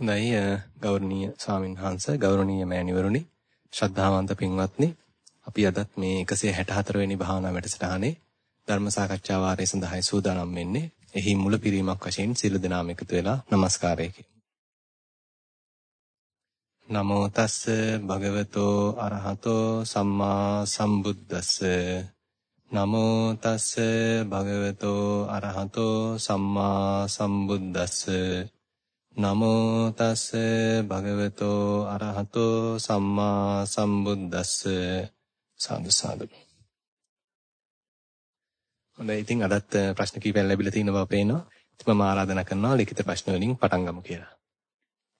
හොඳයි ගෞරවනීය ස්වාමින් වහන්සේ ගෞරවනීය මෑණිවරුනි. ශ්‍රද්ධාවන්ත පින්වත්නි අපි අදත් මේ 164 වෙනි භාවනා වැඩසටහනේ ධර්ම සාකච්ඡා වාරය සඳහායි සූදානම් වෙන්නේ. එහි මුල පිරීමක් වශයෙන් සියලු දෙනාම එකතු වෙලා নমස්කාරය නමෝ තස්ස භගවතෝ අරහතෝ සම්මා සම්බුද්දස්ස. නමෝ තස්ස භගවතෝ අරහතෝ සම්මා සම්බුද්දස්ස. නමෝ තස්ස භගවතෝ අරහතෝ සම්මා සම්බුද්දස්ස. සාදු සාදු. හොඳයි ඉතින් අදත් ප්‍රශ්න කීපයක් ලැබිලා තියෙන බව පේනවා ඉතින් මම ආරාධනා කරනවා ලිඛිත ප්‍රශ්න වලින් පටන් ගමු කියලා.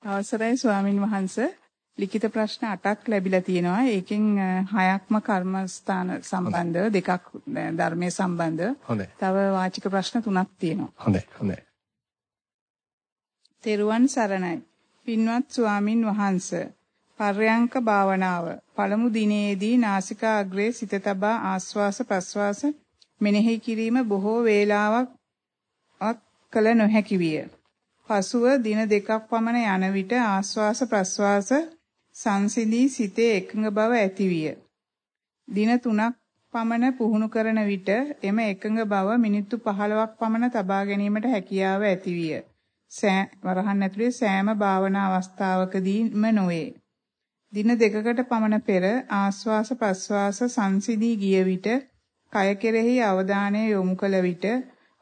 අවසරයි ස්වාමින් වහන්සේ. ලිඛිත ප්‍රශ්න 8ක් ලැබිලා තියෙනවා. ඒකෙන් 6ක්ම කර්මස්ථාන සම්බන්ධ දෙකක් ධර්මයේ සම්බන්ධ තව වාචික ප්‍රශ්න තුනක් තියෙනවා. හොඳයි හොඳයි තෙරුවන් සරණයි. පින්වත් ස්වාමින් වහන්ස. පර්යංක භාවනාව. පළමු දිනේදී නාසිකා අග්‍රේ සිත තබා ආස්වාස ප්‍රස්වාස මෙනෙහි කිරීම බොහෝ වේලාවක් කළ නොහැකි විය. පසුව දින දෙකක් පමණ යන විට ආස්වාස ප්‍රස්වාස සංසිඳී සිතේ එකඟ බව ඇති විය. දින තුනක් පමණ පුහුණු කරන විට එම එකඟ බව මිනිත්තු 15ක් පමණ තබා ගැනීමට හැකියාව ඇති විය. වරහන් ඇතුලේ සෑම භාවනා අවස්ථාවකදීම නොවේ. දින දෙකකට පමණ පෙර ආස්වාස ප්‍රස්වාස සංසිදී ගිය විට කය කෙරෙහි අවධානය යොමු කළ විට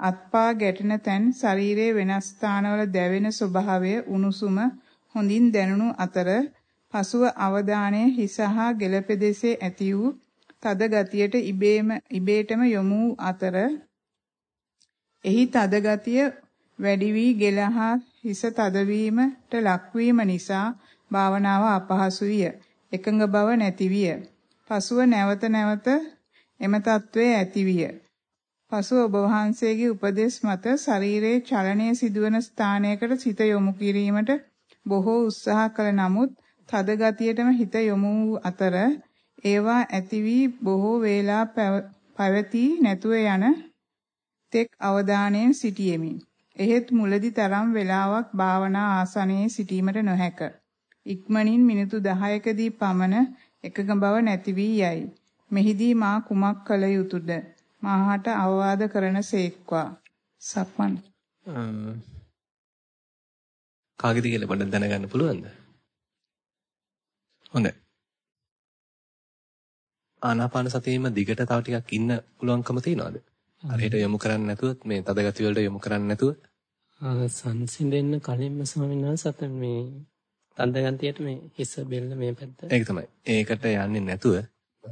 අත්පා ගැටෙන තැන් ශරීරයේ වෙනස් ස්ථානවල දැවෙන ස්වභාවය උණුසුම හොඳින් දැනුණු අතර පසුව අවධානය හිස හා ගෙල පෙදෙසේ ඇති වූ තද ගතියට ඉබේම ඉබේටම යොමු අතර එහි තද ගතිය වැඩි වී ගෙලහා හිස තදවීමට ලක්වීම නිසා භාවනාව අපහසු විය. එකඟ බව නැති විය. පසුව නැවත නැවත එම తත්වයේ ඇති විය. පසුව ඔබ වහන්සේගේ උපදෙස් මත ශරීරයේ චලනය සිදුවන ස්ථානයකට සිත යොමු කිරීමට බොහෝ උත්සාහ කළ නමුත් තද ගතියටම හිත යොමු වූ අතර ඒවා ඇති වී බොහෝ වේලා පැවති නැතුව යන තෙක් අවධානයෙන් සිටියෙමි. එහෙත් මුලදි තරම් වේලාවක් භාවනා ආසනයේ සිටීමට නොහැක. ඉක්මනින් මිනිත්තු 10කදී පමණ එකඟ බව නැති වී යයි. මෙහිදී මා කුමක් කළ යුතුද? මාහට අවවාද කරන සේක්වා. සප්පන්. කාගෙද කියලා පොඩ්ඩක් දැනගන්න පුළුවන්ද? හොඳයි. ආනාපාන සතියෙම දිගට තව ටිකක් ඉන්න පුළුවන්කම තියනවාද? හරියට යොමු කරන්නේ නැතුව මේ තදගති වලට යොමු කරන්නේ නැතුව සංසිඳෙන්න කලින්ම ස්වාමීන් වහන්සේ මේ තදගතියට මේ හිස බෙල්ල මේ පැත්ත ඒක තමයි. ඒකට යන්නේ නැතුව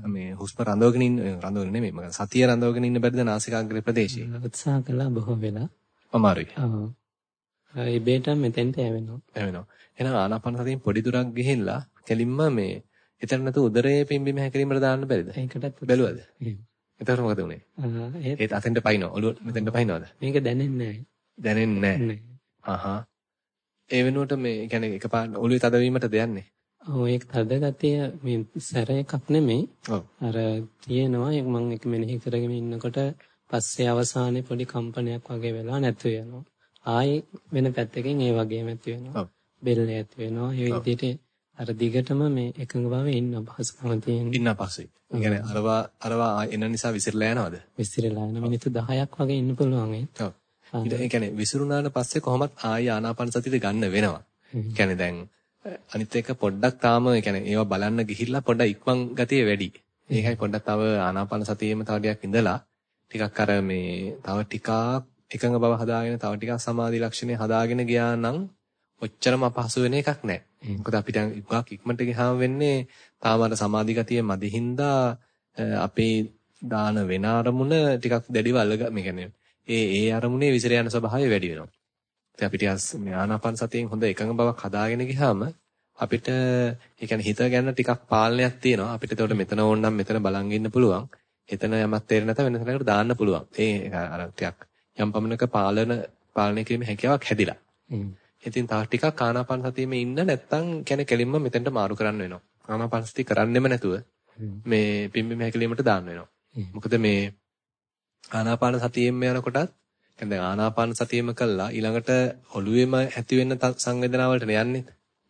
මේ හුස්ම රඳවගෙන ඉන්න රඳවගෙන නෙමෙයි මම සතිය රඳවගෙන ඉන්න බැරිද නාසිකාග්‍රේ ප්‍රදේශයේ උත්සාහ කළා බොහෝ වෙලා අමාරුයි. ඔව්. ඒ බේට මෙතෙන්ට යවෙනවා. යවෙනවා. එහෙනම් ආනාපාන සතියෙන් පොඩි දුරක් ගිහිල්ලා කෙලින්ම මේ එතන නැතු උදරයේ පිම්බීම හැකිරීමට දාන්න බැරිද? ඒකටත් බැලුවද? එතකොට මොකද උනේ? ඒත් අතෙන්ට පයින්නවා. ඔළුව මෙතෙන්ට පයින්නවද? මේක දැනෙන්නේ නැහැ. දැනෙන්නේ නැහැ. අහහ. ඒ වෙනුවට මේ කියන්නේ එකපාරට ඔළුවේ තදවීමටද යන්නේ? ඔව් ඒක තද ගතිය මේ සැර එකක් නෙමෙයි. ඔව්. අර තියෙනවා මම එක මෙනෙහි කරගෙන ඉන්නකොට පස්සේ අවසානයේ පොඩි කම්පනයක් වගේ වෙලා නැතු වෙනවා. ආයි වෙන පැත්තකින් ඒ වගේම ඇති වෙනවා. බෙල්ල ඇති වෙනවා. ඒ විදිහට අර දිගටම මේ එකඟ භාවයේ ඉන්න අපහසුකම තියෙනවා. ඉන්න අපහසුයි. ඒ කියන්නේ අරවා අරවා එන නිසා විසිරලා යනවද? විසිරලා යන මිනිත්තු 10ක් වගේ ඉන්න පුළුවන් ඒ. ඔව්. ඒ කියන්නේ විසිරුණාට පස්සේ කොහොමත් ආය ආනාපාන සතියට ගන්න වෙනවා. ඒ කියන්නේ දැන් අනිත් එක පොඩ්ඩක් තාම ඒ කියන්නේ ඒවා බලන්න ගිහිල්ලා පොඩ්ඩක් ඉක්මන් ගතිය වැඩි. ඒකයි පොඩ්ඩක් තව ආනාපාන සතියෙම තව ටිකක් ඉඳලා ටිකක් අර මේ තව ටිකක් එකඟ බව හදාගෙන තව ටිකක් සමාධි ලක්ෂණේ හදාගෙන ගියා නම් ඔච්චරම අපහසු වෙන එකක් නෑ. මොකද අපිට ඉක්මක් ඉක්මනට ගියාම වෙන්නේ තාම අර සමාධි ගතිය මදිහින්දා අපේ දාන වෙන අරමුණ ටිකක් දැඩිව අල්ලග මේ කියන්නේ ඒ ඒ අරමුණේ විසිර යන ස්වභාවය වැඩි වෙනවා. ඉතින් අපිට ආනාපාන සතියෙන් හොඳ එකඟ බවක් හදාගෙන ගියාම අපිට ඒ කියන්නේ හිත ගැන ටිකක් පාලනයක් තියෙනවා. අපිට ඒකට මෙතන ඕනනම් මෙතන බලන් ඉන්න පුළුවන්. එතන යමක් තේරෙන්නේ නැත්නම් වෙන තැනකට දාන්න පුළුවන්. ඒ අර ටිකක් යම් පමණක පාලන පාලනය කිරීමේ හැකියාවක් හැදිලා. ඉතින් තව ටිකක් ආනාපාන සතියෙම ඉන්න නැත්නම් කියන්නේ කෙලින්ම මෙතෙන්ට මාරු කරන්න වෙනවා. ආනාපාන සතිය කරන්නෙම නැතුව මේ පිම්බීම හැකිලීමට දාන්න වෙනවා. මොකද මේ ආනාපාන සතියෙම යනකොටත් කියන්නේ දැන් ආනාපාන සතියෙම කළා ඊළඟට ඔළුවේම ඇති වෙන්න සංවේදනාවලට යන්නේ.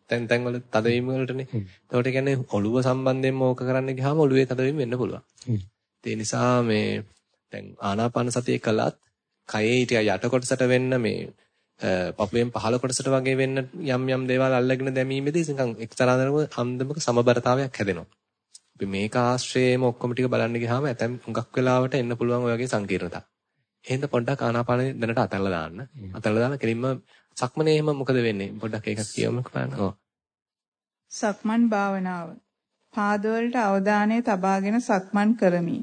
තැන් තැන් වල තදවීම වලටනේ. ඒකට කියන්නේ ඔළුව සම්බන්ධයෙන්ම ඕක කරන්න ගියාම ඔළුවේ තදවීම වෙන්න පුළුවන්. ඒ නිසා මේ දැන් ආනාපාන සතිය කළත් කයේ ටික යට කොටසට වෙන්න මේ පපුවෙන් පහළ කොටසට වගේ වෙන්න යම් යම් දේවල් අල්ලගෙන දැමීමේදී නිකන් එක්තරාදරම අන්දමක සමබරතාවයක් හැදෙනවා. අපි මේක ආශ්‍රයේම ඔක්කොම ටික බලන්න ගියාම ඇතැම් හුඟක් වෙලාවට එන්න පුළුවන් ඔය වගේ සංකීර්ණතා. එහෙනම් පොඩ්ඩක් ආනාපානෙ දැනට අතල්ලා දාන්න. අතල්ලා දාලා කෙලින්ම සක්මනේ එහෙම මොකද වෙන්නේ? පොඩ්ඩක් ඒකත් කියවමු බලන්න. ඔව්. සක්මන් භාවනාව. පාදවලට අවධානය තබාගෙන සක්මන් කරමි.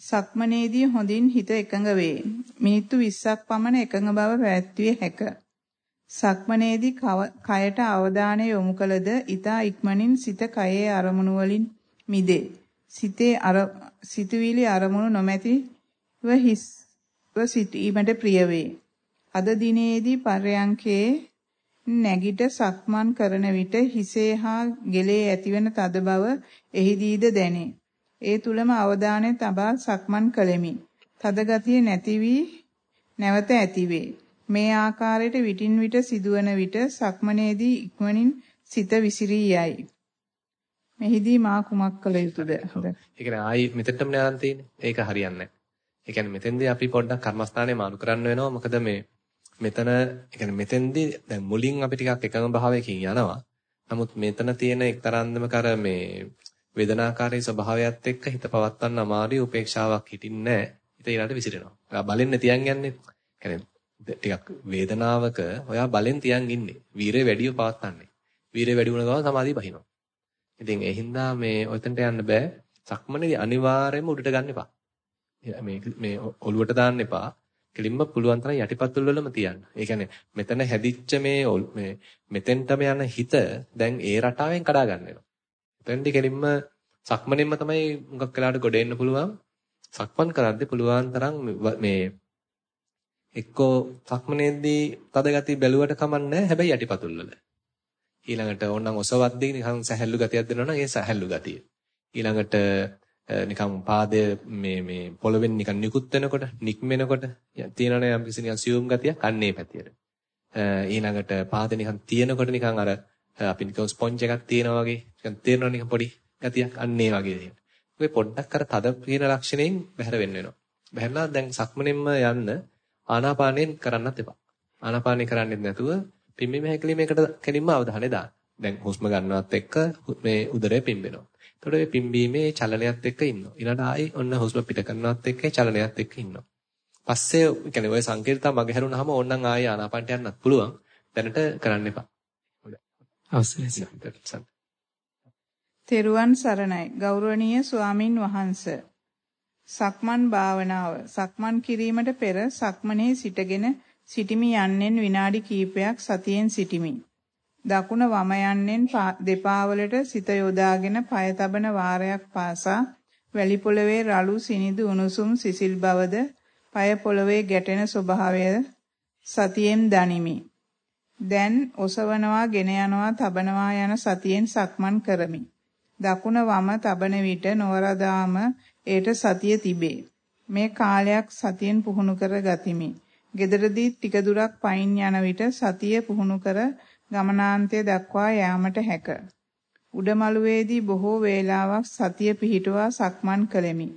සක්මනේදී හොඳින් හිත එකඟ වේ. මිනිත්තු 20ක් පමණ එකඟ බව පැවැත්විය හැක. සක්මනේදී කයට අවධානය යොමු කළද ඊතා ඉක්මනින් සිත කයේ අරමුණු වලින් මිදේ. සිතේ අර සිතුවිලි අරමුණු නොමැතිව හිස්ව සිටීමට ප්‍රිය වේ. අද දිනේදී පර්යංකේ නැගිට සක්මන් කරන විට හිසේ හා ගෙලේ ඇතිවන තද බව එහිදීද දැනේ. ඒ තුලම අවධානය තබා සක්මන් කළෙමි. තද ගතිය නැති වී නැවත ඇතිවේ. මේ ආකාරයට විටින් විට සිදුවන විට සක්මනේදී ඉක්මනින් සිත විසිරී යයි. මෙහිදී මා කුමක් කළ යුතුද? ඒ කියන්නේ ආයි මෙතෙන්ටම නෑන් තියෙන්නේ. ඒක හරියන්නේ නැහැ. ඒ කියන්නේ මෙතෙන්දී අපි පොඩ්ඩක් කර්මස්ථානේ මාරු කරන්න වෙනවා. මොකද මේ මෙතන ඒ කියන්නේ මෙතෙන්දී දැන් මුලින් අපි ටිකක් එකඟ භාවයකින් යනවා. නමුත් මෙතන තියෙන එක්තරාන්දමක අර මේ වේදනාකාරී ස්වභාවයත් එක්ක හිත පවත්වන්න අමාරුයි උපේක්ෂාවක් හිටින්නේ නැහැ. හිත ඊළඟට විසිරෙනවා. ඔයා බලෙන් තියන් යන්නේ. ටිකක් වේදනාවක ඔයා බලෙන් තියන් ඉන්නේ. වීරය වැඩිව පවත්වන්නේ. වීරය වැඩි වුණ ගමන් සමාධිය බහිනවා. ඉතින් ඒ හින්දා මේ ඔතනට යන්න බෑ. සක්මනේ අනිවාර්යයෙන්ම උඩට ගන්න එපා. මේ මේ ඔලුවට දාන්න එපා. කෙලින්ම පුළුවන් තරම් යටිපතුල් වලම තියන්න. ඒ කියන්නේ මෙතන හැදිච්ච මේ මේ මෙතෙන්ටම යන හිත දැන් ඒ රටාවෙන් කඩා ගන්න වෙනවා. එතෙන්දි කෙලින්ම සක්මනෙන්ම තමයි මුගක් වෙලාවට ගොඩ එන්න පුළුවන්. සක්මන් කරද්දී පුළුවන් තරම් මේ එක්කෝ සක්මනේදී තද ගතිය බැලුවට කමන්නේ හැබැයි යටිපතුල් වල. ඊළඟට ඕනනම් ඔසවද්දී නිකන් සැහැල්ලු ගතියක් දෙනවා නම් ඒ සැහැල්ලු ගතිය. ඊළඟට නිකන් පාදය මේ මේ පොළවෙන් නිකන් නිකුත් වෙනකොට නික්මෙනකොට තියෙනවනේ යම් කිසි නිකන් සියුම් ගතියක් අන්නේ පැතියට. ඊළඟට පාදේ නිකන් තියෙනකොට නිකන් අර අපි නිකන් ස්පොන්ජ් එකක් තියෙනවා වගේ නිකන් තේරෙනවා නිකන් පොඩි ගතියක් අන්නේ වගේ තියෙන. ඔය පොඩ්ඩක් අර තද කියන ලක්ෂණයෙන් බැහැර වෙන්න වෙනවා. බැහැරලා දැන් සක්මනෙන්ම යන්න ආනාපානෙන් කරන්නත් එපා. ආනාපානෙ කරන්නේ නැතුව පිම්බීම හැකිලිමේකට කෙලින්ම අවධානය දාන්න. දැන් හුස්ම ගන්නවත් එක්ක මේ උදරය පිම්බෙනවා. එතකොට මේ පිම්බීමේ චලනයත් එක්ක ඉන්නවා. ඊළඟට ආයි ඔන්න හුස්ම පිට කරනවත් එක්ක චලනයත් එක්ක ඉන්නවා. පස්සේ يعني ওই සංකීර්ණතා මග හැරුණාම ඕනනම් ආයි ආනාපානට යන්නත් පුළුවන්. දැනට කරන්න එපා. හොඳයි. අවසරයි. තෙරුවන් සරණයි. ගෞරවනීය ස්වාමින් වහන්සේ. සක්මන් භාවනාව. සක්මන් කිරීමට පෙර සක්මනේ සිටගෙන සිටිමි යන්නෙන් විනාඩි කිහිපයක් සතියෙන් සිටිමි. දකුණ වම යන්නෙන් දෙපා වලට සිත යොදාගෙන পায় තබන වාරයක් පාසා වැලි පොළවේ රළු සිනිඳු උණුසුම් සිසිල් බවද পায় පොළවේ ගැටෙන ස්වභාවය සතියෙන් දනිමි. දැන් ඔසවනවා ගෙන යනවා තබනවා යන සතියෙන් සක්මන් කරමි. දකුණ වම තබන විට නොවරදාම ඒට සතිය තිබේ. මේ කාලයක් සතියෙන් පුහුණු කර ගතිමි. gederදී ටික දුරක් පයින් යන විට සතිය පුහුණු කර ගමනාන්තය දක්වා යාමට හැක. උඩමළුවේදී බොහෝ වේලාවක් සතිය පිහිටුවා සක්මන් කළෙමි.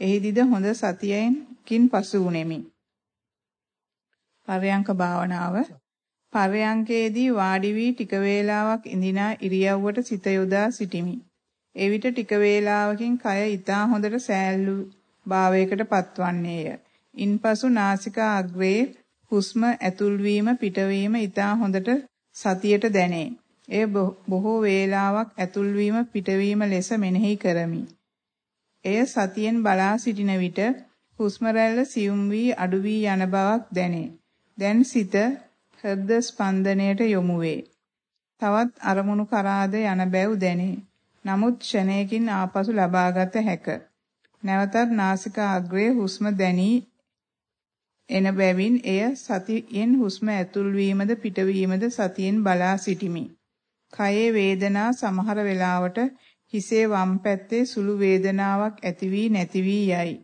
එහිදීද හොඳ සතියෙන්කින් පසු වුනේමි. පරයන්ක භාවනාව පරයන්කේදී වාඩි වී ටික වේලාවක් ඉඳිනා ඉරියව්වට සිත යොදා සිටිමි. එවිට ටික වේලාවකින් කය ඊතා හොඳට සෑල්ලු භාවයකට පත්වන්නේය. ඉන්පසු නාසිකා අග්‍රයේ හුස්ම ඇතුල් වීම පිටවීම ඊතා හොඳට සතියට දැනේ. එය බොහෝ වේලාවක් ඇතුල්වීම පිටවීම ලෙස මෙනෙහි කරමි. එය සතියෙන් බලා සිටින විට හුස්ම රැල්ල සියුම් වී අඩු වී යන බවක් දැනේ. දැන් සිත හෘද ස්පන්දනයට යොමු වේ. තවත් අරමුණු කරාද යන බැව් දැනේ. නමුත් ක්ෂණයකින් ආපසු ලබාගත හැක. නැවතත් නාසික අග්‍රයේ හුස්ම දැනී එන බැවින් එය සතියෙන් හුස්ම ඇතුල් වීමද පිටවීමද සතියෙන් බලා සිටිමි. කයේ වේදනා සමහර වෙලාවට හිසේ වම් පැත්තේ සුළු වේදනාවක් ඇති වී නැති වී යයි.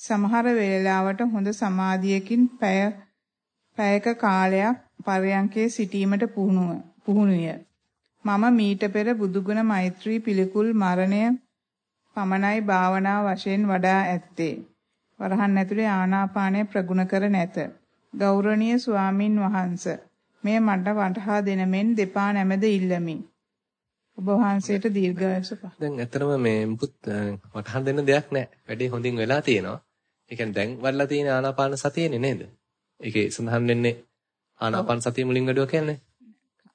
සමහර වේලාවට හොඳ සමාධියකින් පැය පැයක කාලයක් පරයන්කේ සිටීමට පුහුණුය. මම මීට පෙර බුදුගුණ මෛත්‍රී පිළිකුල් මරණය පමණයි භාවනා වශයෙන් වඩා ඇත්තේ. වරහන් ඇතුලේ ආනාපානය ප්‍රගුණ කර නැත. ගෞරවනීය ස්වාමින් වහන්සේ මේ මට වටහා දෙන මෙන් දෙපා නැමෙද ඉල්ලමි. ඔබ වහන්සේට දීර්ඝායුෂ පහ. දැන් ඇත්තටම මේ මුකුත් වටහා දෙන්න දෙයක් නැහැ. වැඩේ හොඳින් වෙලා තියෙනවා. ඒ කියන්නේ දැන් වඩලා තියෙන ආනාපාන සතියනේ නේද? ඒකේ සඳහන් වෙන්නේ ආනාපාන සතිය මුලින් වැඩුවා කියන්නේ.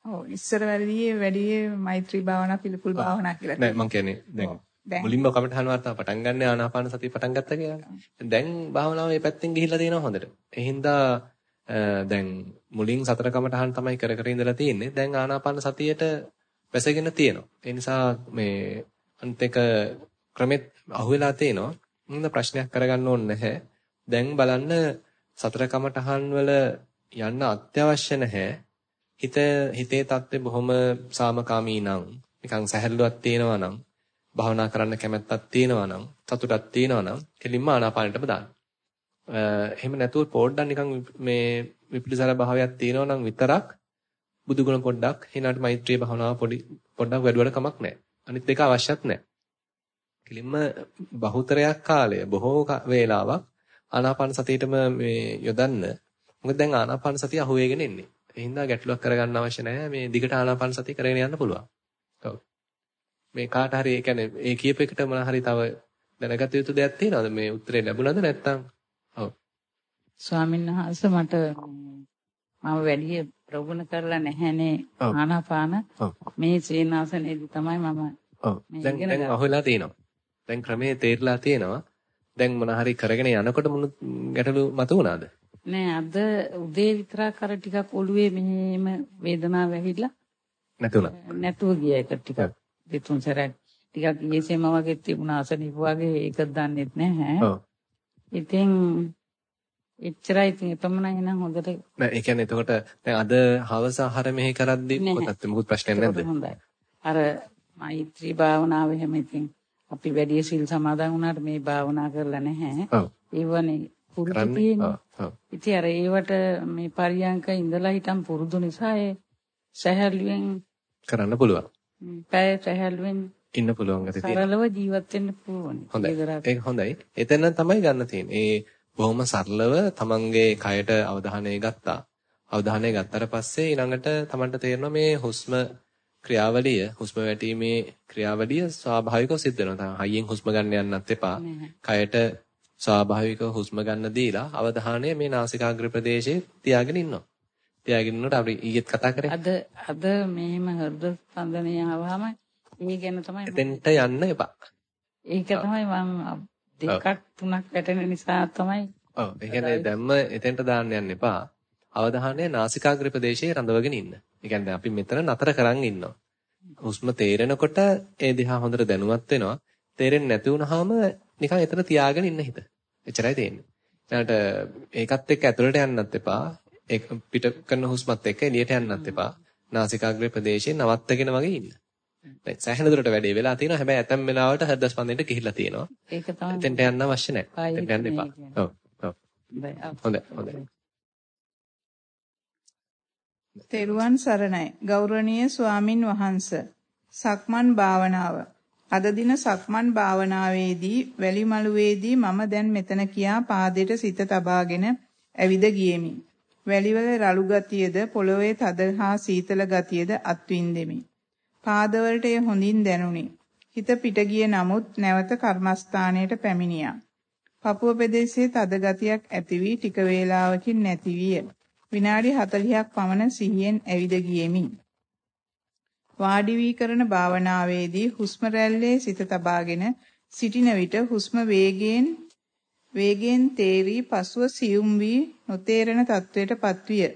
ඔව් ඉස්සර වැඩියේ වැඩියේ මෛත්‍රී භාවනා පිළිකුල් භාවනා කියලා. නෑ මම කියන්නේ දැන් මුලින්ම කමටහන් වර්තාව පටන් ගන්න ආනාපාන සතිය පටන් ගත්තා කියලා. දැන් භාවනාව මේ පැත්තෙන් ගිහිල්ලා තියෙනවා හොඳට. ඒ හින්දා දැන් මුලින් සතර කමටහන් තමයි කර කර ඉඳලා තියෙන්නේ. දැන් ආනාපාන සතියට වැසගෙන තියෙනවා. ඒ නිසා මේ අනිත් එක ක්‍රමෙත් අහුවෙලා තියෙනවා. හින්ද ප්‍රශ්නයක් කරගන්න ඕනේ නැහැ. දැන් බලන්න සතර කමඨහන් වල යන්න අත්‍යවශ්‍ය නැහැ. හිත හිතේ தත්ත්වය බොහොම සාමකාමී නම් නිකන් සැහැල්ලුවක් තියෙනවා නම් භාවනා කරන්න කැමැත්තක් තියෙනවා නම් සතුටක් තියෙනවා නම් කෙලින්ම ආනාපානෙටම දාන්න. එහෙම නැතුව පොඩ්ඩක් නිකන් මේ විපිලිසර භාවයක් තියෙනවා නම් විතරක් බුදුගුණ පොඩ්ඩක් ඊනාට මෛත්‍රී භාවනාව පොඩි පොඩ්ඩක් වැඩුවට කමක් නැහැ. අනිත් දෙක අවශ්‍යත් නැහැ. කිලින්ම බහුතරයක් කාලය බොහෝ වේලාවක් ආනාපාන සතියේටම මේ යොදන්න. මොකද දැන් ආනාපාන සතිය අහුවේගෙන ඉන්නේ. ඒ හින්දා ගැටලුවක් කරගන්න අවශ්‍ය නැහැ. මේ දිගට ආනාපාන සතිය කරගෙන යන්න පුළුවන්. ඔව්. මේ කාට හරි ඒ කියන්නේ ඒ කියප එකට මොන හරි තව දැනගත යුතු දෙයක් තියෙනවද මේ උත්තරේ ලැබුණාද නැත්නම්? ඔව්. ස්වාමීන් වහන්සේ මට මම වැඩි ප්‍රගුණ කරලා නැහැනේ ආනාපාන මේ සීනාසනේදී තමයි මම ඔව් දැන් දැන් අහුවෙලා තියෙනවා දැන් ක්‍රමයේ තේරලා තියෙනවා දැන් මොන හරි කරගෙන යනකොට මොන ගැටලු මතුවුණාද නෑ අද උදේ විතරක් අර ටිකක් ඔළුවේ මෙහෙම වේදනාව ඇවිල්ලා නැතුණා. නැතුව ගිය එක ටිකක්. දෙතුන් සැරයක් ටිකක් ඊයේසෙම වගේ තිබුණා අසනීප වගේ ඒක දන්නෙත් නැහැ. ඔව්. ඉතින් එච්චරයි ඉතින් එපමණයි නම් හොඳට නෑ ඒ කියන්නේ එතකොට දැන් අද හවස ආහාර මෙහි කරද්දී මොකක්ද මොකුත් ප්‍රශ්නයක් නැද්ද? හොඳයි. අර මෛත්‍රී භාවනාව එහෙම ඉතින් අපි වැඩි සිල් සමාදන් වුණාට මේ භාවනා කරලා නැහැ. ඔව්. ඒවනේ පුරුදු තියෙන්නේ ඉතින් අර ඒවට මේ පරියංක ඉඳලා හිටන් පුරුදු නිසා ඒ සහැල්ලුවෙන් කරන්න පුළුවන්. පැය සහැල්ලුවෙන් ඉන්න පුළුවන් ගැති තියෙනවා. සරලව ජීවත් වෙන්න පුළුවන්. හොඳයි. ඒක හොඳයි. එතන තමයි ගන්න තියෙන්නේ. ඒ බොහොම සරලව තමන්ගේ කයට අවධානය ගත්තා. අවධානය ගත්තට පස්සේ ඊළඟට තමන්ට තේරෙනවා මේ හුස්ම ක්‍රියාවලිය, හුස්ම වැටීමේ ක්‍රියාවලිය ස්වාභාවිකව සිද්ධ වෙනවා. හයියෙන් හුස්ම ගන්න යන්නත් එපා. කයට ස්වාභාවිකව හුස්ම ගන්න දීලා අවධානය මේ නාසිකාග්‍ර ප්‍රදේශයේ තියාගෙන ඉන්නවා. තියාගෙන ඉන්නකොට අපි ඊයේත් කතා කරේ. අද අද මෙහෙම හෘද ස්පන්දනය ආවම ඒ ගැන තමයි එතෙන්ට යන්න එපා. ඒක තමයි මම දෙකක් තුනක් වැටෙන නිසා තමයි ඔව් ඒ කියන්නේ දැම්ම එතෙන්ට දාන්න යන්න එපා අවධානය නාසිකාග්‍ර ප්‍රදේශයේ රඳවගෙන ඉන්න. ඒ කියන්නේ අපි මෙතන නතර කරන් ඉන්නවා. හුස්ම තේරෙනකොට ඒ දිහා හොඳට දැනුවත් වෙනවා. තේරෙන්නේ නැති වුනහම නිකන් එතන තියාගෙන ඉන්න හිත. එච්චරයි තියෙන්නේ. ඊළඟට ඒකත් එක්ක ඇතුළට යන්නත් එපා. ඒක පිට කරන හුස්මත් එක්ක එළියට යන්නත් එපා. නාසිකාග්‍ර ප්‍රදේශයේ නවත්තගෙන වගේ ඉන්න. දැන් සෑහෙන දුරට වැඩේ වෙලා තියෙනවා. හැබැයි ඇතැම් වෙලාවට හෘද ස්පන්දනයට ගිහිල්ලා තියෙනවා. ඒක තමයි. එතෙන්ට යන්න අවශ්‍ය නැහැ. එතෙන්ට යන්න එපා. ඔව්. ඔව්. හොඳයි. හොඳයි. තෙරුවන් සරණයි. ගෞරවනීය ස්වාමින් වහන්සේ. සක්මන් භාවනාව. අද දින සක්මන් භාවනාවේදී වැලිමලුවේදී මම දැන් මෙතන කියා පාදයට සිත තබාගෙන ඇවිද ගියෙමි. වැලිවල රළු ගතියද පොළොවේ තද හා සීතල ගතියද අත්විඳෙමි. පාදවලට එය හොඳින් දැනුනි. හිත පිට ගිය නමුත් නැවත කර්මස්ථානයට පැමිණියා. පපුව ප්‍රදේශයේ තද ගතියක් ඇති වී ටික වේලාවකින් නැති විය. විනාඩි 40ක් පමණ සිහියෙන් ඇවිද ගියෙමි. වාඩි වී කරන භාවනාවේදී හුස්ම රැල්ලේ සිත තබාගෙන සිටින විට හුස්ම වේගයෙන් වේගයෙන් තේරී පසුව සියුම් වී නොතේරෙන තත්වයට පත්විය.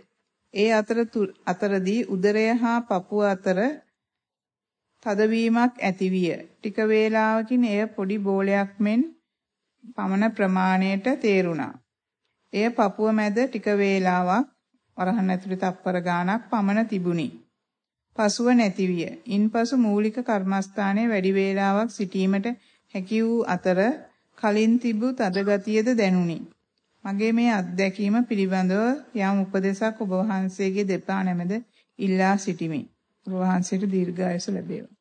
ඒ අතර අතරදී උදරය හා පපුව අතර තදවීමක් ඇතිවිය. ටික වේලාවකින් එය පොඩි බෝලයක් මෙන් පමණ ප්‍රමාණයට තේරුණා. එය පපුව මැද ටික වේලාවක් වරහන් ඇතුළේ තප්පර ගාණක් පමණ තිබුණි. පසුව නැතිවිය. ඉන්පසු මූලික කර්මස්ථානයේ වැඩි වේලාවක් සිටීමට හැකි වූ අතර කලින් තිබූ තද ගතියද දැනුනි. මගේ මේ අත්දැකීම පිළිබඳව යම් උපදේශක් ඔබ වහන්සේගේ දෙපා නැමෙද ඉල්ලා සිටිමි. ඔබ වහන්සේට දීර්ඝායුෂ ලැබේවා.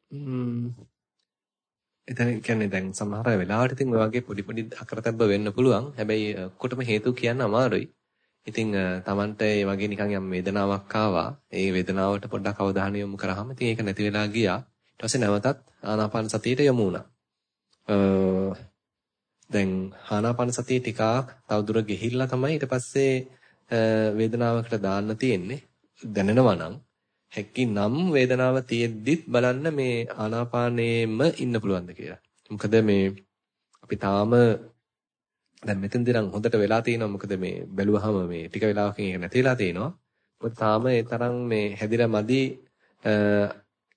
එතන කියන්නේ දැන් සමහර වෙලාවට ඉතින් ඔය වගේ පොඩි පොඩි අකරතැබ්බ වෙන්න පුළුවන්. හැබැයි ඔක්කොටම හේතු කියන්න අමාරුයි. ඉතින් Tamanට ඒ වගේ නිකන් යම් වේදනාවක් ආවා. ඒ වේදනාවට පොඩ්ඩක් අවධානය යොමු කරාම ඉතින් ඒක නැති වෙලා ගියා. ඊට පස්සේ නැවතත් ආනාපාන සතියට යමු වුණා. දැන් ආනාපාන සතිය ටිකක් තවදුර ගෙහිල්ලා තමයි ඊට පස්සේ වේදනාවකට දාන්න තියෙන්නේ. දැනෙනවා නම් හැකිනම් වේදනාව තියෙද්දිත් බලන්න මේ ආනාපානයේම ඉන්න පුළුවන්ද කියලා. මොකද මේ අපි තාම දැන් මෙතෙන්දී නම් හොඳට වෙලා තියෙනවා මොකද මේ බැලුවහම මේ ටික වෙලාවකින් ඒක නැතිලා තියෙනවා. මොකද තාම ඒ තරම් මේ හැදිලා මදි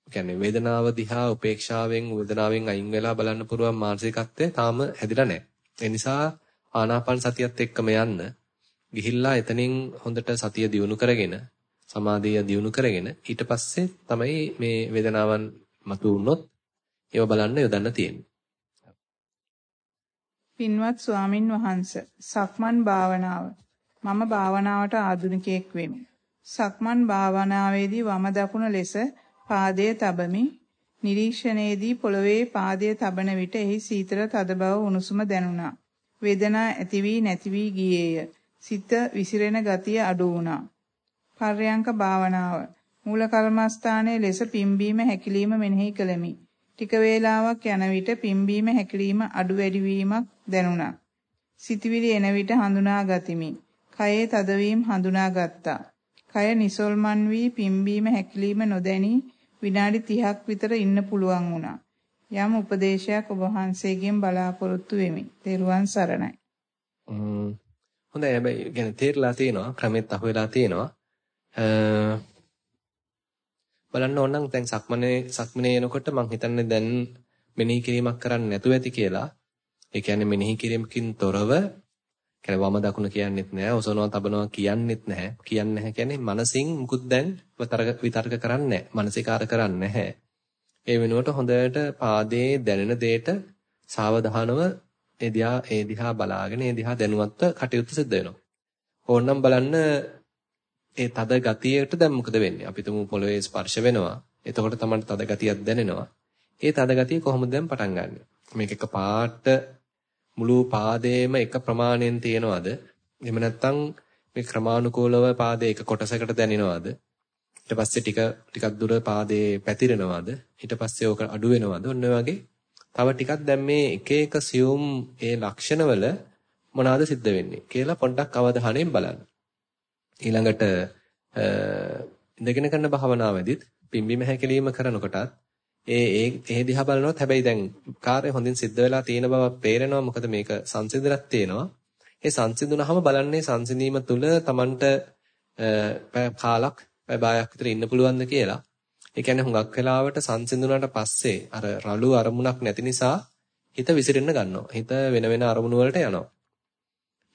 කියන්නේ වේදනාව දිහා උපේක්ෂාවෙන් වේදනාවෙන් අයින් වෙලා බලන්න පුළුවන් මානසිකත්වය තාම හැදිලා නැහැ. ඒ නිසා ආනාපාන සතියත් එක්කම යන්න ගිහිල්ලා එතනින් හොඳට සතිය දියුණු කරගෙන සමාධිය දියුණු කරගෙන ඊට පස්සේ තමයි මේ වේදනාවන් මතු වුනොත් ඒව බලන්න යොදන්න තියෙන්නේ. පින්වත් ස්වාමින් වහන්සේ සක්මන් භාවනාව මම භාවනාවට ආධුනිකයෙක් වෙමි. සක්මන් භාවනාවේදී වම දකුණ ලෙස පාදයේ තබමි. නිරීක්ෂණයේදී පොළවේ පාදයේ තබන විට එහි සීතල තද බව උණුසුම දැනුණා. වේදනා ඇති වී නැති වී ගියේය. සිත විසිරෙන ගතිය අඩු වුණා. පර්යංක භාවනාව මූල කර්මස්ථානයේ ලෙස පිම්බීම හැකිලිම මෙනෙහි කළෙමි. ටික වේලාවක් යන විට පිම්බීම හැකිලිම අඩු වැඩි වීමක් දැනුණා. සිතවිලි එන විට හඳුනා ගතිමි. කයේ තදවීම හඳුනා ගත්තා. කය නිසල්මන් වී පිම්බීම හැකිලිම නොදැනී විනාඩි 30ක් විතර ඉන්න පුළුවන් වුණා. යම් උපදේශයක් ඔබ වහන්සේගෙන් බලාපොරොත්තු වෙමි. තෙරුවන් සරණයි. හොඳයි හැබැයි يعني තේරලා තියෙනවා ක්‍රමෙත් අහුවෙලා තියෙනවා බලන්න ඕන නම් දැන් සක්මනේ සක්මනේ එනකොට මං හිතන්නේ දැන් මෙනෙහි කිරීමක් කරන්න නැතුව ඇති කියලා. ඒ කියන්නේ මෙනෙහි කිරීමකින් තොරව කියන්නේ වම දකුණ කියන්නෙත් නැහැ, ඔසවනවා තබනවා කියන්නෙත් නැහැ. කියන්නේ නැහැ කියන්නේ මනසින් මුකුත් දැන් විතර්ක විතර්ක කරන්නේ නැහැ. මානසිකාර කරන්නේ නැහැ. ඒ වෙනුවට හොඳට පාදයේ දැනෙන දෙයට සාවධානව ඒ දිහා ඒ දිහා බලාගෙන ඒ දිහා දැනුවත්ව කටයුතු සිද්ධ වෙනවා. ඕනනම් බලන්න ඒ තද ගතියට දැන් මොකද වෙන්නේ? අපි තුමු පොළවේ ස්පර්ශ වෙනවා. එතකොට තමයි තද ගතියක් දැනෙනවා. ඒ තද ගතිය කොහොමද දැන් පටන් ගන්නෙ? මේක එක පාට මුළු පාදයේම එක ප්‍රමාණයෙන් තියෙනවද? එහෙම නැත්නම් මේ ක්‍රමානුකූලව පාදයේ එක කොටසකට දැනෙනවද? ඊට පස්සේ ටික ටිකක් දුර පාදයේ පැතිරෙනවද? ඊට පස්සේ ඕක අඩු වෙනවද? ඔන්න වගේ තව ටිකක් දැන් මේ එක එක සියුම් ඒ ලක්ෂණවල මොනවාද සිද්ධ වෙන්නේ කියලා පොඩ්ඩක් අවධානයෙන් බලන්න. ඊළඟට ඉඳගෙන කරන භාවනාවේදීත් පිම්බීම හැකිලිම කරනකොටත් ඒ ඒ ඒ දිහා බලනොත් හැබැයි දැන් කාර්යය හොඳින් සිද්ධ වෙලා තියෙන බව පේරෙනවා මොකද මේක සංසිඳනක් තියෙනවා. ඒ සංසිඳුනහම බලන්නේ සංසිඳීම තුළ Tamanට කාලක් බයක් විතර ඉන්න පුළුවන්ද කියලා. ඒ කියන්නේ හුඟක් වෙලාවට සංසිඳුණාට පස්සේ අර රළු අරමුණක් නැති නිසා හිත විසිරෙන්න ගන්නවා. හිත වෙන වෙන අරමුණු වලට යනවා.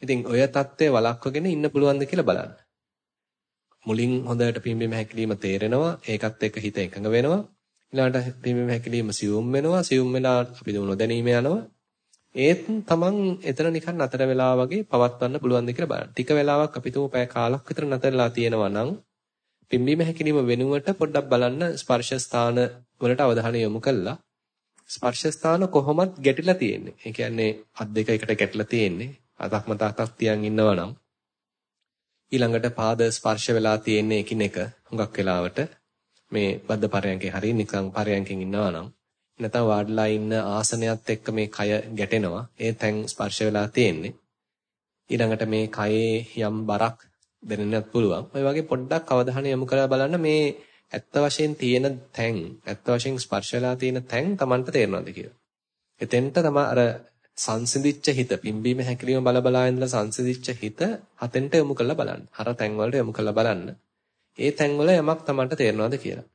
ඉතින් ඔය தත්ත්වය වළක්වගෙන ඉන්න පුළුවන්ද කියලා බලන්න. මුලින් හොඳට පිම්බීම හැකිලිම තේරෙනවා. ඒකත් එක්ක හිත එකඟ වෙනවා. ඊළඟට පිම්බීම හැකිලිම සියුම් වෙනවා. සියුම් වෙලා අපි දුන දැනීම යනවා. ඒත් තමන් එතන නිකන් නතර වෙලා වගේ පවත්වන්න පුළුවන්ද කියලා බලන්න. ටික වෙලාවක් අපි තුමු පැය කාලක් විතර නතරලා තියෙනවා නම් පිම්බීම හැකිලිම වෙනුවට පොඩ්ඩක් බලන්න ස්පර්ශ ස්ථාන වලට අවධානය යොමු කළා. ස්පර්ශ ස්ථාන කොහොමද ගැටිලා තියෙන්නේ? ඒ කියන්නේ අත් දෙක එකට ගැටලා තියෙන්නේ. අතක් මතක් තියන් ඉන්නවා නම් ඊළඟට පාද ස්පර්ශ වෙලා තියෙන්නේ එකිනෙක හුඟක් වෙලාවට මේ බද්ද පරයන්කේ හරිය නිකන් පරයන්කෙන් ඉන්නවා නම් නැත්නම් වාඩිලා ඉන්න ආසනයත් එක්ක මේ කය ගැටෙනවා ඒ තැන් ස්පර්ශ වෙලා තියෙන්නේ ඊළඟට මේ කයේ යම් බරක් දැනෙන්නත් පුළුවන් ඔය වගේ පොඩ්ඩක් අවධානය යොමු කරලා බලන්න මේ ඇත්ත වශයෙන් තියෙන තැන් ඇත්ත වශයෙන් ස්පර්ශ වෙලා තියෙන තැන් Tamanට තේරෙනවද කියලා එතෙන්ට තමයි අර සංසිඳිච්ච හිත පිම්බීම හැකිලිම බල බලා ඉඳලා සංසිඳිච්ච හිත හතෙන්ට යොමු කරලා බලන්න. අර තැන් වලට යොමු කරලා බලන්න. ඒ තැන් වල යමක් Tamanට තේරෙනවද කියලා.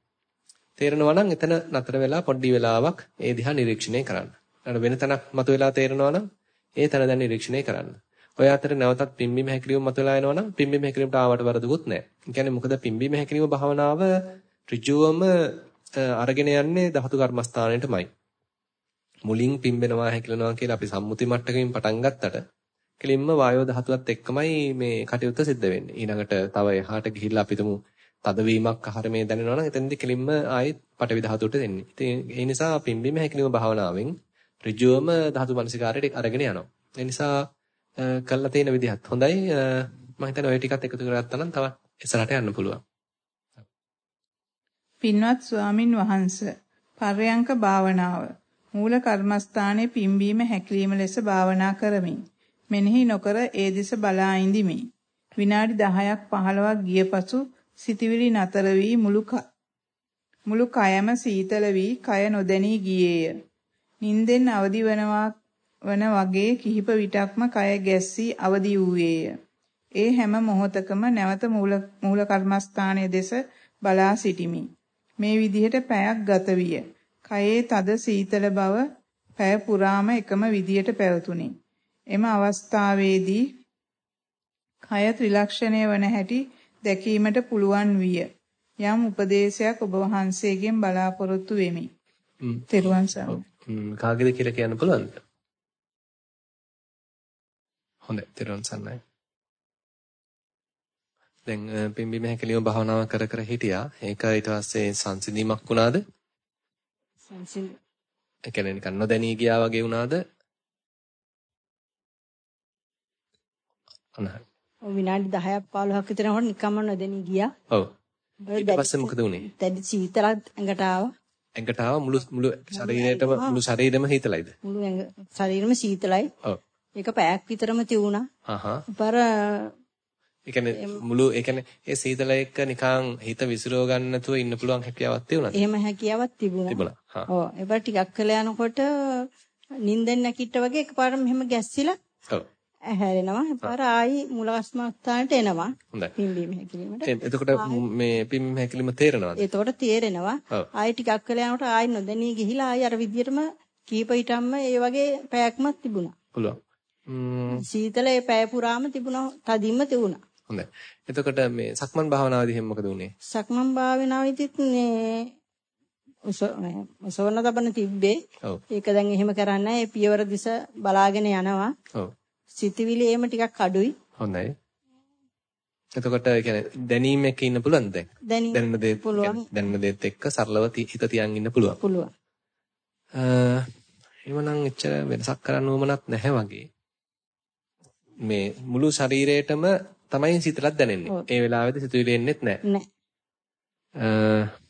තේරෙනවා නම් එතන නතර වෙලා පොඩි වෙලාවක් ඒ දිහා නිරීක්ෂණය කරන්න. අර වෙන තැනක් මතුවලා තේරෙනවා නම් ඒ තැන දැන් නිරීක්ෂණය කරන්න. ඔය අතර නැවතත් පිම්බීම හැකිලිම මතුවලා එනවා නම් පිම්බීම හැකිලිමට ආවට වරදකුත් නැහැ. ඒ කියන්නේ මොකද පිම්බීම හැකිලිම භාවනාව ඍජුවම අරගෙන යන්නේ ධාතු කර්මස්ථානයටමයි. මුලින් පිම්බෙනවා හැකිලනවා කියලා අපි සම්මුති මට්ටමින් පටන් ගත්තට කෙලින්ම වායෝ ධාතුවත් එක්කමයි මේ කටයුත්ත සිද්ධ වෙන්නේ. ඊළඟට තව එහාට ගිහිල්ලා අපිටම තදවීමක් අහර මේ දැනෙනවා නම් එතනදී කෙලින්ම ආයෙත් පටවි ධාතුවට දෙන්නේ. ඉතින් ඒ නිසා පිම්බීම හැකිලිම භාවනාවෙන් ඍජුවම ධාතු මනසිකාරයට අරගෙන යනවා. ඒ නිසා කළා තියෙන විදිහත් හොඳයි. මම හිතන්නේ ওই ටිකත් එකතු කරගත්තා නම් තවත් ඉස්සරහට යන්න පුළුවන්. පින්වත් ස්වාමින් වහන්සේ පර්යංක භාවනාව මූල කර්මස්ථානයේ පිම්බීම හැකිලිම ලෙස භාවනා කරමි. මෙනෙහි නොකර ඒ දෙස බලා ඉඳිමි. විනාඩි 10ක් 15ක් ගිය පසු සිතවිලි නතර වී මුළු මුළු කයම සීතල වී කය නොදැනී ගියේය. නින්දෙන් අවදි වනවා වන වගේ කිහිප විටක්ම කය ගැස්සී අවදි වූයේය. ඒ හැම මොහොතකම නැවත මූල මූල කර්මස්ථානයේ දෙස බලා සිටිමි. මේ විදිහට පැයක් ගත විය. කයේ තද සීතල බව පැය පුරාම එකම විදියට පැවතුණි. එම අවස්ථාවේදී කය ත්‍රිලක්ෂණය වන හැටි දැකීමට පුළුවන් විය. යම් උපදේශයක් ඔබ වහන්සේගෙන් බලාපොරොත්තු වෙමි. තෙරුවන් සරණයි. කාගේද කියලා කියන්න පුළුවන්ද? හොඳයි තෙරුවන් සරණයි. දැන් පිම්බිම හැකලිම භාවනාව කර කර හිටියා. ඒක ඊට පස්සේ සංසිඳීමක් වුණාද? සංසිඳ. ඒ කියන්නේ නිකන් නොදැනී ගියා වගේ වුණාද? අනහරි. ඔව් විනාඩි 10ක් 15ක් විතර යනකොට නිකම්ම නොදෙනී ගියා. ඔව්. ඊට පස්සේ මොකද වුනේ? දැඩි සීතලක් ඇඟට ආවා. ඇඟට ආවා මුළු මුළු ශරීරයටම මුළු ශරීරෙම හීතලයිද? මුළු ඇඟ ශරීරෙම සීතලයි. ඔව්. ඒක පැයක් විතරම තියුණා. හහ. පර ඒ කියන්නේ මුළු ඒ කියන්නේ ඒ සීතල එක්ක නිකන් හිත විසිරව ගන්න නැතුව ඉන්න පුළුවන් හැකියාවක් තියුණාද? එහෙම හැකියාවක් තිබුණා. තිබුණා. හා. ඔව්. ඒබර ටිකක් කළා යනකොට නිින්දෙන් නැකිට වගේ එකපාරම මෙහෙම ගැස්සිලා ඔව්. හැරෙනවා. පාර ආයි මුලස්මස්ථානට එනවා. හොඳයි. පිම්බීම හැකිලිමට. එතකොට මේ පිම්බීම හැකිලිම තේරෙනවද? එතකොට තේරෙනවා. ආයි ටිකක් වෙලා යනකොට ආයි නොදැනී ගිහිලා ආයි අර විදියටම කීප හිටම්ම ඒ වගේ පැයක්මත් තිබුණා. පුළුවන්. සීතලේ පැය පුරාම තිබුණා. තදින්ම තිබුණා. හොඳයි. එතකොට මේ සක්මන් භාවනාවේදී එහෙම මොකද උනේ? සක්මන් භාවනාවේදීත් මේ ඔසවන තබන තිබ්බේ. ඒක දැන් එහෙම කරන්නේ ඒ පියවර දිස බලාගෙන යනවා. ඔව්. සිතවිලි එහෙම ටිකක් අඩුයි. හොඳයි. එතකොට ඒ කියන්නේ දැනීමක ඉන්න පුළුවන්ද දැන්? දැනෙන දේ පුළුවන්. දැනෙන දේත් එක්ක සරලව හිත තියන් ඉන්න පුළුවන්. පුළුවන්. අ එහෙමනම් එච්චර වෙනසක් කරන්න ඕමනක් නැහැ වගේ. මේ මුළු ශරීරයටම තමයි සිතලක් දැනෙන්නේ. ඒ වෙලාවෙදී සිතුවිලි එන්නෙත් නැහැ. නැහැ.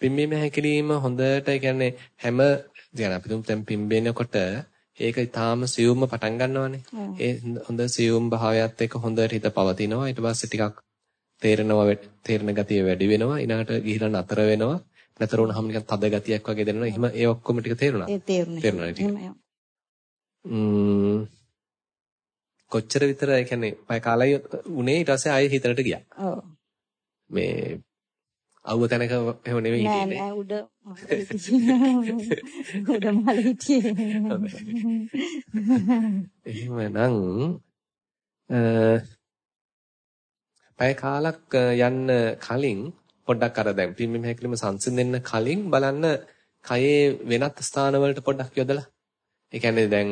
පිම්බීම හැකිලිම හොඳට කියන්නේ හැම ඉතින් අපි තුම් දැන් පිම්බෙනකොට ඒක ඊටාම සියුම්ම පටන් ගන්නවානේ. ඒ හොඳ සියුම් භාවයත් එක්ක හොඳට හිත පවතිනවා. ඊට පස්සේ ටිකක් තේරෙනවා තේරෙන ගතිය වැඩි වෙනවා. ඊළඟට ගිහිලා නතර වෙනවා. නතර වුණාම නිකන් තද ගතියක් වගේ දැනෙනවා. එහෙම ඒ ඔක්කොම ටික තේරුණා. ඒ තේරුණා. කොච්චර විතර ඒ කියන්නේ පය කාලය උනේ ඊට පස්සේ ආයෙ හිතනට ගියා. ඔව්. මේ අවුව තැනක එහෙම නෙවෙයි හිටියේ. නෑ නෑ උඩ උඩ මල හිටියේ. එහෙමනම් පය කාලක් යන්න කලින් පොඩ්ඩක් අර දැන් පිම්බීම හැකිලිම සංසිඳෙන්න කලින් බලන්න කයේ වෙනත් ස්ථානවලට පොඩ්ඩක් යොදලා. ඒ කියන්නේ දැන්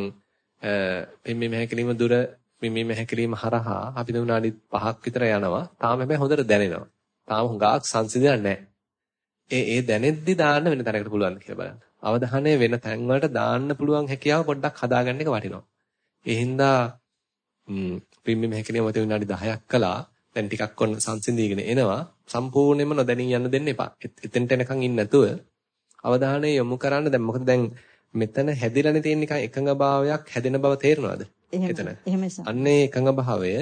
පිම්බීම හැකිලිම දුර පිම්බීම හැකිලිම හරහා අපි දුනාඩි 5ක් විතර යනවා. තාම හැබැයි හොඳට දැනෙනවා. තාම හුඟක් සංසිඳලා නැහැ. ඒ ඒ දැනෙද්දි දාන්න වෙන තැනකට පුළුවන් කියලා බලන්න. අවධානය වෙන තැන් වලට දාන්න පුළුවන් හැකියාව පොඩ්ඩක් හදාගන්න එක වටිනවා. ඒ හින්දා පිම්බීම හැකිලිම මත විනාඩි 10ක් කළා. දැන් ටිකක් ඔන්න සංසිඳීගෙන එනවා. සම්පූර්ණයෙන්ම නොදැනී යන්න දෙන්න එපා. එතෙන්ට එනකන් ඉන්න නැතුව අවධානය යොමු කරන්න දැන් මොකද දැන් මෙතන හැදිලානේ තියෙන නිකන් එකඟ භාවයක් හැදෙන බව තේරෙනවද? එතන. අන්නේ එකඟ භාවය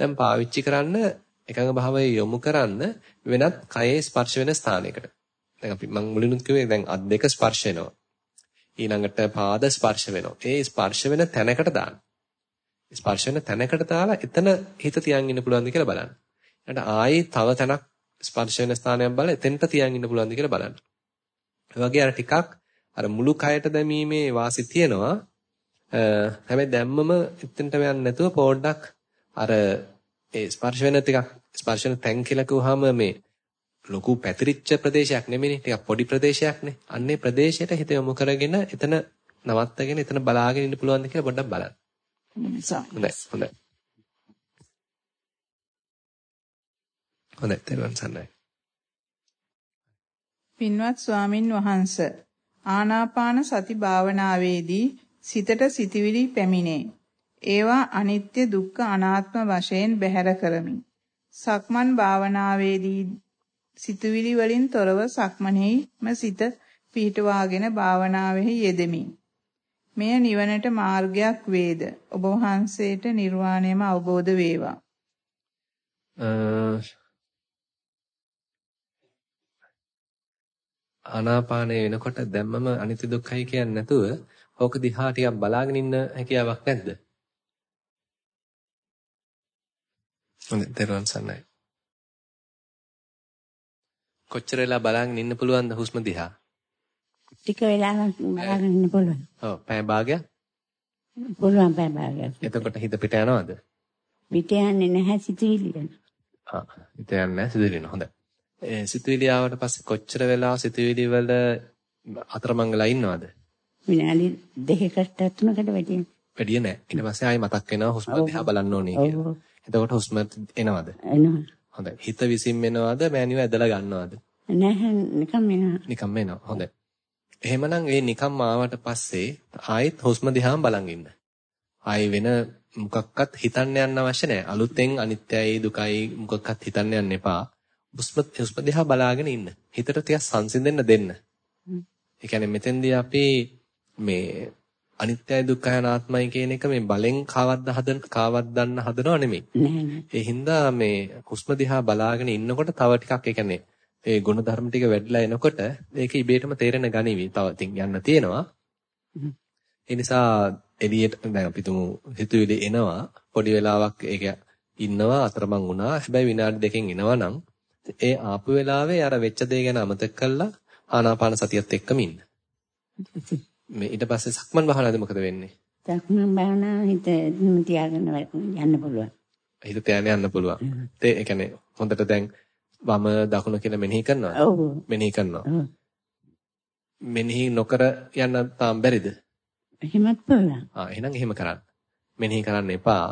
දැන් පාවිච්චි කරන්න එකඟ භාවය යොමු කරන්න වෙනත් කයේ ස්පර්ශ වෙන ස්ථානයකට. දැන් අපි මම මුලිනුත් කිව්වේ දැන් අත් දෙක ස්පර්ශ වෙනවා. ඊළඟට පාද ස්පර්ශ වෙනවා. ඒ ස්පර්ශ වෙන තැනකට දාන්න. ස්පර්ශ වෙන තැනකට දාලා එතන හිත තියන් ඉන්න පුළුවන්ද කියලා බලන්න. ඊට ආයේ තව තැනක් ස්පර්ශ වෙන ස්ථානයක් බලලා එතෙන්ට තියන් ඉන්න පුළුවන්ද කියලා බලන්න. ඒ වගේ අර ටිකක් අර මුළු කයට දැමීමේ වාසි තියෙනවා. හැබැයි දැම්මම එතෙන්ට යන්නේ නැතුව පොඩ්ඩක් අර ඒ ස්පර්ශ වෙන ටිකක් ස්පර්ශ වෙන තැන් කියලා කිව්වහම මේ ලොකු පැතිරිච්ච ප්‍රදේශයක් නෙමෙයිනේ ටිකක් පොඩි ප්‍රදේශයක්නේ. අන්නේ ප්‍රදේශයට හිත යොමු කරගෙන එතන නවත්තගෙන එතන බලාගෙන ඉන්න පුළුවන්ද කියලා පොඩ්ඩක් බලන්න. හොඳයි හොඳයි. හොඳයි තෙරුවන් සරණයි. පින්වත් ස්වාමින් වහන්ස ආනාපාන සති භාවනාවේදී සිතට සිතවිලි පැමිණේ. ඒවා අනිත්‍ය දුක්ඛ අනාත්ම වශයෙන් බැහැර කරමි. සක්මන් භාවනාවේදී සිතවිලි වලින් තොරව සක්මනේම සිත පිහිටවාගෙන භාවනාවෙහි යෙදෙමි. මෙය නිවනට මාර්ගයක් වේද. ඔබ වහන්සේට නිර්වාණයම අවබෝධ වේවා. ආනාපානය වෙනකොට දැම්මම අනිත්‍ය දුක්ඛයි කියන්නේ නැතුව ඕක දිහා ටිකක් බලාගෙන ඉන්න හැකියාවක් නැද්ද? හොඳයි දරුවන් සන්නයි. කොච්චර වෙලා බලාගෙන ඉන්න පුළුවන්ද හුස්ම දිහා? ටික වෙලාවක් බලාගෙන ඉන්න පුළුවන්. ඔව් පැය භාගයක්? පුළුවන් පැය භාගයක්. එතකොට හිත පිට යනවද? පිට යන්නේ නැහැ සිතුවිලි යන. ආ හිත යන්නේ නැහැ සිතුවිලි යන. හොඳයි. ඒ සිතුවිලි ආවට පස්සේ කොච්චර වෙලා සිතුවිලි වල අතරමංගලා ඉන්නවද? විනාඩි දෙකකට තුනකට වැඩි. වැඩි නෑ. ඊට පස්සේ ආයෙ මතක් වෙනවා හුස්ම දිහා බලන්න ඕනේ කියලා. එතකොට හුස්ම එනවද? එනවා. හොඳයි. හිත විසින් එනවද මෑනියෝ ඇදලා ගන්නවද? නැහැ නිකම් එනවා. නිකම් එනවා. හොඳයි. එහෙමනම් ඒ නිකම් ආවට පස්සේ ආයෙත් හුස්ම දිහාම බලන් ඉන්න. ආයෙ වෙන මොකක්වත් හිතන්න යන්න අවශ්‍ය නැහැ. අලුතෙන් අනිත්‍යයි දුකයි මොකක්වත් හිතන්න යන්න එපා. හුස්ම හුස්ම දිහා බලාගෙන ඉන්න. හිතට ටිකක් සංසිඳෙන්න දෙන්න. ඒ කියන්නේ මෙතෙන්දී අපි මේ අනිත්‍යයි දුක්ඛයි අනාත්මයි කියන එක මේ බලෙන් කාවද්ද හදන කාවද්දන්න හදනව නෙමෙයි. ඒ හින්දා මේ හුස්ම දිහා බලාගෙන ඉන්නකොට තව ටිකක් ඒ කියන්නේ ඒ ගුණ ධර්ම ටික වැඩිලා එනකොට ඒක ඉබේටම තේරෙන ගනිවි. තව ඉතින් යන්න තියෙනවා. ඒ නිසා එළියට දැන් අපි තුමු හිතුවිලි එනවා. පොඩි වෙලාවක් ඒක ඉන්නවා අතරමං වුණා. හැබැයි විනාඩි දෙකකින් එනවා නම් ඒ ආපු වෙලාවේ අර වෙච්ච දේ ගැන අමතක කරලා ආනාපාන සතියත් එක්කම ඉන්න. මේ ඊට පස්සේ සක්මන් භාවනාවේදී මොකද වෙන්නේ? සක්මන් භාවනාව හිත තියාගෙන යන්න පුළුවන්. හිත තියාගෙන යන්න පුළුවන්. ඒ කියන්නේ හොඳට දැන් වම දකුණ කියලා මෙනෙහි කරනවා. ඔව්. මෙනෙහි කරනවා. මෙනෙහි නොකර යන්න තාම බැරිද? එහෙමත් පුළුවන්. ආ එහෙනම් එහෙම කරන්න. මෙනෙහි කරන්න එපා.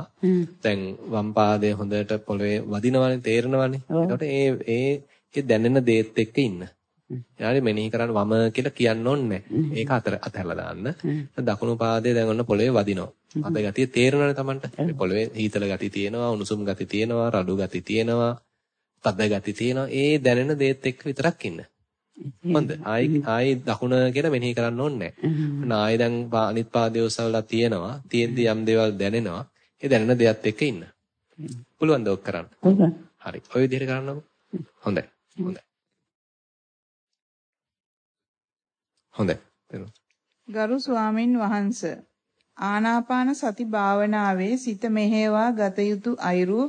දැන් වම් පාදයේ හොඳට පොළවේ වදිනවනේ තේරෙනවනේ. එතකොට ඒ ඒ ඒ දැනෙන දේත් එක්ක ඉන්න. ඊළඟට මෙනෙහි කරන්න වම කියලා කියන්න ඕනේ ඒක අතර අතහැරලා දාන්න. දකුණු පාදයේ දැන් ඔන්න පොළවේ වදිනවා. අද ගතිය තේරෙනවනේ Tamanට. පොළවේ හීතල ගති තියෙනවා, උණුසුම් ගති තියෙනවා, රළු ගති තියෙනවා. තද ගති තියෙනවා. ඒ දැනෙන දේත් එක්ක විතරක් ඉන්න. හොඳ. ආයි ආයි දකුණ කියලා මෙනෙහි කරන්න ඕනේ නැහැ. දැන් අනිත් පාදයේ ඔසවලා තියෙනවා. තියෙද්දි යම් දේවල් දැනෙනවා. ඒ දැනෙන දේත් එක්ක ඉන්න. පුළුවන් ද ඔක් කරන්න? හරි. ඔය විදිහට කරන්නකො. හොඳයි. හොඳයි. හොඳයි. ගරු ස්වාමින් වහන්සේ ආනාපාන සති භාවනාවේ සිත මෙහෙවා ගත යුතු අයුරු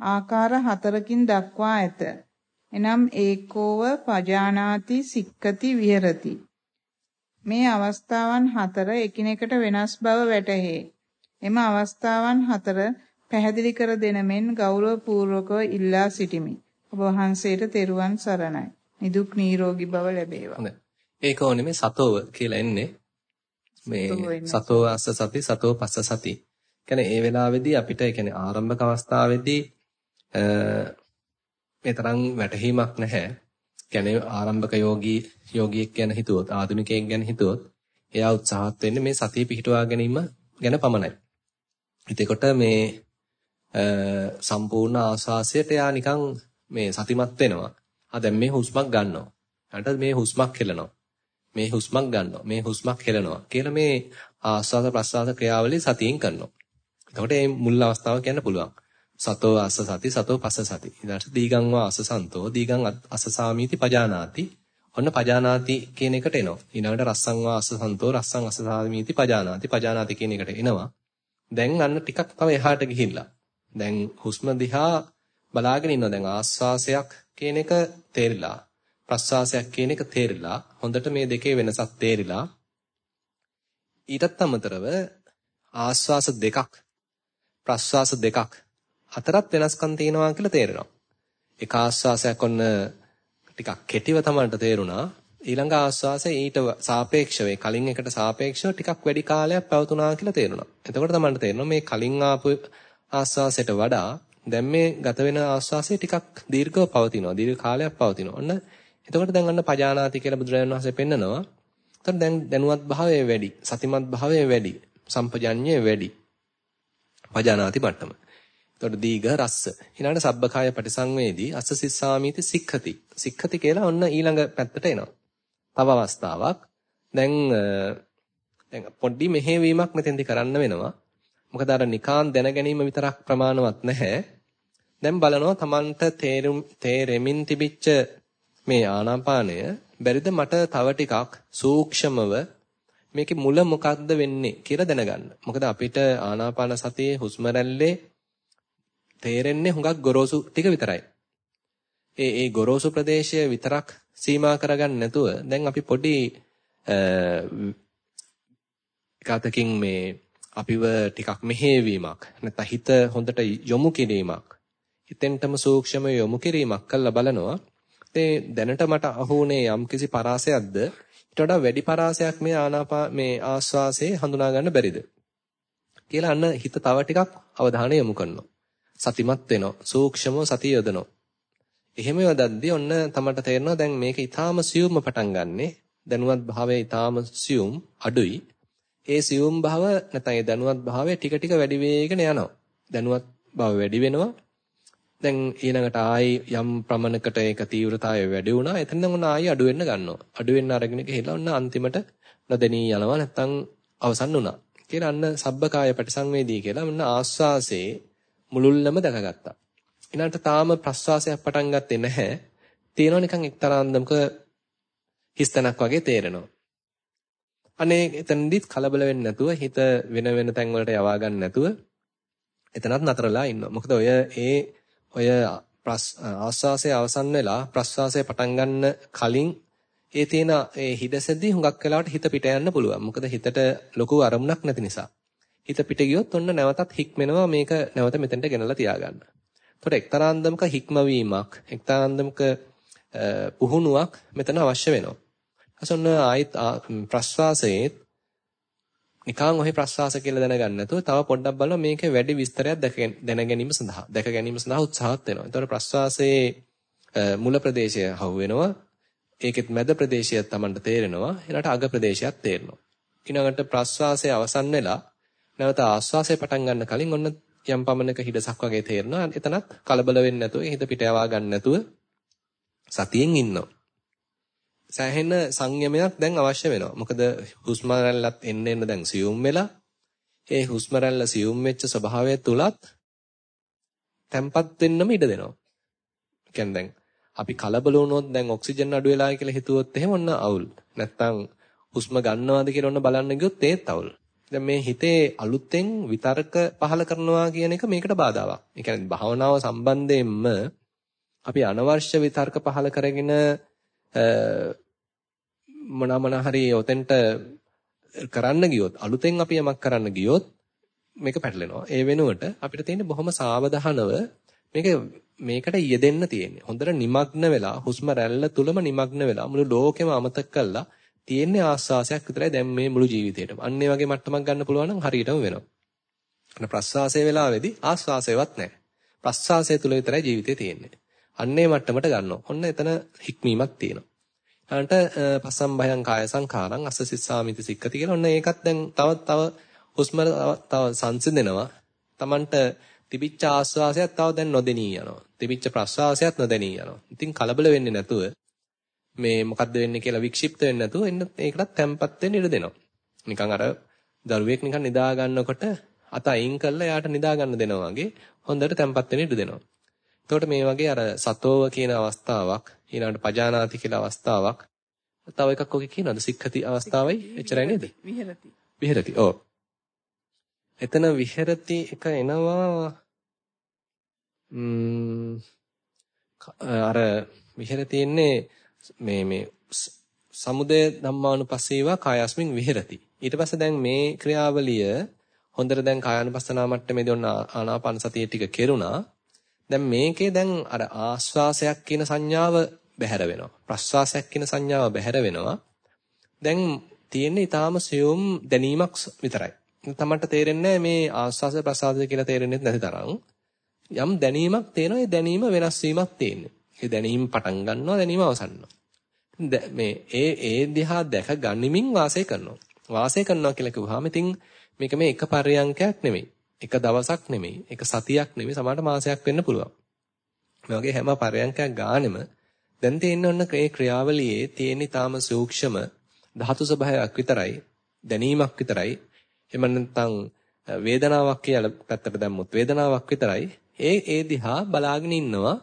ආකාර හතරකින් දක්වා ඇත. එනම් ඒකෝව පජානාති සික්කති විහෙරති. මේ අවස්ථාවන් හතර එකිනෙකට වෙනස් බව වැටහේ. එම අවස්ථාවන් හතර පැහැදිලි කර දෙන මෙන් ගෞරවපූර්වකව ඉල්ලා සිටිමි. ඔබ වහන්සේට තෙරුවන් සරණයි. නිදුක් නිරෝගී භව ලැබේවා. ඒක ඕනේ මේ සතෝව කියලා එන්නේ. මේ සතෝ අස්ස සති සතෝ පස්ස සති. කියන්නේ ඒ වෙලාවේදී අපිට ඒ කියන්නේ ආරම්භක අවස්ථාවේදී මේ තරම් වැටහීමක් නැහැ. කියන්නේ ආරම්භක යෝගී යෝගියෙක් ගැන හිතුවොත් ආධුනිකයෙක් ගැන හිතුවොත් එයා උත්සාහත් වෙන්නේ මේ සතිය පිහිටුවා ගැනීම ගැන පමණයි. එතකොට මේ සම්පූර්ණ ආස්වාසයට එයා නිකන් මේ සතිමත් වෙනවා. ආ දැන් මේ හුස්මක් ගන්නවා. ඊට මේ හුස්මක් හෙලනවා. මේ හුස්මක් ගන්නවා. මේ හුස්මක් හෙලනවා. කියලා මේ ආස්වාද ප්‍රස්වාද ක්‍රියාවලිය සතියෙන් කරනවා. එතකොට මේ මුල් අවස්ථාව කියන්න පුළුවන්. සතෝ අස්ස සති සතෝ පස්ස සති. ඊළඟට දීගං වා අසසන්තෝ දීගං අසසාමීති පජානාති. ඔන්න පජානාති කියන එකට එනවා. ඊළඟට රස්සං වා අසසන්තෝ රස්සං අසසාමීති පජානාති. පජානාති කියන එකට එනවා. දැන් අන්න ටිකක් තව එහාට ගිහිල්ලා. දැන් හුස්ම දිහා බලාගෙන ඉන්නවා. දැන් ආස්වාසයක් කියන එක තේරිලා. ප්‍රස්වාසයක් කියන එක තේරිලා. හොඳට මේ දෙකේ වෙනසක් තේරිලා. ඊටත් අමතරව ආස්වාස දෙකක් ප්‍රස්වාස දෙකක් අතරත් වෙනස්කම් තියෙනවා කියලා තේරෙනවා. එක ආස්වාසයක් ඔන්න ටිකක් කෙටිව තමන්ට තේරුණා. ඊළඟ ආස්වාසය ඊට සාපේක්ෂව කලින් එකට සාපේක්ෂව ටිකක් වැඩි කාලයක් පැවතුනා කියලා තේරුණා. එතකොට තමයි තේරෙනවා මේ කලින් ආපු ආස්වාසයට වඩා දැන් මේ ගත වෙන ආස්වාසය ටිකක් දීර්ඝව පවතිනවා. දීර්ඝ කාලයක් පවතිනවා. ඔන්න එතකොට දැන් අන්න පජානාති කියලා බුදුරජාණන් වහන්සේ පෙන්නනවා. එතකොට දැන් දැනුවත් භාවය වැඩි, සතිමත් භාවය වැඩි, සම්පජඤ්ඤය වැඩි. පජානාති මට්ටම. එතකොට දීඝ රස්ස. ඊළඟට සබ්බකාය පටිසංවේදී අස්ස සිස්සාමීති සික්ඛති. සික්ඛති කියලා ඔන්න ඊළඟ පැත්තට එනවා. තව අවස්ථාවක්. දැන් දැන් පොඩි මෙහෙවීමක් මෙතෙන්දි කරන්න වෙනවා. මොකද අර නිකාන් දැන ගැනීම විතරක් ප්‍රමාණවත් නැහැ. දැන් බලනවා Tamanට තේරෙමින් තිබිච්ච මේ ආනාපානය බැරිද මට තව ටිකක් සූක්ෂමව මේකේ මුල මොකක්ද වෙන්නේ කියලා දැනගන්න. මොකද අපිට ආනාපාන සතියේ හුස්ම රැල්ලේ තේරෙන්නේ හුඟක් ගොරෝසු ටික විතරයි. ඒ ඒ ගොරෝසු ප්‍රදේශය විතරක් සීමා කරගන්න නැතුව දැන් අපි පොඩි එකතකින් මේ අපිව ටිකක් මෙහෙවීමක් නැත්නම් හිත හොඳට යොමු කිරීමක් හිතෙන්ටම සූක්ෂම යොමු කිරීමක් කළා බලනවා ඒ දැනට මට අහුනේ යම්කිසි පරාසයක්ද? ඊට වඩා වැඩි පරාසයක් මේ ආනාපා මේ ආස්වාසේ හඳුනා ගන්න බැරිද? කියලා අන්න හිත තව ටිකක් අවධානය යොමු කරනවා. සතිමත් වෙනවා. සූක්ෂමව සතිය යොදනවා. එහෙම යොදද්දී ඔන්න තමට තේරෙනවා දැන් මේක ඊටාම සියුම්ම පටන් ගන්නෙ. දැනුවත් භාවය ඊටාම සියුම් අඩුයි. ඒ සියුම් භාව නැත්නම් ඒ දැනුවත් භාවය ටික ටික වැඩි වෙගෙන යනවා. දැනුවත් භාව වැඩි වෙනවා. දැන් ඊළඟට ආයි යම් ප්‍රමණයකට ඒක තීව්‍රතාවය වැඩි වුණා. එතන නම් ආයි අඩු වෙන්න ගන්නවා. අඩු වෙන්න අරගෙන ගිහලා ඔන්න අන්තිමට නොදෙනී යනවා නැත්තම් අවසන් වුණා. කියලා අන්න සබ්බකාය පටිසංවේදී කියලා ඔන්න ආස්වාසේ මුලුල්ලම දැකගත්තා. ඊළඟට තාම ප්‍රස්වාසයක් පටන් ගත්තේ නැහැ. තියෙනවා නිකන් එක්තරා අන්දමක හිස්තනක් වගේ තේරෙනවා. අනේ එතනදිත් කලබල වෙන්නේ නැතුව හිත වෙන වෙන තැන් වලට යවා ගන්න නැතුව එතනත් නතරලා ඉන්නවා. මොකද ඔය ඒ ඔය ආස්වාසය අවසන් වෙලා ප්‍රස්වාසය පටන් ගන්න කලින් ඒ තියෙන ඒ හිඩසෙද්දී හුඟක් වෙලාවට හිත පිට යන්න පුළුවන්. මොකද හිතට ලොකු අරමුණක් නැති නිසා. හිත පිට ගියොත් ඔන්න නැවතත් හික්මෙනවා මේක නැවත මෙතෙන්ට ගෙනලා තියාගන්න. එතකොට එක්තරාන්දමක හික්මවීමක්, එක්තරාන්දමක පුහුණුවක් මෙතන අවශ්‍ය වෙනවා. අසොන්න ආයිත් ප්‍රස්වාසයේත් නිකන් ඔහි ප්‍රස්වාස කියලා දැනගන්න නැතුව තව පොඩ්ඩක් බලලා මේකේ වැඩි විස්තරයක් දැන ගැනීම සඳහා දැක ගැනීම සඳහා උත්සාහත් වෙනවා. ඒතකොට ප්‍රස්වාසයේ මුල ප්‍රදේශය හවු වෙනවා. ඒකෙත් මැද ප්‍රදේශය Tamanට තේරෙනවා. ඊළඟට අග ප්‍රදේශයක් තේරෙනවා. ඊළඟට ප්‍රස්වාසයේ අවසන් වෙලා නැවත ආස්වාසය පටන් ගන්න කලින් ඔන්න යම් පමණක හිඩසක් වගේ තේරෙනවා. එතනත් කලබල වෙන්නේ නැතුව හිත පිට යවා ගන්න නැතුව සතියෙන් ඉන්නවා. සෑහෙන සංයමයක් දැන් අවශ්‍ය වෙනවා. මොකද හුස්ම රැල්ලත් එන්න එන්න දැන් සියුම් වෙලා ඒ හුස්ම රැල්ල සියුම් වෙච්ච ස්වභාවය තුලත් තැම්පත් වෙන්නම ඉඩ දෙනවා. කියන්නේ දැන් අපි කලබල වුණොත් දැන් ඔක්සිජන් අඩු වෙලා කියලා හිතුවොත් එහෙම ඔන්න අවුල්. නැත්තම් හුස්ම ගන්නවාද කියලා ඔන්න බලන්න ගියොත් ඒත් අවුල්. දැන් මේ හිතේ අලුතෙන් විතර්ක පහල කරනවා කියන එක මේකට බාධාවක්. ඒ කියන්නේ භාවනාව සම්බන්ධයෙන්ම අපි අනවශ්‍ය විතර්ක පහල කරගෙන මොන මොන හරි ඔතෙන්ට කරන්න ගියොත් අලුතෙන් අපි යමක් කරන්න ගියොත් මේක පැටලෙනවා. ඒ වෙනුවට අපිට තියෙන්නේ බොහොම සාවධානව මේක මේකට යෙදෙන්න තියෙන්නේ. හොඳට নিমগ্ন වෙලා හුස්ම රැල්ල තුලම নিমগ্ন වෙලා මුළු ලෝකෙම අමතක කළා තියෙන්නේ ආස්වාසයක් විතරයි දැන් මේ මුළු ජීවිතේටම. අන්න ඒ වගේ මට්ටමක් ගන්න පුළුවන් නම් හරියටම වෙනවා. අන්න ප්‍රස්වාසයේ වෙලාවේදී ආස්වාසයවත් නැහැ. ප්‍රස්වාසය තුල විතරයි ජීවිතේ තියෙන්නේ. අන්නේ මට්ටමට ගන්නවා. ඔන්න එතන හික්මීමක් තියෙනවා. ඊළඟට පසම් භයං කාය සංඛාරං අස්ස සිස්සාමිති සික්කති කියලා. ඔන්න ඒකත් දැන් තව තව හුස්ම තව සංසිඳෙනවා. Tamanට තිබිච්ච ආස්වාසයක් තව දැන් නොදෙනී යනවා. තිබිච්ච ප්‍රස්වාසයක් නොදෙනී යනවා. ඉතින් කලබල වෙන්නේ නැතුව මේ මොකද්ද වෙන්නේ කියලා වික්ෂිප්ත වෙන්නේ නැතුව එන්න ඒකටත් තැම්පත් වෙන්න ඉඩ දෙනවා. නිකන් අර දරුවෙක් නිකන් නිදා ගන්නකොට අත අයින් කරලා එයාට නිදා ගන්න දෙනවා වගේ හොඳට තැම්පත් වෙන්න ඉඩ දෙනවා. එතකොට මේ වගේ අර සතෝව කියන අවස්ථාවක් ඊළඟට පජානාති කියලා අවස්ථාවක් තව එකක් ඔකේ කියනවාද? සික්ඛති අවස්ථාවයි? එච්චරයි නේද? විහෙරති. විහෙරති. ඔව්. එතන විහෙරති එක එනවා අර විහෙරතින්නේ මේ මේ සමුදය ධම්මානුපස්සීවා කායස්මින් විහෙරති. ඊට පස්සේ දැන් මේ ක්‍රියාවලිය හොඳට දැන් කායानुපස්සනා මට්ටමේදී ඔන්න ආනාපාන සතිය ටික කෙරුණා දැන් මේකේ දැන් අර ආස්වාසයක් කියන සංඥාව බැහැර වෙනවා. ප්‍රස්වාසයක් කියන සංඥාව බැහැර වෙනවා. දැන් තියෙන්නේ ඊටාම සියුම් දැනීමක් විතරයි. තමන්ට තේරෙන්නේ මේ ආස්වාස ප්‍රසආද කියලා තේරෙන්නේ නැති තරම් යම් දැනීමක් තියෙනවා ඒ දැනීම වෙනස් වීමක් තියෙන්නේ. ඒ දැනීම පටන් ගන්නවා දැනීම අවසන්නවා. මේ ඒ ඒ දිහා දැක ගනිමින් වාසය කරනවා. වාසය කරනවා කියලා කිව්වහම ඉතින් මේක මේ එක පරයන්කයක් නෙමෙයි. එක දවසක් නෙමෙයි. එක සතියක් නෙමෙයි. සමහරට මාසයක් වෙන්න පුළුවන්. මේ වගේ හැම පරයන්කයක් ගානෙම දැන් තියෙන ඔන්න මේ ක්‍රියාවලියේ තියෙන ඊටාම සූක්ෂම ධාතු ස්වභාවයක් විතරයි. දැනීමක් විතරයි. එහෙම නැත්නම් වේදනාවක් කියලා පැත්තට දැම්මොත් වේදනාවක් විතරයි. ඒ ඒ දිහා බලාගෙන ඉන්නවා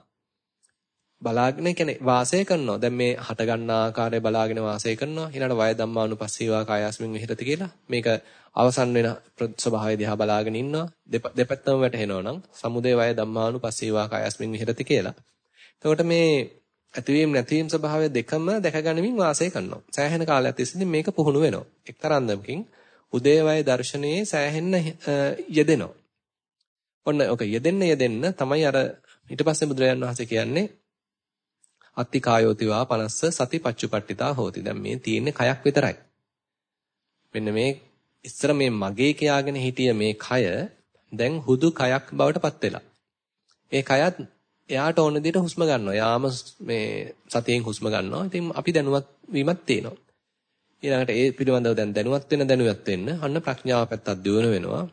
බලාගෙන කියන්නේ වාසය කරනවා. දැන් මේ හට ගන්න ආකාරය බලාගෙන වාසය කරනවා. ඊළඟට වය ධම්මානුපස්සීවා කායස්මින් විහෙරති කියලා. මේක අවසන් වෙන ස්වභාවය දිහා බලාගෙන ඉන්නවා. දෙපැත්තම වැටහෙනවා නම් සමුදේ වය ධම්මානුපස්සීවා කායස්මින් විහෙරති කියලා. එතකොට මේ ඇතිවීම නැතිවීම ස්වභාවය දෙකම දැකගනිමින් වාසය කරනවා. සෑහෙන කාලයක් තිස්සේ මේක පුහුණු වෙනවා. එක්තරා අන්දමකින් උදේවය දර්ශනයේ සෑහෙන්න යෙදෙනවා. ඔන්න ඔක යෙදෙන්න යෙදෙන්න තමයි අර ඊට පස්සේ බුදුරජාන් වහන්සේ කියන්නේ අත්ති කායෝතිවා පනස්ස සති පච්චුපට්ඨිතා හෝති. දැන් මේ තියෙන්නේ කයක් විතරයි. මෙන්න මේ ඉස්සර මේ මගේ කියාගෙන හිටිය මේ කය දැන් හුදු කයක් බවට පත් වෙලා. ඒ කයත් එයාට ඕන විදිහට හුස්ම ගන්නවා. යාම මේ සතියෙන් හුස්ම ගන්නවා. ඉතින් අපි දැනුවත් වීමක් තියෙනවා. ඊළඟට ඒ පිළිබඳව දැන් දැනුවත් වෙන දැනුවත් වෙන්න අන්න ප්‍රඥාව පැත්තත් දියුණු වෙනවා.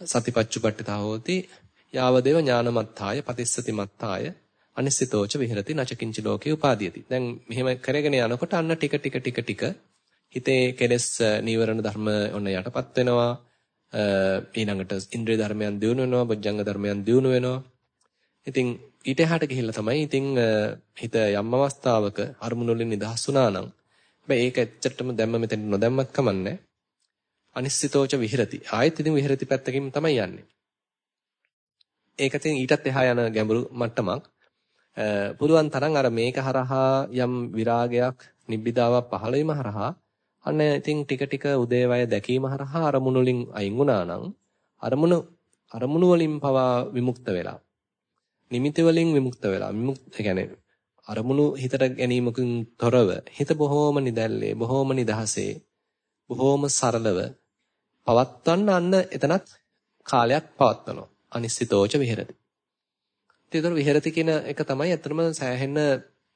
සතිපච්චුපට්ඨිතා හෝති යාවදේව ඥානමත්තාය පතිස්සති මත්තාය අනිසිතෝච විහෙරති නචකින්ච ලෝකේ උපාදීයති. දැන් මෙහෙම කරගෙන යනකොට අන්න ටික ටික ටික ටික හිතේ කෙලෙස් නීවරණ ධර්ම ඔන්න යටපත් වෙනවා. ඊළඟට ඉන්ද්‍රිය ධර්මයන් දියුණු වෙනවා, බොජ්ජංග ධර්මයන් දියුණු වෙනවා. ඉතින් ඊට එහාට ගිහිල්ලා තමයි ඉතින් හිත යම් අවස්ථාවක අරමුණු වලින් නිදහස් වුණා නම් හැබැයි ඒක ඇත්තටම දැම්ම මෙතන නොදැම්මත් කමන්නේ. අනිශ්චිතෝච විහෙරති. ආයෙත් ඉතින් විහෙරති පැත්තකින් තමයි යන්නේ. ඒක ඉතින් ඊටත් එහා යන ගැඹුරු මට්ටමක්. පුළුවන් තරම් අර මේක හරහා යම් විරාගයක් නිබ්බිදාවක් පහළ වීම හරහා අන්න ඉතින් ටික ටික උදේවය දැකීම හරහා අරමුණු වලින් අයින් වුණා නම් අරමුණු අරමුණු වලින් පවා විමුක්ත වෙලා නිමිති වලින් විමුක්ත වෙලා විමුක්ත කියන්නේ අරමුණු හිතට ගැනීමකින් තොරව හිත බොහෝම නිදැල්ලේ බොහෝම නිදහසේ බොහෝම සරලව පවත්වන්න අන්න එතනත් කාලයක් පවත්වනවා. අනිශ්චිතෝච විහෙරති. ඒතර විහෙරති කියන එක තමයි අතරම සෑහෙන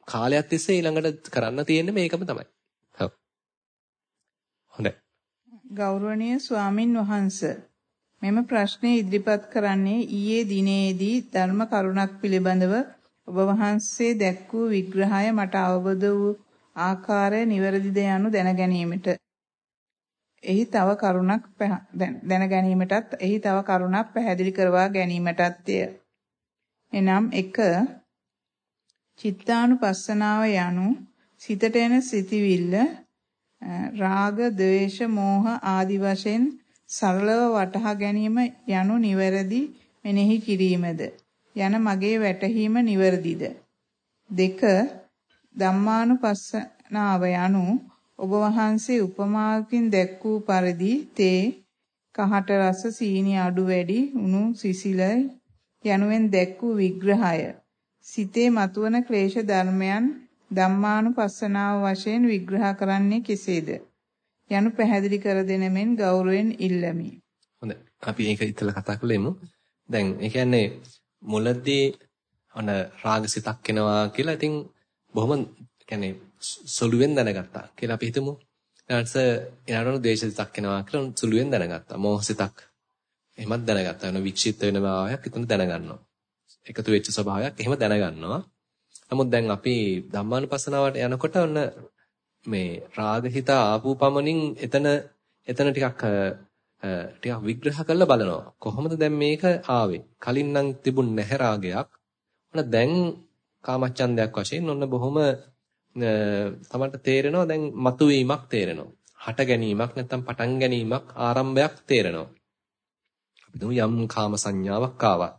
කාලයක් තිස්සේ ඊළඟට කරන්න තියෙන්නේ මේකම තමයි. ඔව්. හොඳයි. ගෞරවනීය ස්වාමින් වහන්සේ මෙම ප්‍රශ්නේ ඉදිරිපත් කරන්නේ ඊයේ දිනේදී ධර්ම කරුණක් පිළිබඳව ඔබ වහන්සේ දැක් වූ විග්‍රහය මට අවබෝධ වූ ආකාරය නිවැරදිද යනු දැන ගැනීමට එහි තව කරුණක් දැන ගැනීමටත් එහි තව කරුණක් පැහැදිලි කරවා ගැනීමටත්ය. එනම් 1 චිත්තානුපස්සනාව යනු සිතට එන සිතිවිල්ල රාග, ద్వේෂ, මෝහ ආදි වශයෙන් සරලව වටහා ගැනීම යනු නිවැරදි මෙනෙහි කිරීමද? යන මගේ වැටහීම නිවැරදිද? දෙක ධම්මානුපස්සනාව යනු ඔබ වහන්සේ උපමාවකින් දැක් වූ පරිදි තේ කහට රස සීනි අඩු වැඩි උණු සිසිලයි යනුවෙන් දැක් වූ විග්‍රහය සිතේ මතුවන ක්ලේශ ධර්මයන් ධම්මානුපස්සනාව වශයෙන් විග්‍රහ කරන්නේ කෙසේද යනු පැහැදිලි කර දෙන මෙන් ගෞරවයෙන් ඉල්ලමි. හොඳයි. අපි ඒක ඉතලා කතා කළෙමු. දැන් ඒ කියන්නේ මුලදී අන රාගසිතක් එනවා කියලා ඉතින් බොහොම කියන්නේ සුළුවෙන් දැනගත්තා කියලා අපි හිතමු. ඊට පස්සේ ඊළඟට ද්වේෂසිතක් එනවා කියලා සුළුවෙන් දැනගත්තා. මෝහසිතක් එහෙමත් දැනගත්තා. වෙන වික්ෂිප්ත වෙන භාවයක් එතන දැනගන්නවා. එකතු වෙච්ච ස්වභාවයක් එහෙම දැනගන්නවා. නමුත් දැන් අපි ධම්මානුපස්සනාවට යනකොට ඔන්න මේ රාගහිත ආපු පමණින් එතන එතන ටිකක් ටිකක් විග්‍රහ කරලා බලනවා. කොහොමද දැන් මේක ආවේ? කලින් නම් තිබුණ නැහැ රාගයක්. ඔන්න දැන් කාමච්ඡන්දයක් වශයෙන් ඔන්න බොහොම තමන්ට තේරෙනවා දැන් මතුවීමක් තේරෙනවා. හට ගැනීමක් නැත්නම් පටන් ගැනීමක් ආරම්භයක් තේරෙනවා. අපි යම් කාම සංඥාවක් ආවා.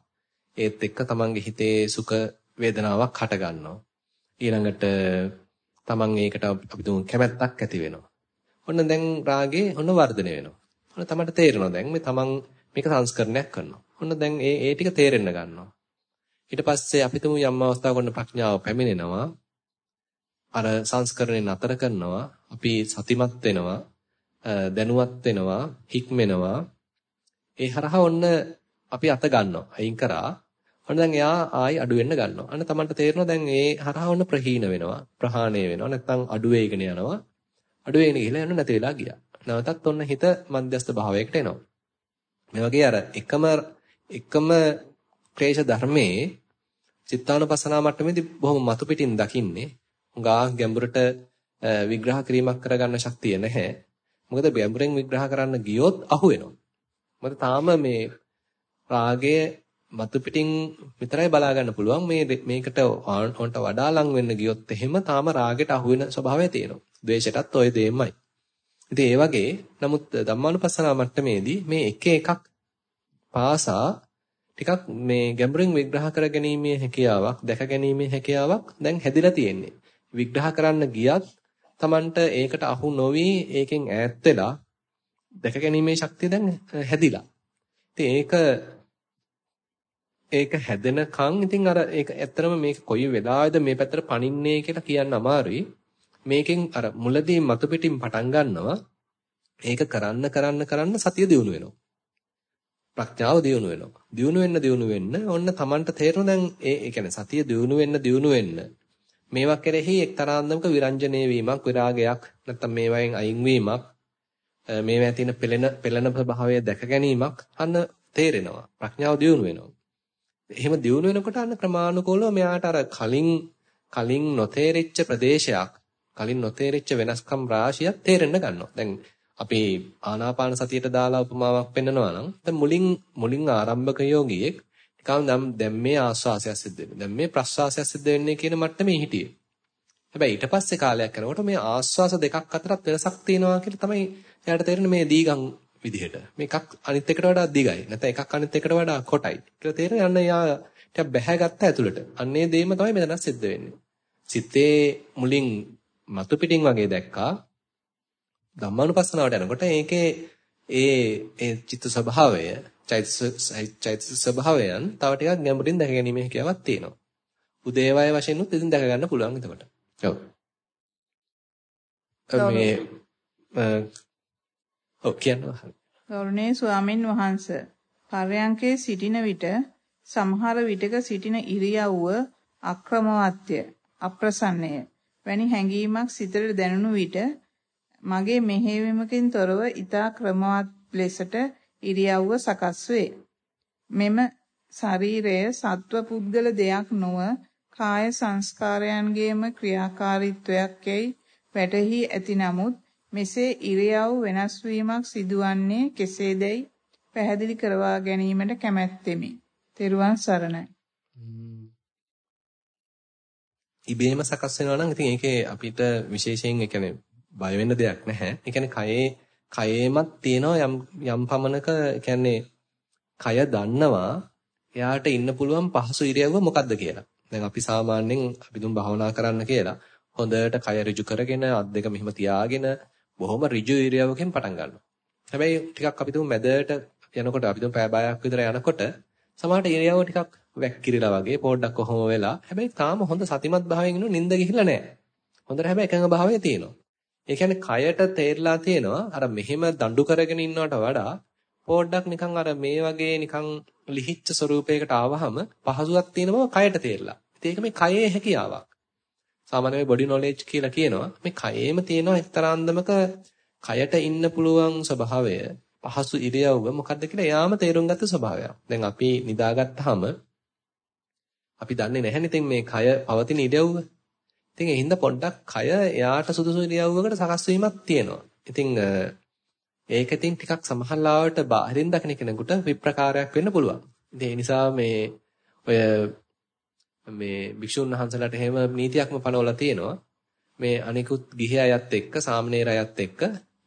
ඒත් එක්ක තමන්ගේ හිතේ සුඛ වේදනාවක් හට ගන්නවා. ඊළඟට තමන් ඒකට අපි දුමු කැමැත්තක් ඇති වෙනවා. ඔන්න දැන් රාගේ ඔන්න වර්ධනය වෙනවා. ඔන්න තමන්ට තේරෙනවා දැන් මේ තමන් මේක සංස්කරණයක් කරනවා. ඔන්න දැන් ඒ ඒ ටික තේරෙන්න ගන්නවා. ඊට පස්සේ අපි තුමු යම් අවස්ථාවක ඔන්න ප්‍රඥාව පැමිණෙනවා. අර සංස්කරණය නතර කරනවා. අපි සතිමත් වෙනවා. දැනුවත් වෙනවා. හික්මෙනවා. ඒ හරහා ඔන්න අපි අත ගන්නවා. අයින් කරා. ඔන්න දැන් එයා ආයි අඩු වෙන්න ගන්නවා. අන්න තමන්ට තේරෙනවා දැන් ඒ හරහා ඔන්න ප්‍රහීන වෙනවා. ප්‍රහාණය වෙනවා. නැත්නම් අඩු වේගෙන යනවා. අඩු වේගෙන ගිහලා යන්න නැති වෙලා ගියා. නැවතත් ඔන්න හිත මධ්‍යස්ථ භාවයකට එනවා. මේ වගේ අර එකම එකම ක්ලේශ ධර්මයේ චිත්තානුපසනාව මට්ටමේදී බොහොම මතු පිටින් දකින්නේ. උඟා ගැඹුරට විග්‍රහ කිරීමක් කරගන්න ශක්තිය නැහැ. මොකද ගැඹුරෙන් විග්‍රහ කරන්න ගියොත් අහු වෙනවා. මොකද තාම මේ රාගය මතු පිටින් විතරයි බලා ගන්න පුළුවන් මේ මේකට ඔන්ට වඩා ලං වෙන්න ගියොත් එහෙම තාම රාගෙට අහු වෙන ස්වභාවය තියෙනවා. ද්වේෂයටත් ওই දෙයමයි. ඉතින් ඒ වගේ නමුත් ධම්මානුපස්සනා මට්ටමේදී මේ එක එකක් පාසා ටිකක් මේ ගැඹුරින් විග්‍රහ කර ගැනීමේ හැකියාවක් දැක ගැනීමේ හැකියාවක් දැන් හැදිලා තියෙන්නේ. විග්‍රහ කරන්න ගියත් Tamanට ඒකට අහු නොවි ඒකෙන් ඈත් වෙලා දැක ගැනීමේ ශක්තිය දැන් හැදිලා. ඉතින් ඒක ඒක හැදෙනකන් ඉතින් අර ඒක ඇත්තරම මේක කොයි වෙලාවෙද මේ පැත්තට පනින්නේ කියලා කියන්න අමාරුයි. මේකෙන් අර මුලදී මතු පිටින් පටන් ගන්නවා. ඒක කරන්න කරන්න කරන්න සතිය දියුණු වෙනවා. ප්‍රඥාව දියුණු වෙනවා. දියුණු වෙන්න දියුණු වෙන්න ඔන්න Tamanට තේරෙන දැන් ඒ කියන්නේ සතිය දියුණු වෙන්න දියුණු වෙන්න මේවා කෙරෙහි එක්තරා අන්දමක විරංජනේ වීමක් විරාගයක් නැත්තම් මේවායින් අයින් වීමක් මේවා තියෙන පෙළෙන පෙළෙන ස්වභාවය දැක ගැනීමක් අන්න තේරෙනවා. ප්‍රඥාව දියුණු වෙනවා. එහෙම දියුණු වෙනකොට අන්න ක්‍රමානුකූලව මෙයාට අර කලින් කලින් නොතේරිච්ච ප්‍රදේශයක් කලින් නොතේරිච්ච වෙනස්කම් රාශියක් තේරෙන්න ගන්නවා. දැන් අපි ආනාපාන සතියට දාලා උපමාවක් පෙන්නනවා නම් දැන් මුලින් මුලින් ආරම්භක යෝගියෙක් නිකන් නම් දැන් මේ ආස්වාසය සිද්ධ වෙන්නේ. දැන් මේ ප්‍රස්වාසය සිද්ධ වෙන්නේ කියන මට්ටමේ හිටියේ. හැබැයි ඊට පස්සේ කාලයක් යනකොට මේ ආස්වාස දෙකක් අතරත් වෙනසක් තියෙනවා කියලා තමයි එයාට තේරෙන්නේ මේ දීගම් විදිහට. මේකක් අනිත් එකට වඩා දිගයි. නැත්නම් එකක් අනිත් එකට වඩා කොටයි. කියලා තේරෙන යන්න යා ටිකක් බැහැගත්ත ඇතුළට. අන්නේ දෙයම තමයි මෙතන සිද්ධ වෙන්නේ. සිතේ මුලින් මතු පිටින් වගේ දැක්කා. ධම්මානුපස්සනාවට යනකොට ඒකේ ඒ ඒ චිත්ත ස්වභාවය, චෛතසික ස්වභාවයන් තව ටිකක් ගැඹුරින් දැක ගැනීම හැකියාවක් තියෙනවා. උදේවය වශයෙන් උත් ඉතින් දැක ගන්න පුළුවන් එතකොට. ඔව්. මේ ඔව් කියනවා. ගෞරවනීය ස්වාමින් වහන්සේ පර්යංකේ සිටින විට සමහර විටක සිටින ඉරියව්ව අක්‍රමවත්ය අප්‍රසන්නය වැනි හැඟීමක් සිතට දැනුණු විට මගේ මෙහෙයවීමකින් තොරව ඊතා ක්‍රමවත් ලෙසට ඉරියව්ව සකස් වේ. මෙම ශරීරය සත්ව පුද්ගල දෙයක් නොව කාය සංස්කාරයන්ගේම ක්‍රියාකාරීත්වයක් යයි වැටහි ඇති නමුත් මෙසේ ඉරියව් වෙනස් වීමක් සිදුවන්නේ කෙසේදයි පැහැදිලි කරවා ගැනීමට කැමැත්තෙමි. තෙරුවන් සරණයි. ඉබේම සකස් වෙනවා නම් ඉතින් ඒකේ අපිට විශේෂයෙන් ඒ කියන්නේ බය වෙන්න දෙයක් නැහැ. ඒ කියන්නේ කයේ කයේමත් තියෙනවා යම් යම් පමණක කියන්නේ කය දන්නවා එයාට ඉන්න පුළුවන් පහසු ඉරියව්ව මොකද්ද කියලා. දැන් අපි සාමාන්‍යයෙන් අපි දුම් භාවනා කරන්න කියලා හොඳට කය ඍජු කරගෙන අත් දෙක මෙහෙම තියාගෙන බොහොම ඍජු ඉරියව්වකින් පටන් ගන්නවා. හැබැයි ටිකක් අපි තුමු මැදට යනකොට අපි තුමු පෑ බායක් විතර යනකොට සමහරට ඉරියව්ව ටිකක් වැක්කිරිලා වගේ පොඩ්ඩක් කොහොම වෙලා. හැබැයි තාම හොඳ සතිමත් භාවයෙන් ඉන්නු නිින්ද ගිහිල්ලා නැහැ. හොඳට හැබැයි එකඟ භාවය තියෙනවා. ඒ කියන්නේ කයට තේරලා තියෙනවා අර මෙහෙම දඬු කරගෙන ඉන්නවට වඩා පොඩ්ඩක් නිකන් අර මේ වගේ නිකන් ලිහිච්ච ස්වරූපයකට ආවහම පහසුවක් තියෙන බව කයට තේරලා. ඉතින් ඒක මේ කයේ හැකියාවක්. සාමාන්‍යයෙන් බොඩි නොලෙජ් කියලා කියනවා. මේ කයේම තියෙන එක්තරා අන්දමක කයට ඉන්න පුළුවන් ස්වභාවය පහසු ඉරියව්ව මොකද්ද කියලා එයාම තේරුම් ගත්ත ස්වභාවයක්. දැන් අපි නිදාගත්තාම අපි දන්නේ නැහැ ඉතින් මේ කය පවතින ඉරියව්ව. ඉතින් ඒ හින්දා පොඩ්ඩක් කය එයාට සුදුසු ඉරියව්වකට සකස් වීමක් තියෙනවා. ඉතින් ඒක ඉතින් ටිකක් සමහරවිට බාහිරින් දකින කෙනෙකුට විප්‍රකාරයක් වෙන්න පුළුවන්. ඉතින් ඒ නිසා මේ ඔය මේ භික්ෂුන් වහන්සේලාට එහෙම නීතියක්ම පනවලා තියෙනවා. මේ අනිකුත් ගිහි අයත් එක්ක සාමණේර අයත් එක්ක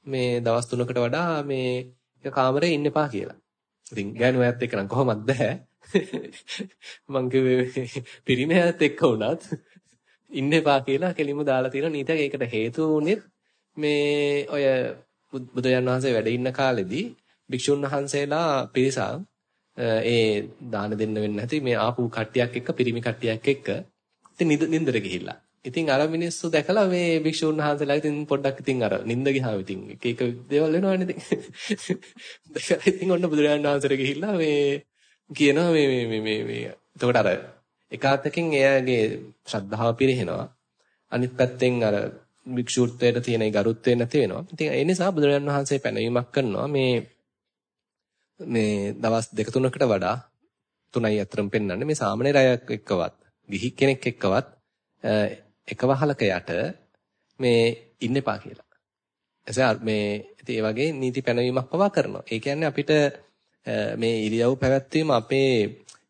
මේ දවස් 3කට වඩා මේ කාමරේ ඉන්න එපා කියලා. ඉතින් ගෑනු අයත් එක්ක නම් කොහොමද බෑ. මං කිව්වේ පිරිමයත් එක්ක වුණත් ඉන්න එපා කියලා කෙලින්ම දාලා තියෙන නීතියක්. ඒකට හේතු වුණේ මේ ඔය බුදුයන් වහන්සේ වැඩ ඉන්න කාලෙදී භික්ෂුන් වහන්සේලා පිරිසක් ඒ දාන දෙන්න වෙන්නේ නැති මේ ආපු කට්ටියක් එක්ක පිරිමි කට්ටියක් එක්ක ඉතින් නින්දට ගිහිල්ලා. ඉතින් අර මිනිස්සු දැකලා මේ භික්ෂුන් වහන්සේලා ඉතින් පොඩ්ඩක් ඉතින් අර නිින්ද ගියාම ඉතින් එක එක දේවල් වෙනවනේ ඉතින්. දැකලා ඉතින් ඔන්න බුදුරජාණන් වහන්සේට ගිහිල්ලා මේ කියනවා මේ මේ මේ මේ මේ එතකොට අර එකාතකින් එයාගේ ශ්‍රද්ධාව පිරිහෙනවා. අනිත් පැත්තෙන් අර භික්ෂූත්වයට තියෙන ගරුත්වය නැති වෙනවා. ඉතින් ඒ නිසා බුදුරජාණන් වහන්සේ පැනවීමක් කරනවා මේ මේ දවස් දෙක තුනකට වඩා තුනයි අතරම පෙන්වන්නේ මේ සාමණේරයක් එක්කවත් ගිහි කෙනෙක් එක්කවත් එකවහලක යට මේ ඉන්න එපා කියලා. එසේ මේ ඉතින් ඒ වගේ නීති පැනවීමක් පවා කරනවා. ඒ කියන්නේ අපිට මේ ඉරියව් පැවැත්වීම අපේ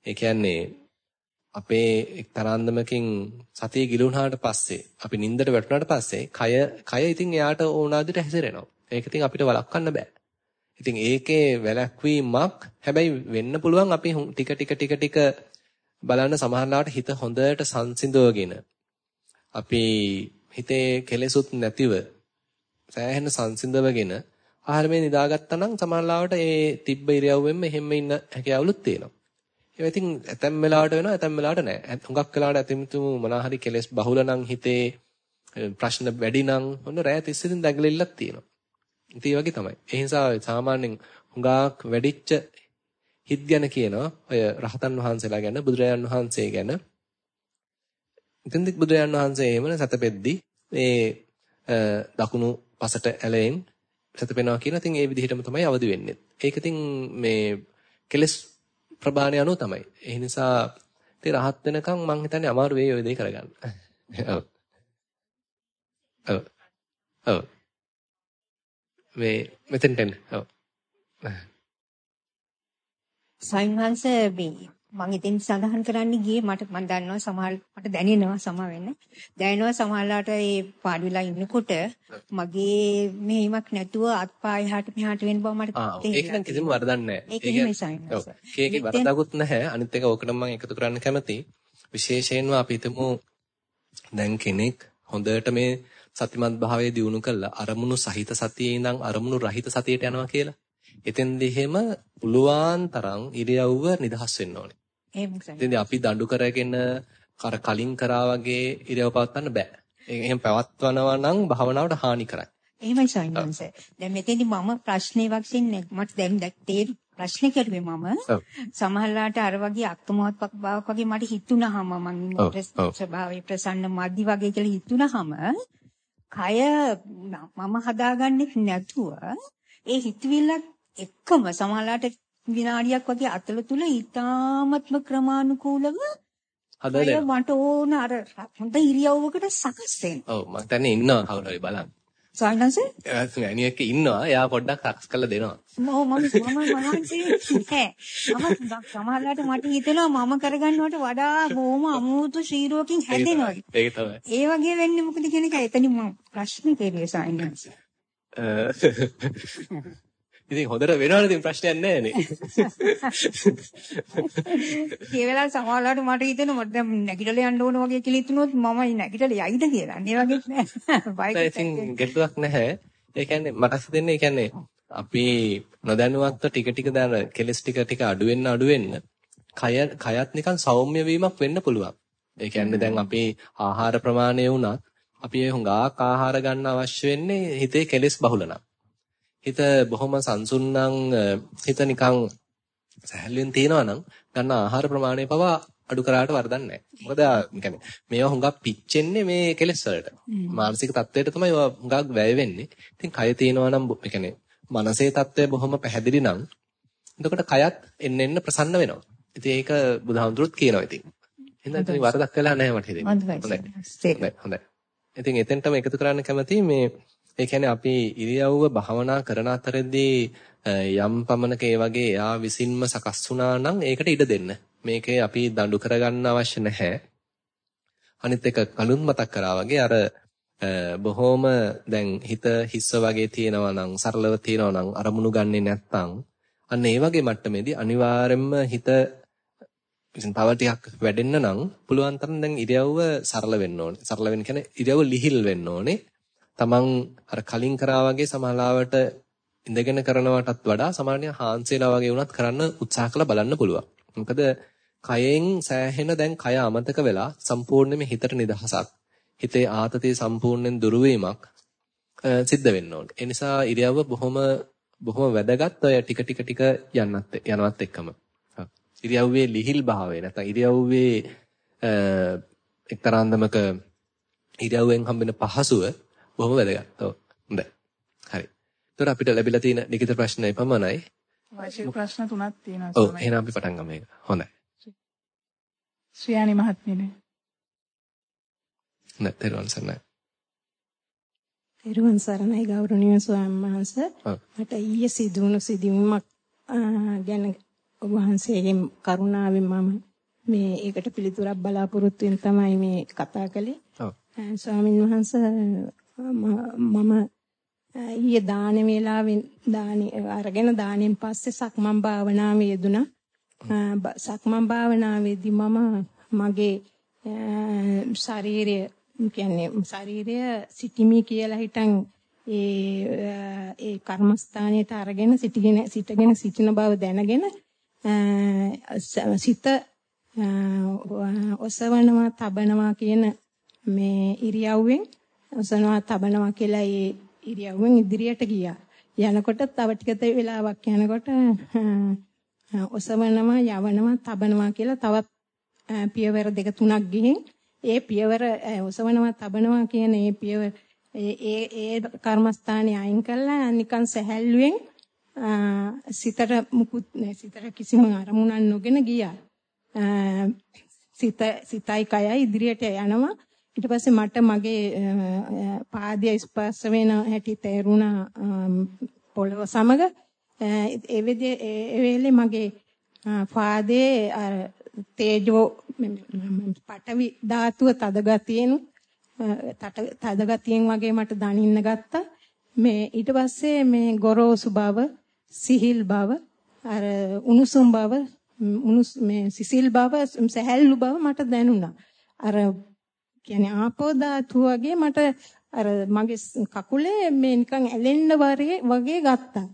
ඒ කියන්නේ අපේ එක්තරාන්දමකින් සතිය ගිලුණාට පස්සේ අපි නිින්දට වැටුණාට පස්සේ කය කය ඉතින් එයාට ඕන ආදිට හැසිරෙනවා. ඒක ඉතින් අපිට වළක්වන්න බෑ. ඉතින් ඒකේ වැළැක්වීමක් හැබැයි වෙන්න පුළුවන් අපි ටික ටික ටික ටික බලන්න සමහරවිට හිත හොඳට සංසිඳවගෙන අපි හිතේ කෙලෙසුත් නැතිව සෑහෙන සංසිඳවගෙන ආහාරමේ නිදාගත්තා නම් සමහරවිට ඒ තිබ්බ ඉරියව්වෙම එහෙම ඉන්න හැකියාවලුත් තියෙනවා. ඒවා ඉතින් ඇතැම් වෙලාවට වෙනවා ඇතැම් වෙලාවට නැහැ. හුඟක් වෙලාවට ඇතිමුතු මොනවා හරි කෙලෙස් බහුල නම් හිතේ ප්‍රශ්න වැඩි නම් ඔන්න රෑ තිස්සේ දැඟලිල්ලක් තියෙනවා. ඉතින් ඒ වගේ තමයි. ඒ නිසා සාමාන්‍යයෙන් හුඟක් වැඩිච්ච හිත් ගැන කියනවා ඔය රහතන් වහන්සේලා ගැන බුදුරජාණන් වහන්සේ ගැන. ඉතින් බුදුරජාණන් වහන්සේ එහෙම සතපෙද්දි මේ දකුණු පසට ඇලෙන් සතපෙනවා කියන ඉතින් ඒ විදිහටම තමයි අවදි වෙන්නේ. ඒක ඉතින් මේ කෙලස් ප්‍රබාණය අනුව තමයි. ඒ නිසා ඉතින් රහත් වෙනකන් මං හිතන්නේ අමාරු වෙයි ඔය දේ කරගන්න. ඔව්. ඔව්. ඔව්. මේ මෙතෙන්ට එන්න. ඔව්. සයින්හන්ස මේ මම ඉතින් සඳහන් කරන්න ගියේ මට මම දන්නවා සමහර මට දැනෙනවා සම වෙන්නේ. දැනෙනවා සමහරලාට ඒ පාඩු වෙලා ඉන්නකොට මගේ මෙහිමක් නැතුව අත්පා එහාට මෙහාට වෙන බව මට තේරෙනවා. ඒක නම් කිසිම වරදක් නැහැ. ඒක නෙමෙයි සයින්හන්ස. ඒකේ වරදකුත් නැහැ. අනිත් එක ඕකට මම එකතු කරන්න කැමතියි. විශේෂයෙන්ම අපි හිතමු දැන් කෙනෙක් හොඳට මේ සතිමත් භාවයේ දියුණු කළා අරමුණු සහිත සතියේ ඉඳන් අරමුණු රහිත සතියට යනවා කියලා. එතෙන්දී එහෙම පුළුවන් තරම් ඉරියව්ව නිදහස් වෙන්න ඕනේ. එහෙමයි. අපි දඬු කරගෙන කර කලින් කරා වගේ ඉරියව් පවත්වන්න බෑ. එහෙම පවත්වනවා නම් භාවනාවට හානි කරයි. එහෙමයි සයින්ස්. දැන් මෙතෙන්දි මම ප්‍රශ්නේ වක්සින් මට දැන් දැක්තේ ප්‍රශ්නේ කරුවේ මම සමහරලාට අර වගේ අක්තමවත් බවක් වගේ මට හිතුණාම මම ස්වභාවයේ ප්‍රසන්න මදි වගේ කියලා හිතුණාම කය මම හදාගන්නේ නැතුව ඒ හිතවිල්ලක් එක්කම සමහරලාට විනාඩියක් වගේ අතල තුල ඊ타ත්ම ක්‍රමානුකූලව හදලා මට ඕන අර හොඳ ඉරියව්වකට සකස් වෙන්න. ඔව් මම දැන් ඉන්නවා කවුරු හරි බලන්න. සාන්නස? ඇණියෙක් ඉන්නවා. එයා පොඩ්ඩක් සකස් කරලා දෙනවා. මම මම. මම සමහරවිට මට හිතෙනවා මම කරගන්නවට වඩා බොහොම අමුතු ශීරුවකින් හැදෙනවා. ඒක තමයි. ඒ වගේ වෙන්නේ මොකද කියන එක එතනින් මම ප්‍රශ්න කෙරුවේ සාන්නස. ඉතින් හොඳට වෙනවනේ ඉතින් ප්‍රශ්නයක් නැහැ නේ. ඒ වෙලාවට සමහරවිට මට හිතෙනවා මට දැන් නැගිටලා යන්න ඕන වගේ කියලා හිතුනොත් මම නැගිටලා යයිද කියලා. ඒ වගේ නෑ. ඉතින් ගැටලුවක් නැහැ. ඒ කියන්නේ මට හිතෙන්නේ ඒ කියන්නේ අපි නොදැනුවත්ව ටික ටික දාන කෙලස් ටික ටික අඩු වෙන්න අඩු වෙන්න කය කයත් නිකන් සෞම්‍ය වීමක් වෙන්න පුළුවන්. ඒ කියන්නේ දැන් අපි ආහාර ප්‍රමාණය වුණත් අපි හුඟක් ආහාර ගන්න අවශ්‍ය වෙන්නේ හිතේ කෙලස් බහුල නම්. හිත බොහොම සංසුන් නම් හිත නිකන් සැහැල්ලුවෙන් තියනවා නම් ගන්න ආහාර ප්‍රමාණය පවා අඩු කරාට වරදන්නේ නැහැ. මොකද මේවා හුඟක් පිච්චෙන්නේ මේ කෙලෙස් වලට. මානසික තත්වයට තමයි ඒවා හුඟක් වැය වෙන්නේ. ඉතින් කය තියනවා නම් ඒ කියන්නේ මනසේ තත්වය බොහොම පැහැදිලි නම් එතකොට කයත් එන්න එන්න ප්‍රසන්න වෙනවා. ඉතින් ඒක බුදුහාමුදුරුත් කියනවා ඉතින්. එහෙනම් ඉතින් වරදක් කළා නැහැ මට හිතෙන්නේ. හොඳයි. හොඳයි. ඉතින් එතෙන්ටම එකතු කරන්න කැමතියි මේ ඒ කියන්නේ අපි ඉරියව්ව භාවනා කරන අතරදී යම් පමණක ඒ වගේ එයා විසින්ම සකස් වුණා නම් ඒකට ඉඩ දෙන්න. මේකේ අපි දඬු කරගන්න අවශ්‍ය නැහැ. අනිත් එක කලුන් මතක් කරා වගේ අර බොහොම දැන් හිත හිස්ස වගේ තියෙනවා නම් සරලව තියෙනවා නම් අරමුණු ගන්නෙ නැත්නම් අන්න ඒ වගේ මට්ටමේදී අනිවාර්යයෙන්ම හිත ඉතින් තව ටිකක් වැඩෙන්න නම් පුළුවන් තරම් දැන් ඉරියව්ව සරල වෙන්න ඕනේ. සරල වෙන්න කියන්නේ ඉරියව්ව ලිහිල් වෙන්න ඕනේ. තමන් අර කලින් කරා වගේ සමහරවට ඉඳගෙන කරනවටත් වඩා සමහරවිට හාන්සියලා වගේ වුණත් කරන්න උත්සාහ කළා බලන්න පුළුවන්. මොකද කයෙන් සෑහෙන දැන් කය අමතක වෙලා සම්පූර්ණයෙන්ම හිතට නිදහසක්. හිතේ ආතතිය සම්පූර්ණයෙන් දුරු වීමක් සිද්ධ වෙන්න ඕනේ. ඒ නිසා ඉරියව්ව බොහොම බොහොම වැදගත් ඔය ටික ටික ටික යන්නත් යනවත් එක්කම. ඉරියව්වේ ලිහිල් භාවය නැත්නම් ඉරියව්වේ එක්තරාන්දමක ඉරියව්වෙන් හම්බෙන පහසුව බොහොම වැදගත්. ඔව්. හොඳයි. හරි. ඒතර අපිට ලැබිලා තියෙන ලිඛිත ප්‍රශ්න එපමණයි. වාචික ප්‍රශ්න තුනක් තියෙනවා. ඔව් එහෙනම් අපි පටන් ගමු ඒක. හොඳයි. ශ්‍රියානි මහත්මියනේ. නෑ, තෙරුවන් සරණයි. තෙරුවන් සරණයි ගෞරවනීය ස්වාමීන් වහන්සේ. මට ඊයේ සිදුවුණු සිදුවීමක් ගැන ඔබ වහන්සේගෙන් කරුණාවෙන් මම මේ ඒකට පිළිතුරක් බලාපොරොත්තු වෙන තමයි මේ කතා කළේ. ඔව්. ස්වාමීන් වහන්සේ මම ඊයේ දාන වේලාවෙන් දානි අරගෙන දානෙන් පස්සේ සක්මන් භාවනාවේ යෙදුණා. සක්මන් භාවනාවේදී මම මගේ ශරීරය කියන්නේ ශරීරය සිටිමි කියලා හිටන් ඒ ඒ කර්මස්ථානයට අරගෙන සිටගෙන සිටගෙන සිටින බව දැනගෙන සිත ඔසවනවා තබනවා කියන මේ ඉරියව්වෙන් ඔසවනවා තබනවා කියලා ඒ ඉරියව්වෙන් ඉදිරියට ගියා. යනකොට තව ටික වෙලාවක් යනකොට ඔසවනවා යවනවා තබනවා කියලා තවත් පියවර දෙක තුනක් ගිහින් ඒ පියවර ඔසවනවා තබනවා කියන ඒ පියවර ඒ ඒ කර්මස්ථානේ අයින් කළා නිකන් සැහැල්ලුවෙන් සිතට මුකුත් සිතට කිසිම අරමුණක් නොගෙන ගියා. සිත සිතයි කයයි ඉදිරියට යනවා. ඊට පස්සේ මට මගේ පාදයේ ස්පර්ශ වෙන හැටි තේරුණා පොළව සමග. ඒ වෙලේ මගේ පාදයේ අර තේජෝ පටවි ධාතුව තද ගතියෙන් තද ගතියෙන් වගේ මට දනින්න ගත්තා. මේ ඊට පස්සේ මේ ගොරෝසු බව සිහිල් බව අර උණුසුම් බව උණුස් මේ සිසිල් බව සැහැල්ලු බව මට දැනුණා. අර කියන්නේ ආපෝ ධාතුව වගේ මට අර මගේ කකුලේ මේ නිකන් ඇලෙන්න වගේ ගත්තා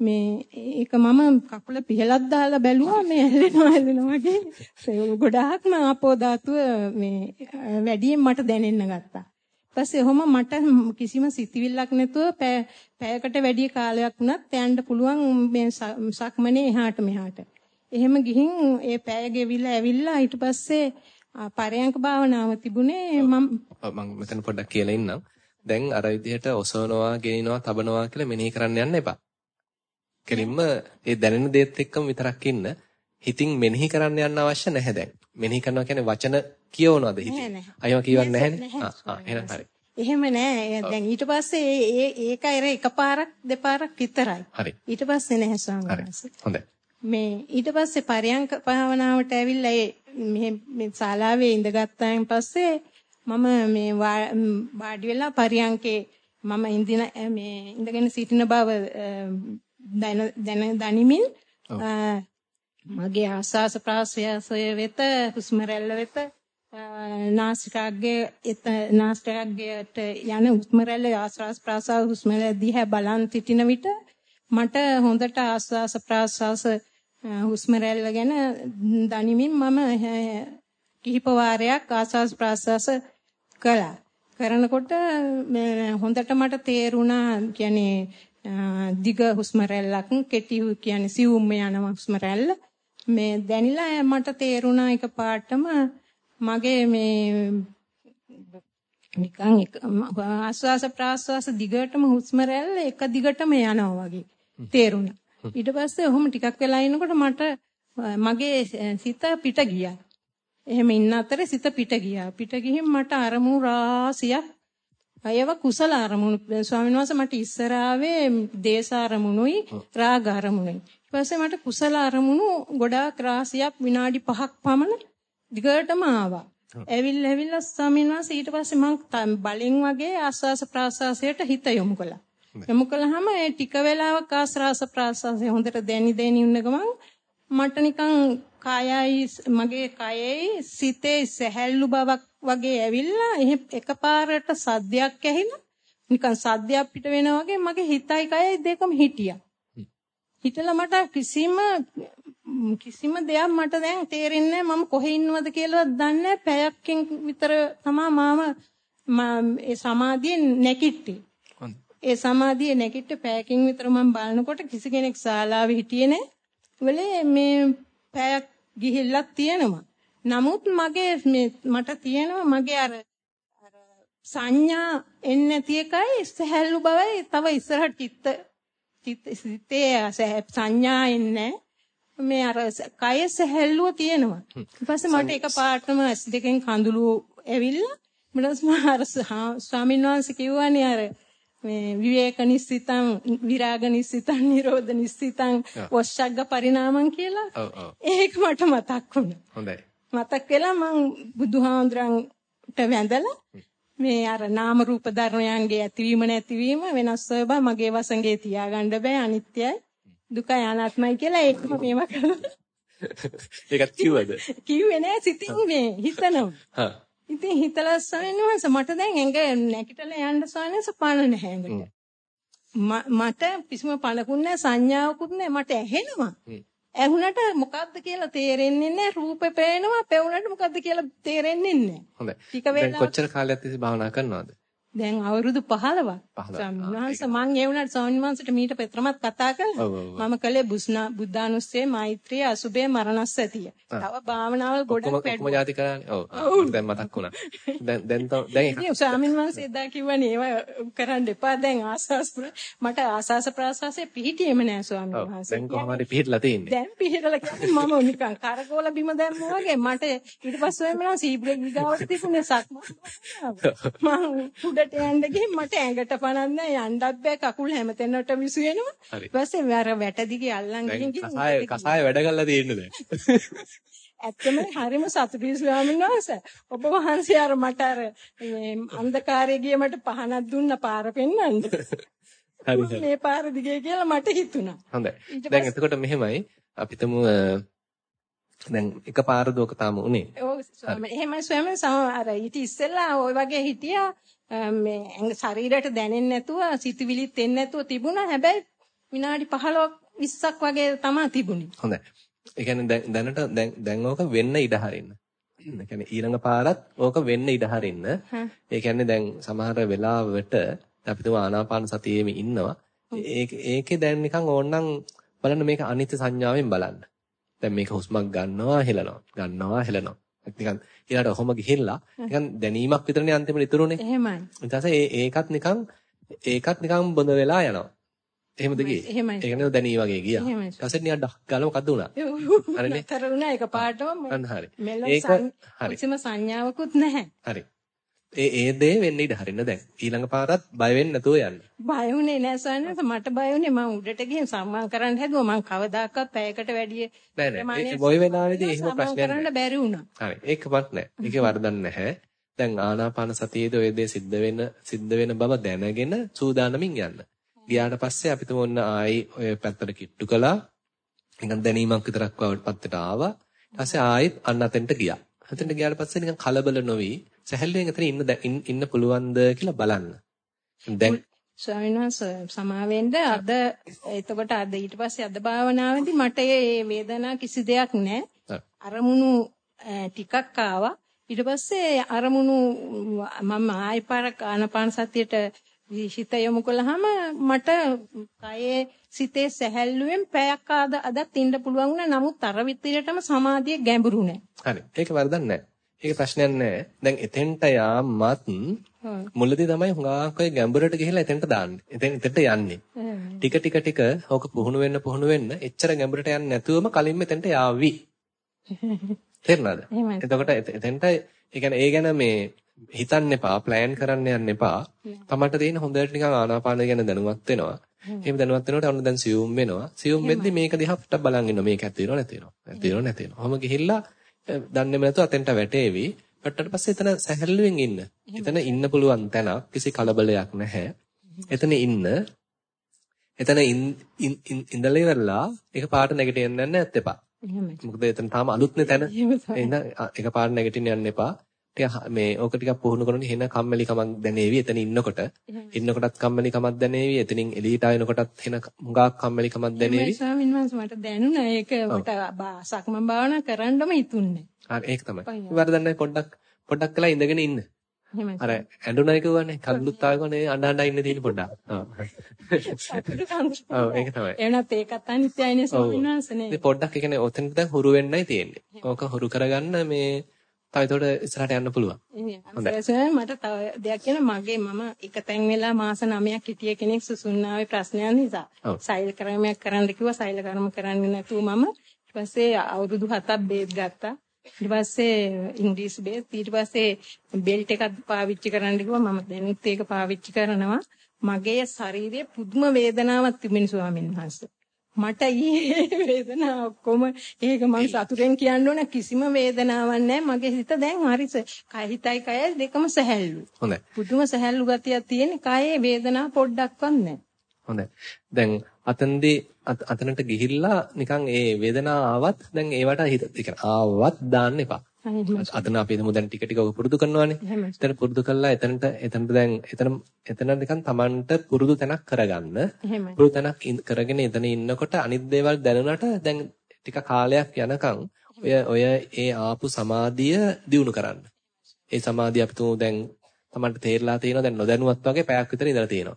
මේ ඒක මම කකුල පිහලක් දාලා බැලුවා මේ ඇල්ලෙනවා ඇල්ලෙනවා වගේ ඒක ගොඩාක්ම ආපෝ ධාතුව මේ වැඩියෙන් මට දැනෙන්න ගත්තා. ඊපස්සේ ඔහොම මට කිසිම සිතිවිල්ලක් නැතුව පැයකට වැඩි කාලයක් වුණත් යන්න පුළුවන් මේ සක්මනේ එහාට මෙහාට. එහෙම ගිහින් ඒ පැය ගෙවිලා ඇවිල්ලා ඊට පස්සේ පරයන්ක භාවනාව තිබුණේ මම මම මෙතන පොඩ්ඩක් කියලා ඉන්නම්. දැන් අර විදිහට ඔසවනවා, ගෙනිනවා, තබනවා කියලා මෙනෙහි කරන්න යන්න එපා. කෙලින්ම ඒ දැනෙන දේත් එක්කම විතරක් ඉන්න. හිතින් මෙනෙහි කරන්න යන්න අවශ්‍ය නැහැ දැන්. මෙනෙහි කරනවා කියන්නේ වචන කියවනවද හිතින්? අයම කියවන්නේ නැහැනේ. එහෙම නෑ. දැන් ඊට පස්සේ ඒ ඒක අර එකපාරක් දෙපාරක් විතරයි. හරි. ඊට පස්සේ නැහැ ස්වාමීන් වහන්සේ. හොඳයි. මේ ඊට පස්සේ පරයන්ක භාවනාවට ඇවිල්ලා ඒ මේ ශාලාවේ ඉඳගත්තාන් පස්සේ මම මේ වාඩි වෙලා පරයන්කේ මම ඉඳින මේ ඉඳගෙන සිටින බව දැන දනිමින් මගේ ආස්වාස ප්‍රාශ්වාසය වෙත හුස්ම රැල්ල වෙත නාසිකාග්ගේ එත නාසිකාග්ගේට යන හුස්ම රැල්ල ආස්වාස ප්‍රාශ්වාස හුස්ම රැල්ල දිහා බලන් සිටින විට මට හොඳට ආස්වාස ප්‍රාශ්වාස හුස්ම රැල්ල ගැන දනිමින් මම කිහිප වාරයක් ආස්වාස ප්‍රාශ්වාස කළා. කරනකොට හොඳට මට තේරුණා කියන්නේ දිග හුස්ම රැල්ලක් කෙටි කියන්නේ සිවුම් යන හුස්ම රැල්ල. මේ දැනිලා මට තේරුණා එක පාටම මගේ මේ නිකන් ආස්වාස ප්‍රාස්වාස දිගටම හුස්ම රැල්ල එක දිගටම යනවා වගේ තේරුණා ඊට පස්සේ ඔහොම ටිකක් වෙලා ඉනකොට මට මගේ සිත පිට ගියා එහෙම ඉන්න අතරේ සිත පිට ගියා පිට ගිහින් මට අරමුණු රාසියක් අයව කුසල අරමුණු ස්වාමීන් වහන්සේ මට ඉස්සරාවේ දේශ අරමුණුයි රාග අරමුණුයි. ඊපස්සේ මට කුසල අරමුණු ගොඩාක් රාශියක් විනාඩි 5ක් පමණ දිගටම ආවා. ඇවිල්ලා ඇවිල්ලා ස්වාමීන් වහන්සේ ඊට පස්සේ මම බලෙන් වගේ ආස්වාස ප්‍රාස්වාසයට හිත යොමු කළා. යොමු කළාම ඒ ටික වෙලාවක් ආස්වාස ප්‍රාස්වාසය හොඳට දැනි දැනි ඉන්න ගමන් මට නිකන් කායයි මගේ කයෙයි සිතේ සැහැල්ලු බවක් වගේ ඇවිල්ලා එහෙ එකපාරට සද්දයක් ඇහිලා නිකන් සද්දයක් පිට වෙනා වගේ මගේ හිතයි කයයි දෙකම හිටියා. හිතලා මට කිසිම කිසිම දෙයක් මට දැන් තේරෙන්නේ මම කොහෙ ඉන්නවද කියලාවත් දන්නේ පැයක්කින් විතර තමයි මම ඒ සමාධියෙන් නැකිට්ටි. ඒ සමාධිය නැකිට පැයකින් විතර මම බලනකොට කිසි කෙනෙක් ශාලාවේ හිටියේ නැහැ. වෙලේ මේ පැයක් ගිහිල්ලක් තියෙනවා. නමුත් මගේ මේ මට තියෙනවා මගේ අර අර සංඥා එන්නේ නැති එකයි සහැල්ලු බවයි තව ඉස්සරහට චිත්ත සිතේ සංඥා එන්නේ මේ අර කය සහැල්ලුව තියෙනවා. ඊට පස්සේ මට එකපාරටම ඇස් දෙකෙන් කඳුළු ඇවිල්ලා මට අර ස්වාමීන් වහන්සේ කිව්වනේ අර මේ විවේක නිස්සිතං විරාග නිස්සිතං නිරෝධ නිස්සිතං වොස්සග්ග පරිණාමං කියලා. ඒක මට මතක් වුණා. හොඳයි. මතක් වෙලා මං බුදුහාඳුරන්ට වැඳලා මේ අර නාම රූප ධර්මයන්ගේ ඇතිවීම නැතිවීම වෙනස් බව මගේ වසඟේ තියාගන්න බෑ අනිත්‍යයි දුකයි අනාත්මයි කියලා ඒකම මේවා කළා. ඒකත් කිව්වද? කිව්වේ නෑ සිතින් මේ හිතනවා. ඉතින් හිතලා සවෙන්නවස මට දැන් ඇඟ නැගිටලා යන්න සවනස පණ නැහැ ඇඟට. මට කිසිම පණකුත් නැහැ සංඥාවකුත් නැහැ මට ඇහෙනවා. ඇහුණට මොකද්ද කියලා තේරෙන්නේ නැහැ රූපේ පේනවා පෙවුනට මොකද්ද කියලා තේරෙන්නේ නැහැ. හොඳයි. ටික වෙලාවක් කොච්චර කාලයක් තිස්සේ භාවනා කරනවද? දැන් අවුරුදු 15ක්. ස්වාමීන් මම ඒ වුණාට ස්වාමීන් වහන්සේට මීට පෙතරමත් කතා කළා. මම කළේ බුස්නා බුද්ධානුස්සය මෛත්‍රිය අසුබේ මරණස්සතිය. තව භාවනාවල් ගොඩක් වැඩි. ඔක්කොම જાති කරන්නේ. ඔව්. දැන් මතක් වුණා. දැන් දැන් දැන් ස්වාමීන් වහන්සේ එදා කිව්වනේ ඒව කරන්න එපා. දැන් ආසස් මට ආසස් ප්‍රාසාසයේ පිහිටියෙම නෑ ස්වාමීන් වහන්සේ. දැන් කොහොම හරි පිහිටලා තියෙන්නේ. දැන් පිහිටලා කියන්නේ මම නිකන් කරකෝල බිම දැම්මා වගේ මට ඊට පස්සේ මම සීබ්‍රේක් විගාවට තිබුණේ සක්ම. මම උඩ උඩට යන්න ගිහින් මට ඇඟට පනන්න යන්නත් බෑ කකුල් හැමතැනට විසු වෙනවා. ඊට පස්සේ අර වැට දිගේ අල්ලන් ගිහින් කසාය කසාය වැඩ කරලා තියෙන්නේ දැන්. ඇත්තම හරිම සතුටුයි ස්වාමීන් වහන්සේ. ඔබ වහන්සේ අර මට අර මේ අන්ධකාරයේ ගිය මට පහනක් දුන්න පාර පෙන්වන්න. හරි. මේ පාර දිගේ කියලා මට හිතුණා. හොඳයි. දැන් එතකොට මෙහෙමයි අපිටම දැන් එකපාර දෝක තාම උනේ. ඔව් ස්වාමීන් එහෙමයි ස්වාමීන් සම අර ඊට ඉස්සෙල්ලා ওই වගේ හිටියා මේ ශරීරයට දැනෙන්නේ නැතුව සිතවිලිත් එන්නේ නැතුව තිබුණා. හැබැයි විනාඩි 15ක් 20ක් වගේ තමයි තිබුණේ. හොඳයි. ඒ කියන්නේ දැනට දැන් දැන් ඕක වෙන්න ඉඩ හරින්න. ඒ කියන්නේ ඊළඟ පාරත් ඕක වෙන්න ඉඩ හරින්න. ඒ කියන්නේ දැන් සමහර වෙලාවට අපි තුමා ආනාපාන සතියේම ඉන්නවා. ඒකේ දැන් නිකන් ඕනනම් බලන්න මේක අනිත්‍ය සංඥාවෙන් බලන්න. දැන් මේක හුස්මක් ගන්නවා හෙලනවා. ගන්නවා හෙලනවා. නිකන් ඊළඟට ඔහොම ගිහිල්ලා නිකන් දැනීමක් විතරනේ අන්තිමට ඉතුරුනේ. එහෙමයි. ඊට පස්සේ ඒකත් නිකන් ඒකත් නිකන් බොඳ වෙලා යනවා. එහෙමද ගියේ? එහෙමයි. ඒක නේද දැනී වගේ ගියා. ඊට පස්සේ නිකන් ඩක් ගාලා මොකද වුණා? හරිනේ. තර වුණා ඒක පාටම. අන්න හරි. ඒක හරි. කිසිම සංඥාවකුත් නැහැ. හරි. ඒ ඒ දේ වෙන්න ඉඩ හරින්න දැන්. ඊළඟ පාරත් බය වෙන්නේ නැතුව යන්න. බය වුණේ නෑ සන්නස මට බය වුණේ මම උඩට ගිහින් සම්මාන කරන්න හැදුවා මම කවදාකවත් පැයකට වැඩිය නෑ නෑ ඒ බොයි වෙලාවේදී එහෙම ප්‍රශ්නයක් නෑ. කරන්න බැරි වුණා. හරි ඒකවත් නෑ. ඒකේ වරදක් නැහැ. දැන් ආනාපාන සතියේදී ඔය දේ සිද්ධ වෙන සිද්ධ වෙන බව දැනගෙන සූදානමින් යන්න. ගියාට පස්සේ අපි තුම ඔන්න ආයි ඔය පැත්තට කිට්ටු කළා. නිකන් දැනීමක් විතරක් වටපත්තට ආවා. ඊට පස්සේ ආයෙත් අන්න අතෙන්ට ගියා. අතෙන්ට ගියාට පස්සේ නිකන් කලබල නොවි සැහැල්ලුවෙන් එතන ඉන්න ඉන්න පුළුවන්ද කියලා බලන්න. දැන් ස්වාමීන් වහන්සේ සමාවෙන්න අද එතකොට අද ඊට පස්සේ අද භාවනාවේදී මට මේ වේදනා කිසි දෙයක් නැහැ. අරමුණු ටිකක් ආවා. ඊට පස්සේ අරමුණු මම ආයි පාරක් ආනපාන සතියට හිත යොමු කළාම මට කයේ සිතේ සැහැල්ලුවෙන් පැයක් ආද අදත් ඉන්න පුළුවන් වුණා. නමුත් අර විතරටම සමාධිය ගැඹුරු නැහැ. හරි. ඒක වරදක් නැහැ. ඒක ප්‍රශ්නයක් නෑ. දැන් එතෙන්ට යාමත් මුලදී තමයි හුඟක් ඔය ගැඹුරට ගිහිල්ලා එතෙන්ට දාන්නේ. එතෙන් එතෙන්ට යන්නේ. ටික ටික ටික ඕක පුහුණු වෙන්න පුහුණු වෙන්න එච්චර ගැඹුරට යන්නේ නැතුවම කලින්ම එතෙන්ට යාවි. තේරුණාද? එතකොට එතෙන්ට ඒ ගැන මේ හිතන්න එපා, ප්ලෑන් කරන්න යන්න එපා. තමන්ට තියෙන හොඳට නිකන් ආනාපාන ගැන දැනුවත් වෙනවා. එහෙම දැනුවත් වෙනකොට අන්න දැන් සියුම් වෙනවා. සියුම් වෙද්දි මේක දිහා පුට්ටක් බලන් ඉන්නවා. මේක ඇති වෙනව නැති වෙනව. ඇති වෙනව නැති වෙනව. ඔහම ගිහිල්ලා දන්නේම නැතුව අතෙන්ට වැටේවි. වැට්ටට පස්සේ එතන සැහැල්ලුවෙන් ඉන්න. එතන ඉන්න පුළුවන් තැනක් කිසි කලබලයක් නැහැ. එතන ඉන්න. එතන ඉඳලා ඉවරලා ඒක පාට නැගිටින්න යන්න නැත් එපා. මොකද එතන තාම අලුත්නේ තැන. එහෙනම් ඒක පාට නැගිටින්න යන්න එපා. ටික මේ ඕක ටිකක් පුහුණු කරනකොට එහෙන කම්මැලි කමක් දැනේවි එතන ඉන්නකොට. ඉන්නකොටත් කම්මැලි කමක් දැනේවි එතනින් එළියට ආනකොටත් එහෙන හුඟක් කම්මැලි කමක් දැනේවි. ස්වාමීන් වහන්සේ මට දැනුණා. ඒක මට සක්මන් භාවනා කරන්නම හිතුන්නේ. හරි ඒක තමයි. වරදක් නැහැ පොඩ්ඩක් පොඩ්ඩක් කළා ඉඳගෙන ඉන්න. අර ඇඬුණයි කියවනේ කඳුත් ආවනේ අඬ අඬ ඉන්න තියෙන පොඩ්ඩක්. ඔව්. ඒක තමයි. එවනත් ඒකත් අනිත්‍යයිනේ ස්වාමීන් වහන්සේනේ. ඉතින් පොඩ්ඩක් ඒ කියන්නේ ඔතෙන් දැන් හුරු වෙන්නයි තියෙන්නේ. ඕක හුරු කරගන්න මේ තව ඒතකොට ඉස්සරහට යන්න පුළුවන්. හොඳයි. මට තව දෙයක් කියන මගේ මම එක තැන් වෙලා මාස 9ක් හිටිය කෙනෙක් සුසුන්නාවේ ප්‍රශ්නයන් නිසා. සෛල ක්‍රමයක් කරන්න කිව්වා සෛල කර්ම කරන්නේ නැතුව මම ඊට පස්සේ අවුරුදු 7ක් බේත් ගත්තා. ඊට පස්සේ ඉංග්‍රීසි බේස් ඊට පස්සේ බෙල්ට් එකක් පාවිච්චි කරන්න කිව්වා මම දැනුත් ඒක පාවිච්චි කරනවා මගේ ශරීරයේ පුදුම වේදනාවක් තිබෙන ස්වාමීන් වහන්සේ මට ඊයේ වේදනාව ඔක්කොම ඒක මම සතුටෙන් කියන්න ඕන කිසිම වේදනාවක් නැහැ. මගේ හිත දැන් හරි කය හිතයි කයයි දෙකම සැහැල්ලු. හොඳයි. පුදුම සැහැල්ලු ගතියක් තියෙන කයේ වේදනාව පොඩ්ඩක්වත් නැහැ. හොඳයි. දැන් අතනදී අතනට ගිහිල්ලා නිකන් ඒ වේදනාව ආවත් දැන් ඒවට හිත ආවත් දාන්න එපා අතන අපි හිතමු දැන් ටික ටික ඔක පුරුදු කරනවානේ. එතන පුරුදු කළා එතනට එතනට දැන් එතන එතන නිකන් Tamanට පුරුදු තැනක් කරගන්න. පුරුදු තැනක් කරගෙන එතන ඉන්නකොට අනිත් දේවල් දැනුණාට දැන් ටික කාලයක් යනකම් ඔය ඔය ඒ ආපු සමාධිය දියුණු කරන්න. ඒ සමාධිය අපි තුමු දැන් Tamanට තේරලා තියෙනවා දැන් නොදැනුවත් වගේ පැයක් විතර ඉඳලා තියෙනවා.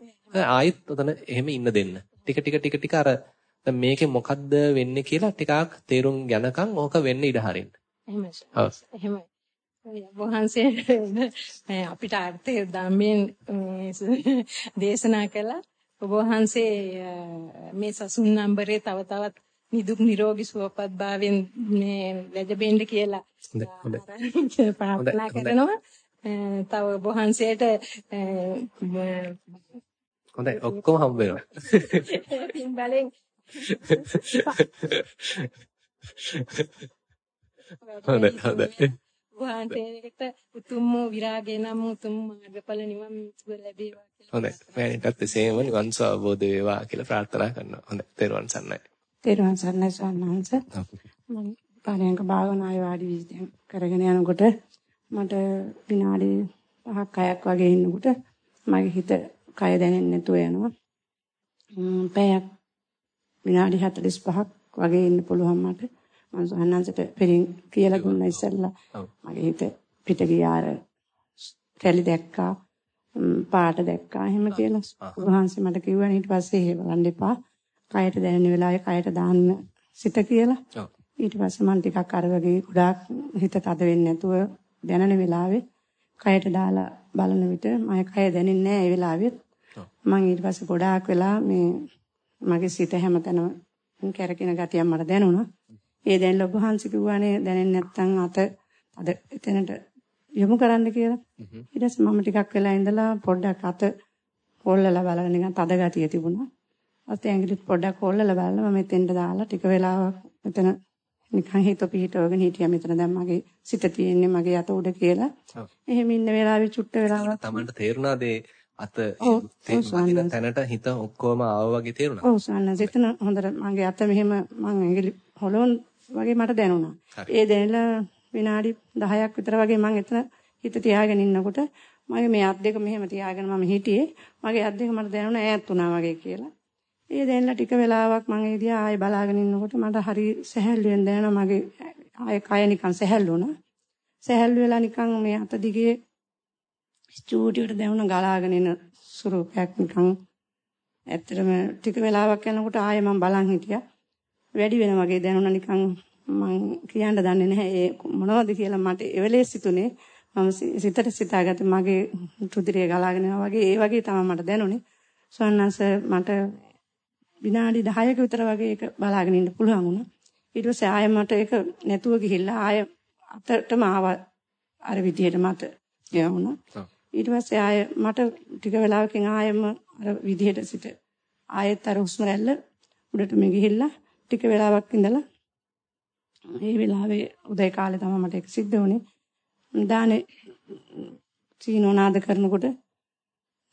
ආයෙත් ඔතන එහෙම ඉන්න දෙන්න. ටික ටික ටික ටික අර දැන් මේකේ මොකද්ද වෙන්නේ කියලා ටිකක් තේරුම් යනකම් ඕක වෙන්න ඉඩ හරින්න. එහෙමයි. එහෙමයි. වහන්සේ අපිට අර්ථය ධම්මෙන් දේශනා කළා. ඔබ වහන්සේ මේ සසුන් නම්බරේ තව තවත් නිදුක් නිරෝගී සුවපත් භාවයෙන් මේ වැජබෙන්න කියලා ප්‍රාර්ථනා කරනවා. තව ඔබ වහන්සේට හොඳයි ඔක්කොම හම්බ වෙනවා. පින් බලෙන් හොඳයි හොඳයි. වහන්සේට උතුම් විරාගේ නම් උතුම් මාර්ගඵල නිවන් සුව ලැබේවා කියලා. හොඳයි. මෑණිටත් එසේම නිවන් අවබෝධ වේවා කියලා ප්‍රාර්ථනා කරනවා. හොඳයි. තෙරුවන් සරණයි. තෙරුවන් සරණයි සන්නංශ. මම පාරයන්ක භාවනාවේ වාඩි වී කරගෙන යනකොට මට විනාඩි 5ක් 6ක් වගේ ඉන්නකොට මගේ හිත කය දැනෙන්නේ නැතුව යනවා. පැයක් විනාඩි 45ක් වගේ ඉන්න පුළුවන් මට. මම සහනන්සට පෙරින් කියලා දුන්නා ඉස්සෙල්ලා. මගේ හිත පිට ගියාර රැලි දැක්කා පාට දැක්කා එහෙම කියලා. වහන්සේ මට කිව්වා ඊට පස්සේ එහෙ බලන්න එපා. කයට දැනෙන වෙලාවේ කයට දාන්න සිත කියලා. ඊට පස්සේ මම ටිකක් අර වගේ ගොඩාක් හිත තද වෙන්නේ නැතුව දැනෙන වෙලාවේ කයට දාලා බලන විට මගේ කය දැනෙන්නේ නැහැ ඒ වෙලාවෙත්. මම ඊට පස්සේ ගොඩාක් වෙලා මේ මගේ සිත හැමතැනම කැරකින ගතියක් මට දැනුණා. ඒ දැන් ලොබ වහන්සේ කිව්වානේ දැනෙන්නේ නැත්නම් අත අද එතනට යොමු කරන්න කියලා. ඊට පස්සේ මම ටිකක් වෙලා ඉඳලා පොඩ්ඩක් අත හොල්ලලා බලලා නිකන් තද ගතිය තිබුණා. අත ඇඟිලිත් පොඩ්ඩක් හොල්ලලා බලලා මම එතෙන්ට දාලා ටික වෙලාවක් එතන නිකන් හිත පිහිටවගෙන හිටියා මෙතන දැන් මගේ සිත තියෙන්නේ මගේ අත උඩ කියලා. එහෙම ඉන්න වෙලාවේ චුට්ට වෙලාවක් තමන්ට තේරුණාද අත තැනට හිත ඔක්කොම ආව වගේ තේරුණා. ඔව් සන්නස එතන හොඳට මගේ අත මෙහෙම මං ඇඟිලි හොලොන් වගේ මට දැනුණා. ඒ දැනලා විනාඩි 10ක් විතර වගේ මම එතන හිත තියාගෙන ඉන්නකොට මගේ මේ අත් දෙක මෙහෙම තියාගෙන මම හිටියේ. මගේ අත් දෙක මට දැනුණා ඈත් වුණා වගේ කියලා. ඒ දැනලා ටික වෙලාවක් මම ඒ දිහා ආයෙ බලාගෙන ඉන්නකොට මට හරි සැහැල්ලුවෙන් දැනෙනවා මගේ ආයෙ කය නිකන් සැහැල්ලු වුණා. සැහැල්ලු වෙලා නිකන් මේ අත දිගේ ස්ටුඩියෝට දැනුණ ගලාගෙන එන ස්වරූපයක් නිකන් ඇත්තටම ටික වෙලාවක් යනකොට ආයෙ මම බලන් හිටියා. වැඩි වෙන වගේ දැනුණා නිකන් මම කියන්න දන්නේ නැහැ. ඒ මොනවද කියලා මට එවෙලේ සිතුනේ. මම සිතට සිතාගත්තේ මගේ රුධිරය ගලාගෙන වගේ. ඒ වගේ තමයි මට දැනුනේ. සොන්නස මට විනාඩි 10ක විතර වගේ ඒක බලාගෙන ඉන්න පුළුවන් වුණා. ඊට පස්සේ ආයෙ මට ඒක නැතුව ගිහිල්ලා ආයෙ අතටම ආවා. අර විදිහට මට යවුණා ඊට පස්සේ ආයෙ මට ටික වෙලාවකින් ආයෙම අර විදිහට සිට ආයෙත් අර හුස්ම රැල්ල උඩටම ගිහිල්ලා ටික වෙලාවක් ඉඳලා මේ වෙලාවේ උදේ කාලේ තමයි මට ඒක සිද්ධ වුණේ. දානේ සීනෝනාද කරනකොට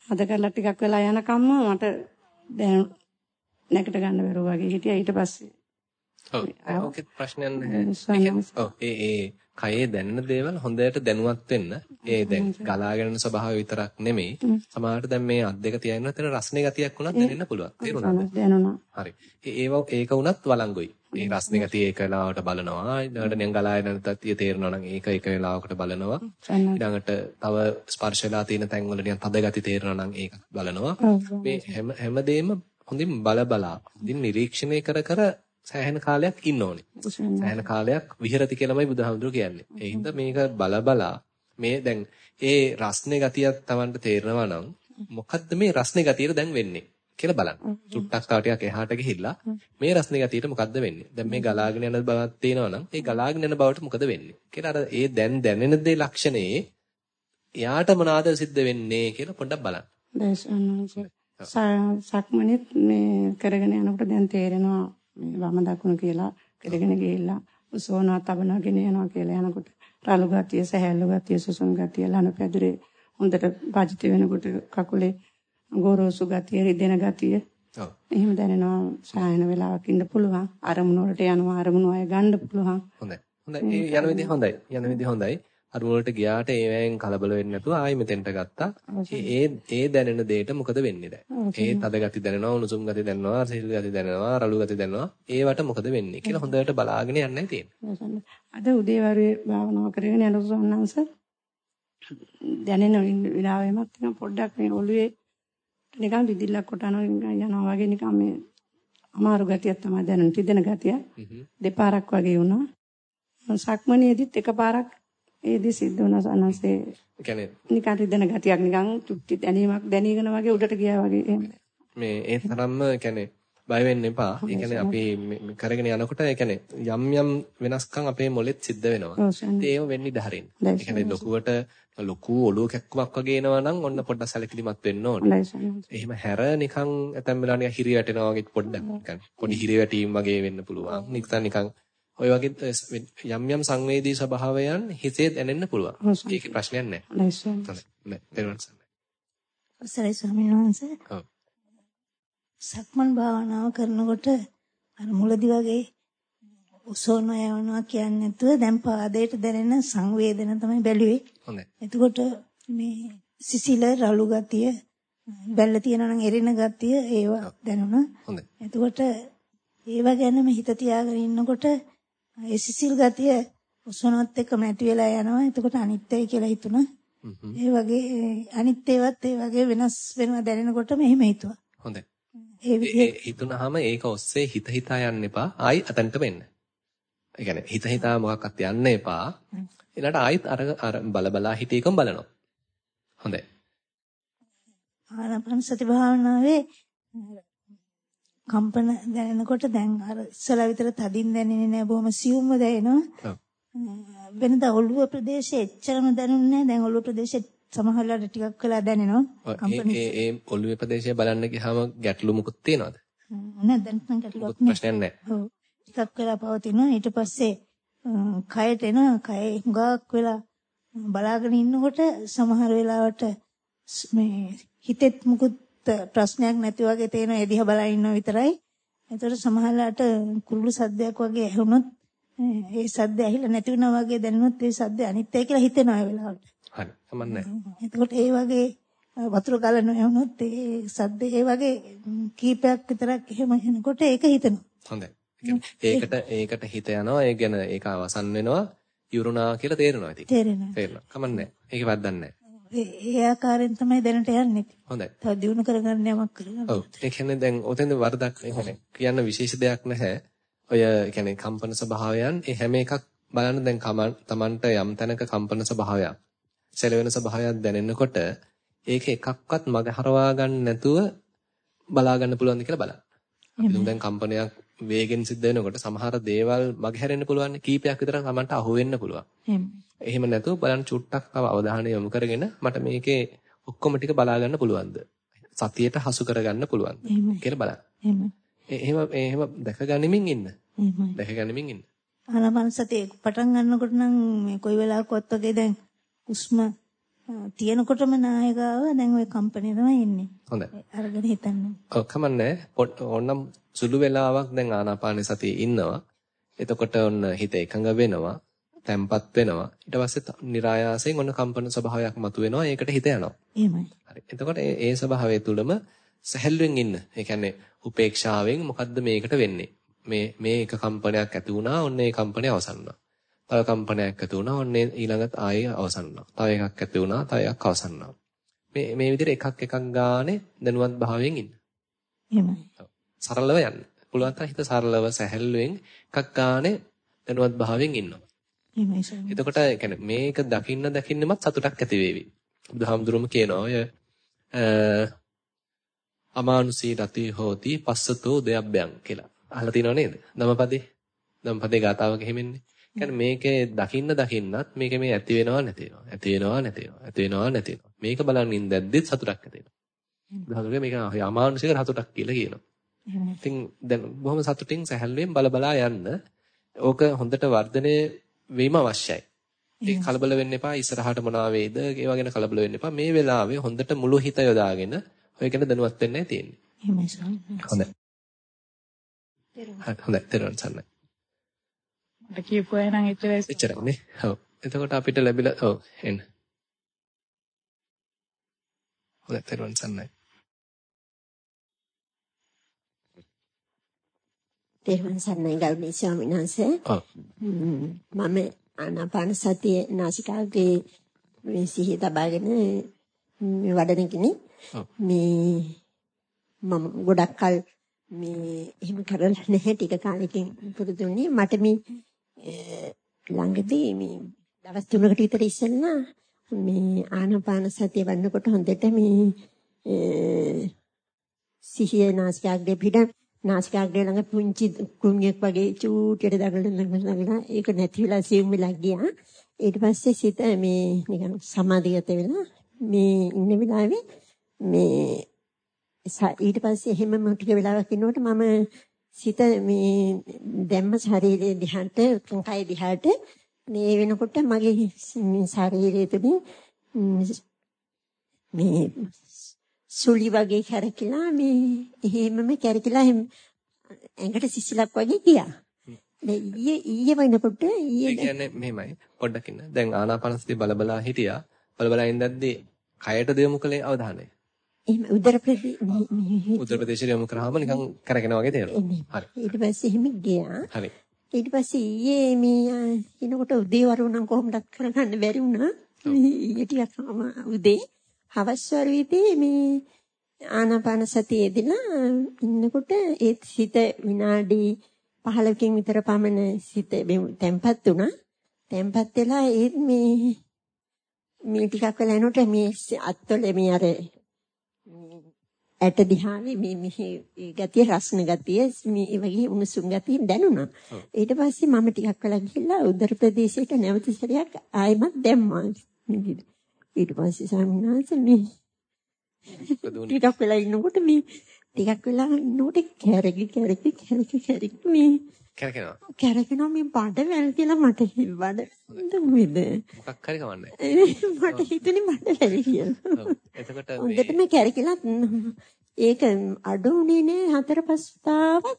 අද කරලා ටිකක් වෙලා යනකම්ම මට දැන් නැකට ගන්න බැරුව වගේ හිටියා ඊට පස්සේ ඔව් ඕකේ ප්‍රශ්නයක් නැහැ. ඔව් ඒ ඒ කයේ දැනෙන දේවල් හොඳට දැනුවත් වෙන්න. ඒ දැන් ගලාගෙන යන ස්වභාවය විතරක් නෙමෙයි. සමහරවිට දැන් මේ අත් දෙක තියාගෙන එතන රස්නේ ගතියක් උනත් දැනෙන්න පුළුවන්. තේරුණාද? දැනුණා. හරි. ඒව ඒක උනත් වළංගුයි. ඒ රස්නේ ගතිය ඒක වෙලාවට බලනවා. ඊළඟට නිකන් ගලා යන තත්තිය තේරෙනවා නම් ඒක එක වෙලාවකට බලනවා. ඊළඟට තව ස්පර්ශලා තියෙන තැන් වල නිකන් තද ගති තේරෙනවා නම් ඒක බලනවා. මේ හැම හැමදේම හොඳින් බල බලා හොඳින් නිරීක්ෂණය කර කර සෑහෙන කාලයක් ඉන්න ඕනේ. සෑහෙන කාලයක් විහෙරති කියලාමයි බුදුහාමුදුරු කියන්නේ. ඒ හින්දා මේක බල බලා මේ දැන් ඒ රස්නේ ගතියක් Tamanට තේරෙනවා නම් මොකද්ද මේ රස්නේ ගතියට දැන් වෙන්නේ කියලා බලන්න. චුට්ටක් තව ටිකක් එහාට ගිහිල්ලා මේ රස්නේ ගතියට මොකද්ද වෙන්නේ? දැන් මේ ගලාගෙන යන බවක් තේනවා නම් ඒ ගලාගෙන යන බවට මොකද වෙන්නේ? කියලා අර ඒ දැන් දැනෙන දේ ලක්ෂණේ එයාට මොනවාද සිද්ධ වෙන්නේ කියලා පොඩ්ඩක් බලන්න. සක්මනිත් මේ කරගෙන යනකොට දැන් තේරෙනවා වම දකුණු කියලා කරගෙන ගිහිල්ලා උසෝනා තබනවා ගෙන යනවා කියලා යනකොට රළු ගතිය සහැල්ලු ගතිය සුසුම් ගතිය ලන පැදුරේ හොඳට පජිත වෙනකොට කකුලේ ගොරෝසු ගතිය රිදෙන ගතිය. ඔව්. එහෙම දැනෙනවා සායන වෙලාවක ඉන්න පුළුවන්. අරමුණ වලට යනවා අරමුණ අය ගන්න පුළුවන්. හොඳයි. හොඳයි. යන විදිහ හොඳයි. යන විදිහ හොඳයි අරමුණ වලට ගියාට ඒවෙන් කලබල වෙන්නේ නැතුව ආයි මෙතෙන්ට ගත්තා. ඒ ඒ දැනෙන දෙයට මොකද වෙන්නේ දැන්? ඒ තද ගති දැනෙනවා උණුසුම් ගති දැනෙනවා සිල් ගති දැනෙනවා රළු ගති දැනෙනවා. ඒවට මොකද වෙන්නේ කියලා හොඳට බලාගෙන යන්නයි තියෙන්නේ. අද උදේවරුේ භාවනාව කරගෙන යනකොට සන්නංශ දැනෙන විලාවෙමත් නිකන් පොඩ්ඩක් මේ ඔළුවේ නිකන් විදිල්ලක් කොටනවා යනවා වගේ නිකන් මේ අමාරු ගතියක් තමයි දැනෙන තිදෙන ගතිය දෙපාරක් වගේ වුණා. සක්මණේදිත් එකපාරක් ඒදි සිද්ධ වුණා සන්නසේ කියන්නේ නිකන් රිදෙන ගතියක් නිකන් චුට්ටි දැනීමක් දැනීගෙන වගේ උඩට ගියා වගේ මේ ඒ තරම්ම කියන්නේ බය වෙන්න එපා. ඒ කියන්නේ අපි කරගෙන යනකොට ඒ කියන්නේ යම් යම් වෙනස්කම් අපේ මොලෙත් සිද්ධ වෙනවා. ඒව වෙන්න ඉඩ හරින්න. ඒ කියන්නේ ලොකුවට ලොකු ඔලුව කැක්කමක් වගේ එනවා නම් ඔන්න පොඩ්ඩක් සැලකිලිමත් වෙන්න ඕනේ. එහෙම හැර නිකන් ඇතැම් වෙලා නිකන් හිරි වැටෙනවා වගේ පොඩ්ඩක් නිකන් පොඩි හිරි වැටීම් වගේ වෙන්න පුළුවන්. නිකන් නිකන් ඔය වගේ යම් යම් සංවේදී ස්වභාවයන් හිතේ දැනෙන්න පුළුවන්. ඒකේ ප්‍රශ්නයක් නැහැ. නෑ. සරයි ස්වාමීන් වහන්සේ. ඔව්. සක්මන් භාවනාව කරනකොට අර මුලදි වගේ උසෝන යවනවා කියන්නේ නැතුව දැන් පාදයට දැනෙන සංවේදන තමයි බැලුවේ. හොඳයි. එතකොට මේ සිසිල රළු ගතිය බැල්ල තියෙනවා නම් එරින ගතිය ඒවා දැනුණා. හොඳයි. එතකොට ඒව ගැනම හිත තියාගෙන ඉන්නකොට ඒ සිසිල් ගතිය උසනොත් එක්ක නැති වෙලා යනවා. එතකොට අනිත්‍යයි කියලා හිතුණා. ඒ වගේ අනිත්‍යවත් ඒ වගේ වෙනස් වෙනවා දැනෙනකොටම එහෙම හිතුවා. හොඳයි. ඒ විදිහට හිතුනහම ඒක ඔස්සේ හිත හිතා යන්න එපා. ආයි අතන්ට වෙන්න. ඒ කියන්නේ හිත හිතා මොකක්වත් යන්න එපා. ඊළඟට ආයිත් අර අර බල බලා හිතේකම බලනවා. හොඳයි. ආනාපාන සති භාවනාවේ කම්පන දැනෙනකොට දැන් අර ඉස්සලා විතර තදින් දැනෙන්නේ නැහැ බොහොම සියුම්ව දැනෙනවා. වෙනදා ඔළුව ප්‍රදේශයේ එච්චරම දැනුන්නේ නැහැ. දැන් ඔළුව ප්‍රදේශයේ සමහරවිට ටිකක් වෙලා දැනෙනවා. කම්පන ඒ ඒ ඔළුවේ ප්‍රදේශය බලන්න ගියාම ගැටලු මොකුත් තියනවද? නෑ දැන් නම් ගැටලුවක් නෑ. ප්‍රශ්නයක් නෑ. ඔව්. ටිකක් වෙලා පවතිනවා. ඊට පස්සේ කයට එන කය හුඟක් වෙලා බලාගෙන ඉන්නකොට සමහර වෙලාවට මේ හිතෙත් මුකුත් ප්‍රශ්නයක් නැති වගේ තේන ඒ දිහා බලා ඉන්නවා විතරයි. ඒතකොට සමහරලාට කුරුළු සද්දයක් වගේ ඇහුනොත් ඒ සද්ද ඇහිලා නැති වෙනවා වගේ දැනුනොත් ඒ සද්ද අනිත්‍යයි කියලා හිතෙනවා ඒ වෙලාවට. හරි. කමන්නේ. එතකොට ඒ වගේ වතුර ගලන ඇහුනොත් ඒ සද්ද ඒ වගේ කීපයක් විතරක් එහෙම එනකොට ඒක හිතෙනවා. හොඳයි. ඒකට ඒකට හිත යනවා ඒ ගැන ඒක අවසන් වෙනවා ඉවරුණා කියලා තේරෙනවා ඉතින්. තේරෙනවා. තේරෙනවා. කමන්නේ. ඒක වැද්දක් නැහැ. ඒ ආකාරයෙන් තමයි දැනට යන්නේ. හොඳයි. තව දිනු කරගන්න යමක් කරගන්න. ඔව්. ඒ කියන්නේ දැන් ඔතෙන්ද වරදක් කියන්නේ කියන්න විශේෂ දෙයක් නැහැ. ඔය කියන්නේ කම්පන ස්වභාවයන් ඒ හැම එකක් බලන්න දැන් තමන්ට යම් තැනක කම්පන ස්වභාවයක් සැලවෙන ස්වභාවයක් දැනෙනකොට ඒක එකක්වත් මග හරවා ගන්න නැතුව බලා ගන්න පුළුවන්ද කියලා බලන්න. අපි දැන් කම්පනයක් වේගෙන් සිද්ධ වෙනකොට සමහර දේවල් මග හැරෙන්න පුළුවන් කීපයක් විතර තමන්ට අහු වෙන්න පුළුවන්. එහෙම නැතුව බලන්න චුට්ටක් තව අවධානය යොමු කරගෙන මට මේකේ ඔක්කොම ටික බලා ගන්න පුළුවන්ද? සතියට හසු කරගන්න පුළුවන්ද කියලා බලන්න. එහෙම එහෙම දැක ගනිමින් ඉන්න. දැක ගනිමින් ඉන්න. ආනාපාන සතිය පටන් ගන්නකොට නම් මේ කොයි වෙලාවකවත් වගේ දැන් උස්ම තියෙනකොටම නායකව දැන් ওই කම්පැනි තමයි ඉන්නේ. හොඳයි. අරගෙන හිතන්නේ. ඔව් කමන්නේ. ඕනම් සුළු වෙලාවක් දැන් ආනාපාන සතියේ ඉන්නවා. එතකොට ඔන්න හිත එකඟ වෙනවා. තැම්පත් වෙනවා. ඊට පස්සේ નિરાයාසයෙන් ඔන්න කම්පන ස්වභාවයක් මතුවෙනවා. ඒකට හිත යනවා. එහෙමයි. හරි. එතකොට ඒ ස්වභාවය තුළම සැහැල්ලුවෙන් ඉන්න. ඒ කියන්නේ උපේක්ෂාවෙන් මොකද්ද මේකට වෙන්නේ? මේ මේ එක කම්පනයක් ඇති වුණා ඔන්න ඒ කම්පනය අවසන් වුණා. තව කම්පනයක් ඇති වුණා ඔන්න ඊළඟට ආයේ අවසන් වුණා. තව එකක් ඇති වුණා තව එකක් අවසන් වුණා. මේ මේ විදිහට එකක් එකක් ගානේ දැනුවත් භාවයෙන් ඉන්න. එහෙමයි. සරලව යන්න. පුළුවන් තරම් හිත සරලව සැහැල්ලුවෙන් එකක් ගානේ දැනුවත් භාවයෙන් ඉන්නවා. එහෙමයි එතකොට يعني මේක දකින්න දකින්නමත් සතුටක් ඇති වේවි. බුදුහාමුදුරුවෝ කියනවා ඔය අමානුෂී රති හෝති පස්සතෝ දෙයබ්බයන් කියලා. අහලා තියෙනව නේද? ධම්මපදේ. ධම්මපදේ ගාතාවක එහෙමන්නේ. කියන්නේ මේකේ දකින්න දකින්නත් මේක මේ ඇති වෙනවා නැති වෙනවා. ඇති වෙනවා නැති වෙනවා. ඇති වෙනවා නැති වෙනවා. මේක බලන් ඉඳද්දිත් සතුටක් ඇති වෙනවා. බුදුහාමුදුරුවෝ මේක අමානුෂික සතුටක් කියලා කියනවා. ඉතින් දැන් බොහොම සතුටින් සැහැල්ලුවෙන් බල බලා යන්න ඕක හොඳට වර්ධනය වීම අවශ්‍යයි. ඒක කලබල වෙන්න එපා ඉස්සරහට මොනවා වෙයිද ඒවා ගැන කලබල වෙන්න එපා. මේ වෙලාවේ හොඳට මුළු හිත යොදාගෙන ඔය ගැන දැනුවත් වෙන්නයි තියෙන්නේ. එහෙමයි ස්වාමීනි. හොඳයි. හොඳයි. තේරුම් ගන්න. මට කියපු අය නම් එච්චරයි. එච්චරයි නේ. ඔව්. එතකොට අපිට ලැබිලා ඔව් එන්න. හොඳයි තේරුම් ගන්නයි. තේරුම් ගන්නයි ගෞරවනීය ස්වාමීන් වහන්සේ. මම ආනාපාන සතිය නාසිකාග්‍රේ මේ සිහිය තබාගෙන මේ වඩන කෙනෙක්. මේ මම ගොඩක් කල මේ එහෙම කරලා නැහැ. ටික කාලෙකින් පුරුදුුනේ මට මේ ළඟදී මේ දවස් තුනකට විතර ඉස්සෙල්ලා මේ ආනාපාන සතිය වන්නකොට හොඳට මේ සිහිය නාසිකාග්‍රේ පිට නාසිකාග්‍රේ ළඟ පුංචි කුණ්‍යක් වගේ චූටියට දඟලන දඟලන ඒක නැති වෙලා සියුම් වෙලා ගියා. ඊට පස්සේ සිත මේ නිකන් සමාධිගත වෙලා මේ ඉන්න වෙලාවේ මේ ඊට පස්සේ එහෙමම ටික වෙලාවක් ඉන්නකොට මම සිත මේ දැම්ම ශරීරයේ දිහාට කය දිහාට මේ වෙනකොට මගේ ශරීරය තුළින් මේ සුලි වගේ කැරකිලා මේ එහෙමම කැරකිලා ඇඟට සිසිලක් වගේ ගියා. දැන් ඊයේ ඊයේ වෙනකොට ඊයේ ඒ කියන්නේ මෙහෙමයි පොඩ්ඩක් ඉන්න. දැන් ආනාපානසති බලබලා හිටියා. බලබලා ඉඳද්දී කයට දෙමු කලේ අවධානය. එහෙම උදර උදර ප්‍රදේශය යොමු කරාම නිකන් කරගෙන වගේ තේරෙනවා. හරි. ඊට පස්සේ එහෙම ගියා. හරි. ඊට පස්සේ ඊයේ මේ එනකොට උදේ වරුණම් කොහොමදත් කරගන්න බැරි වුණා. ඊයේ ටිකක් උදේ හවස් වරුවේදී මේ ආනාපාන සතියේදීලා ඉන්නකොට ඒ සිත විනාඩි 15කින් විතර පමණ සිත තැම්පත් වුණා. තැම්පත් වෙලා ඒ මේ මේ ටිකක් වෙලා යනකොට මේ අත්වල මේ අර ඇට දිහාවේ මේ මෙහි ගතිය රස්න ගතිය මේ වගේ උණුසුම් ගතිය දැනුණා. ඊට පස්සේ මම ටිකක් වෙලා ගිහිල්ලා උදර ප්‍රදේශයට නැවත සැරයක් ආයෙමත් දැම්මා. ඊට පස්සේ ස්වාමීන් වහන්සේ මේ ටිකක් වෙලා ඉන්නකොට මේ ටිකක් වෙලා ඉන්නකොට කැරකි කැරකි කැරකි කැරකි මේ කැරකෙනවා. කැරකෙනවා මේ බඩ වැල් කියලා මට බඩ මොකද? මොකක් හරි කවන්නේ. මට හිතුනේ බඩ වැල් කියලා. එතකොට මේ හොඳටම කැරකිලා ඒක අඩුුනේ නෑ හතර පහ තාවක්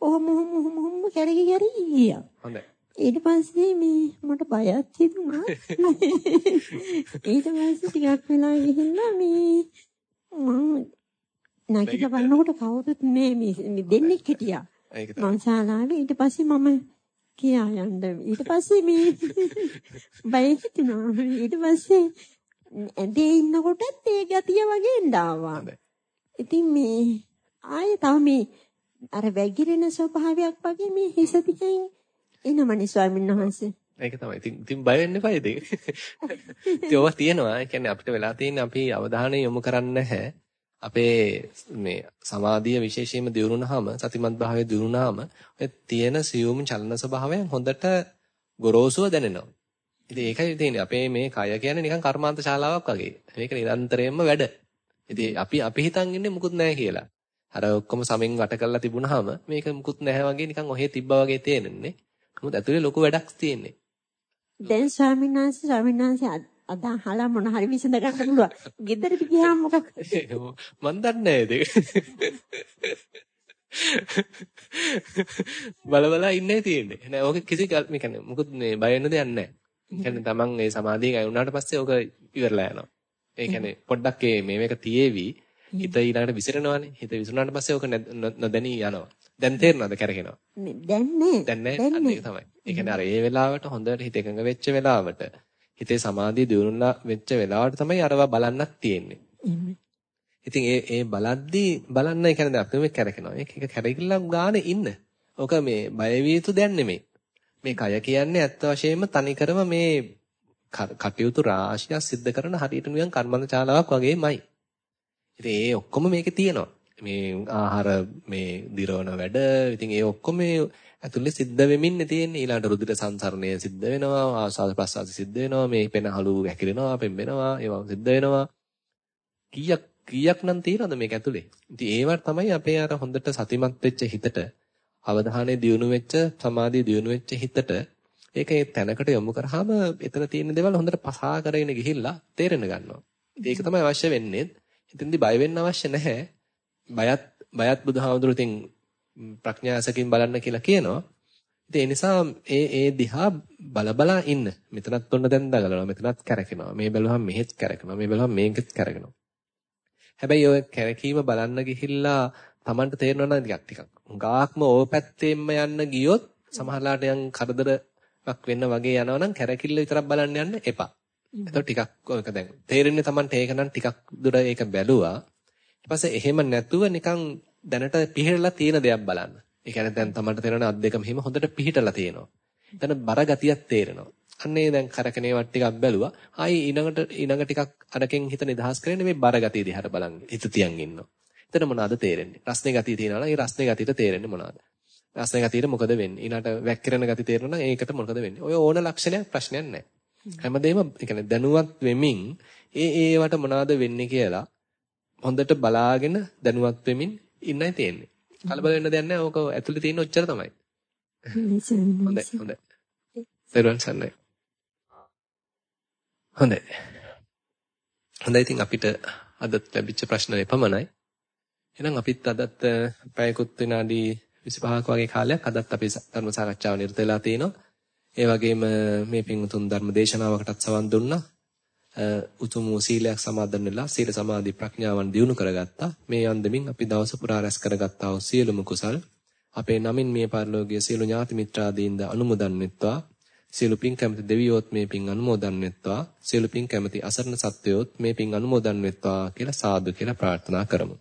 ඔහොම ඔහොම ඔහොම කැරකි කැරකි ගියා. හොඳයි. ඊට පස්සේ මේ මට බයක් හිතුණා. ඊට පස්සේ ටිකක් වෙලා ගිහිල්ලා මේ මම නැගිට බලනකොට කවුරුත් මේ මේ දෙන්නෙක් හිටියා. මං ශාලාවේ ඊට පස්සේ මම කියා යන්න ඊට පස්සේ මේ බය හිතුණා. ඊට පස්සේ ඇඳේ ඉන්නකොටත් ඒ ගතිය වගේ එඳාවා. ඉතින් මේ ආයේ තව මේ අර වැగిරෙන ස්වභාවයක් වගේ මේ හිස දිහෙන් එනමනේ ස්වාමීන් වහන්සේ. ඒක තමයි. ඉතින් ඉතින් බය වෙන්න එපා ඉතින්. ඉතින් ඔවා තියෙනවා. ඒ කියන්නේ අපිට වෙලා තියෙන්නේ අපි අවධානය යොමු කරන්නේ නැහැ. අපේ මේ සමාධිය විශේෂයෙන්ම දියුණුනහම සතිමත් භාවය දියුණුනහම ඔය තියෙන සියුම් චලන ස්වභාවයන් හොඳට ගොරෝසුව දැනෙනවා. ඉතින් ඒකයි තියෙන්නේ අපේ මේ කය කියන්නේ නිකන් කර්මාන්ත ශාලාවක් වගේ. මේක නිරන්තරයෙන්ම වැඩ. ඉතින් අපි අපි හිතන් ඉන්නේ මුකුත් නැහැ කියලා. අර ඔක්කොම සමෙන් වට කරලා තිබුණාම මේක මුකුත් නැහැ වගේ නිකන් ඔහෙ තිබ්බා වගේ තේරෙන්නේ. නමුත් ඇතුලේ ලොකු වැඩක් තියෙන්නේ. දැන් ස්වාමීන් වහන්සේ ස්වාමීන් වහන්සේ අද අහලා මොන හරි විසඳ ගන්න පුළුවන්. ගෙදරට ගියාම මොකක් මන් දන්නේ නැහැ බලබලා ඉන්නේ තියෙන්නේ. නෑ ඕක කිසි මේ කියන්නේ මුකුත් මේ බය වෙන්න දෙයක් නැහැ. කියන්නේ තමන් මේ සමාධිය ගයි වුණාට පස්සේ ඕක ඉවරලා යනවා. ඒ කියන්නේ පොඩ්ඩක් මේ මේක තියේවි හිත ඊළඟට විසිරෙනවානේ. හිත විසිරුණාට පස්සේ ඕක නොදැනී යනවා. දැන් තේරෙනවද කැරකෙනවා? දැන් නෑ. දැන් නෑ. අන්න ඒක තමයි. ඒ කියන්නේ අර ඒ වෙලාවට හොඳට හිත එකඟ වෙච්ච වෙලාවට හිතේ සමාධිය දියුණුලා වෙච්ච වෙලාවට තමයි අරවා බලන්නක් තියෙන්නේ. ඉතින් ඒ ඒ බලද්දී බලන්න ඒ කියන්නේ අපි මේ කැරකෙනවා. ඒක එක කැරකිල්ලක් ගානේ ඉන්න. ඕක මේ බය විය යුතු දෙයක් නෙමෙයි. මේ කය කියන්නේ ඇත්ත වශයෙන්ම තනිකරම මේ කටයුතු රාශියක් සිද්ධ කරන හරියට නිකන් කර්මන්ත ශාලාවක් වගේමයි. ඉතින් ඒ ඔක්කොම මේකේ තියෙනවා. මේ ආහාර මේ දිරවන වැඩ ඉතින් ඒ ඔක්කොම මේ ඇතුලේ සිද්ධ වෙමින් තියෙන්නේ ඊළඟට රුධිර සංසරණය සිද්ධ වෙනවා ආස්වාද ප්‍රසආස සිද්ධ වෙනවා මේ පෙනහළු හැකිලෙනවා පෙම්බෙනවා ඒවා සිද්ධ වෙනවා කීයක් කීයක් නම් තියෙනවද මේක ඇතුලේ ඉතින් ඒවට තමයි අපේ අර හොඳට සතිමත් වෙච්ච හිතට අවධානය දියුණු වෙච්ච සමාධිය දියුණු වෙච්ච හිතට ඒක ඒ තැනකට යොමු කරාම එතන තියෙන දේවල් හොඳට පසා කරගෙන ගිහිල්ලා තේරෙන්න ගන්නවා. ඒක තමයි අවශ්‍ය වෙන්නේ. එතෙන්දී බය වෙන්න අවශ්‍ය නැහැ. බයත් බයත් බුදුහාමුදුරු ඉතින් ප්‍රඥාසකින් බලන්න කියලා කියනවා. ඉතින් ඒ නිසා ඒ ඒ දිහා බලබලා ඉන්න. මෙතනත් ඔන්න දැන් දගලනවා. මෙතනත් කැරකෙනවා. මේ බැලුවහම මෙහෙත් කැරකෙනවා. මේ බැලුවහම මේකෙත් කැරකෙනවා. හැබැයි ඔය කැරකීම බලන්න ගිහිල්ලා Tamanට තේරෙනවා නම් ටිකක් ටිකක්. හුඟාක්ම ඕ පැත්තෙන්ම යන්න ගියොත් සමහරලාට යන් කරදරයක් වෙන්න වගේ යනවා නම් කැරකිල්ල විතරක් බලන්න යන්න එපා. එතකොට ටිකක් ඔයක දැන් තේරෙන්නේ Tamanට ඒක නම් ටිකක් දුර ඒක බැලුවා. ඊට පස්සේ එහෙම නැතුව නිකන් දැනට පිහිටලා තියෙන දෙයක් බලන්න. ඒ කියන්නේ දැන් Tamanට තේරෙන අත් දෙකම හිම හොඳට පිහිටලා තියෙනවා. එතන බර ගතියක් තේරෙනවා. අන්නේ දැන් කරකනේ වත් ටිකක් බැලුවා. ආයි ඊළඟට ඊළඟ ටිකක් අරකින් හිත නිදහස් කරගෙන මේ බර ගතිය දිහාට බලන් හිත තියන් ඉන්නවා. එතන මොනවාද තේරෙන්නේ? රස්නේ ගතිය තියෙනවා නම් ඒ රස්නේ ගතියට තේරෙන්නේ මොනවාද? රස්නේ ගතියට මොකද වෙන්නේ? ඊළඟට වැක්කිරෙන ගතිය තේරෙනවා නම් ඒකට මොකද වෙන්නේ? ඔය ඕන ලක්ෂණයක් ප්‍රශ්නයක් නැහැ. හැමදේම ඒ කියන්නේ දැනුවත් වෙමින් ඒ ඒවට මොනවාද වෙන්නේ කියලා හොඳට බලාගෙන දැනුවත් වෙමින් ඉන්නයි තියෙන්නේ. කලබල වෙන්න දෙයක් නැහැ. ඕක ඇතුලේ තියෙන ඔච්චර තමයි. හොඳයි හොඳයි. සරුවන් සන්නයි. හොඳයි. හොඳයි ඉතින් අපිට අදත් ලැබිච්ච ප්‍රශ්න එපමණයි. එහෙනම් අපිත් අදත් පැයකුත් විනාඩි 25ක වගේ කාලයක් අදත් අපි ධර්ම සාකච්ඡාව නිරත වෙලා තිනවා. ඒ වගේම මේ පින්තුන් ධර්ම දේශනාවකටත් සවන් දුන්නා. උතුම් වූ සීලයක් සමාදන් වෙලා සීල සමාධි ප්‍රඥාවන් දියුණු කරගත්තා. මේ යන්දමින් අපි දවස පුරා රැස් කරගත්තා වූ සියලුම කුසල් අපේ නමින් මේ පරිලෝකීය සියලු ඥාති මිත්‍රාදීන්ද අනුමෝදන් වෙත්වා. සියලු පින් කැමති දෙවියෝත් මේ පින් අනුමෝදන් වෙත්වා. සියලු පින් කැමති අසරණ සත්වයෝත් මේ පින් අනුමෝදන් වෙත්වා කියලා සාදු කියලා ප්‍රාර්ථනා කරමු.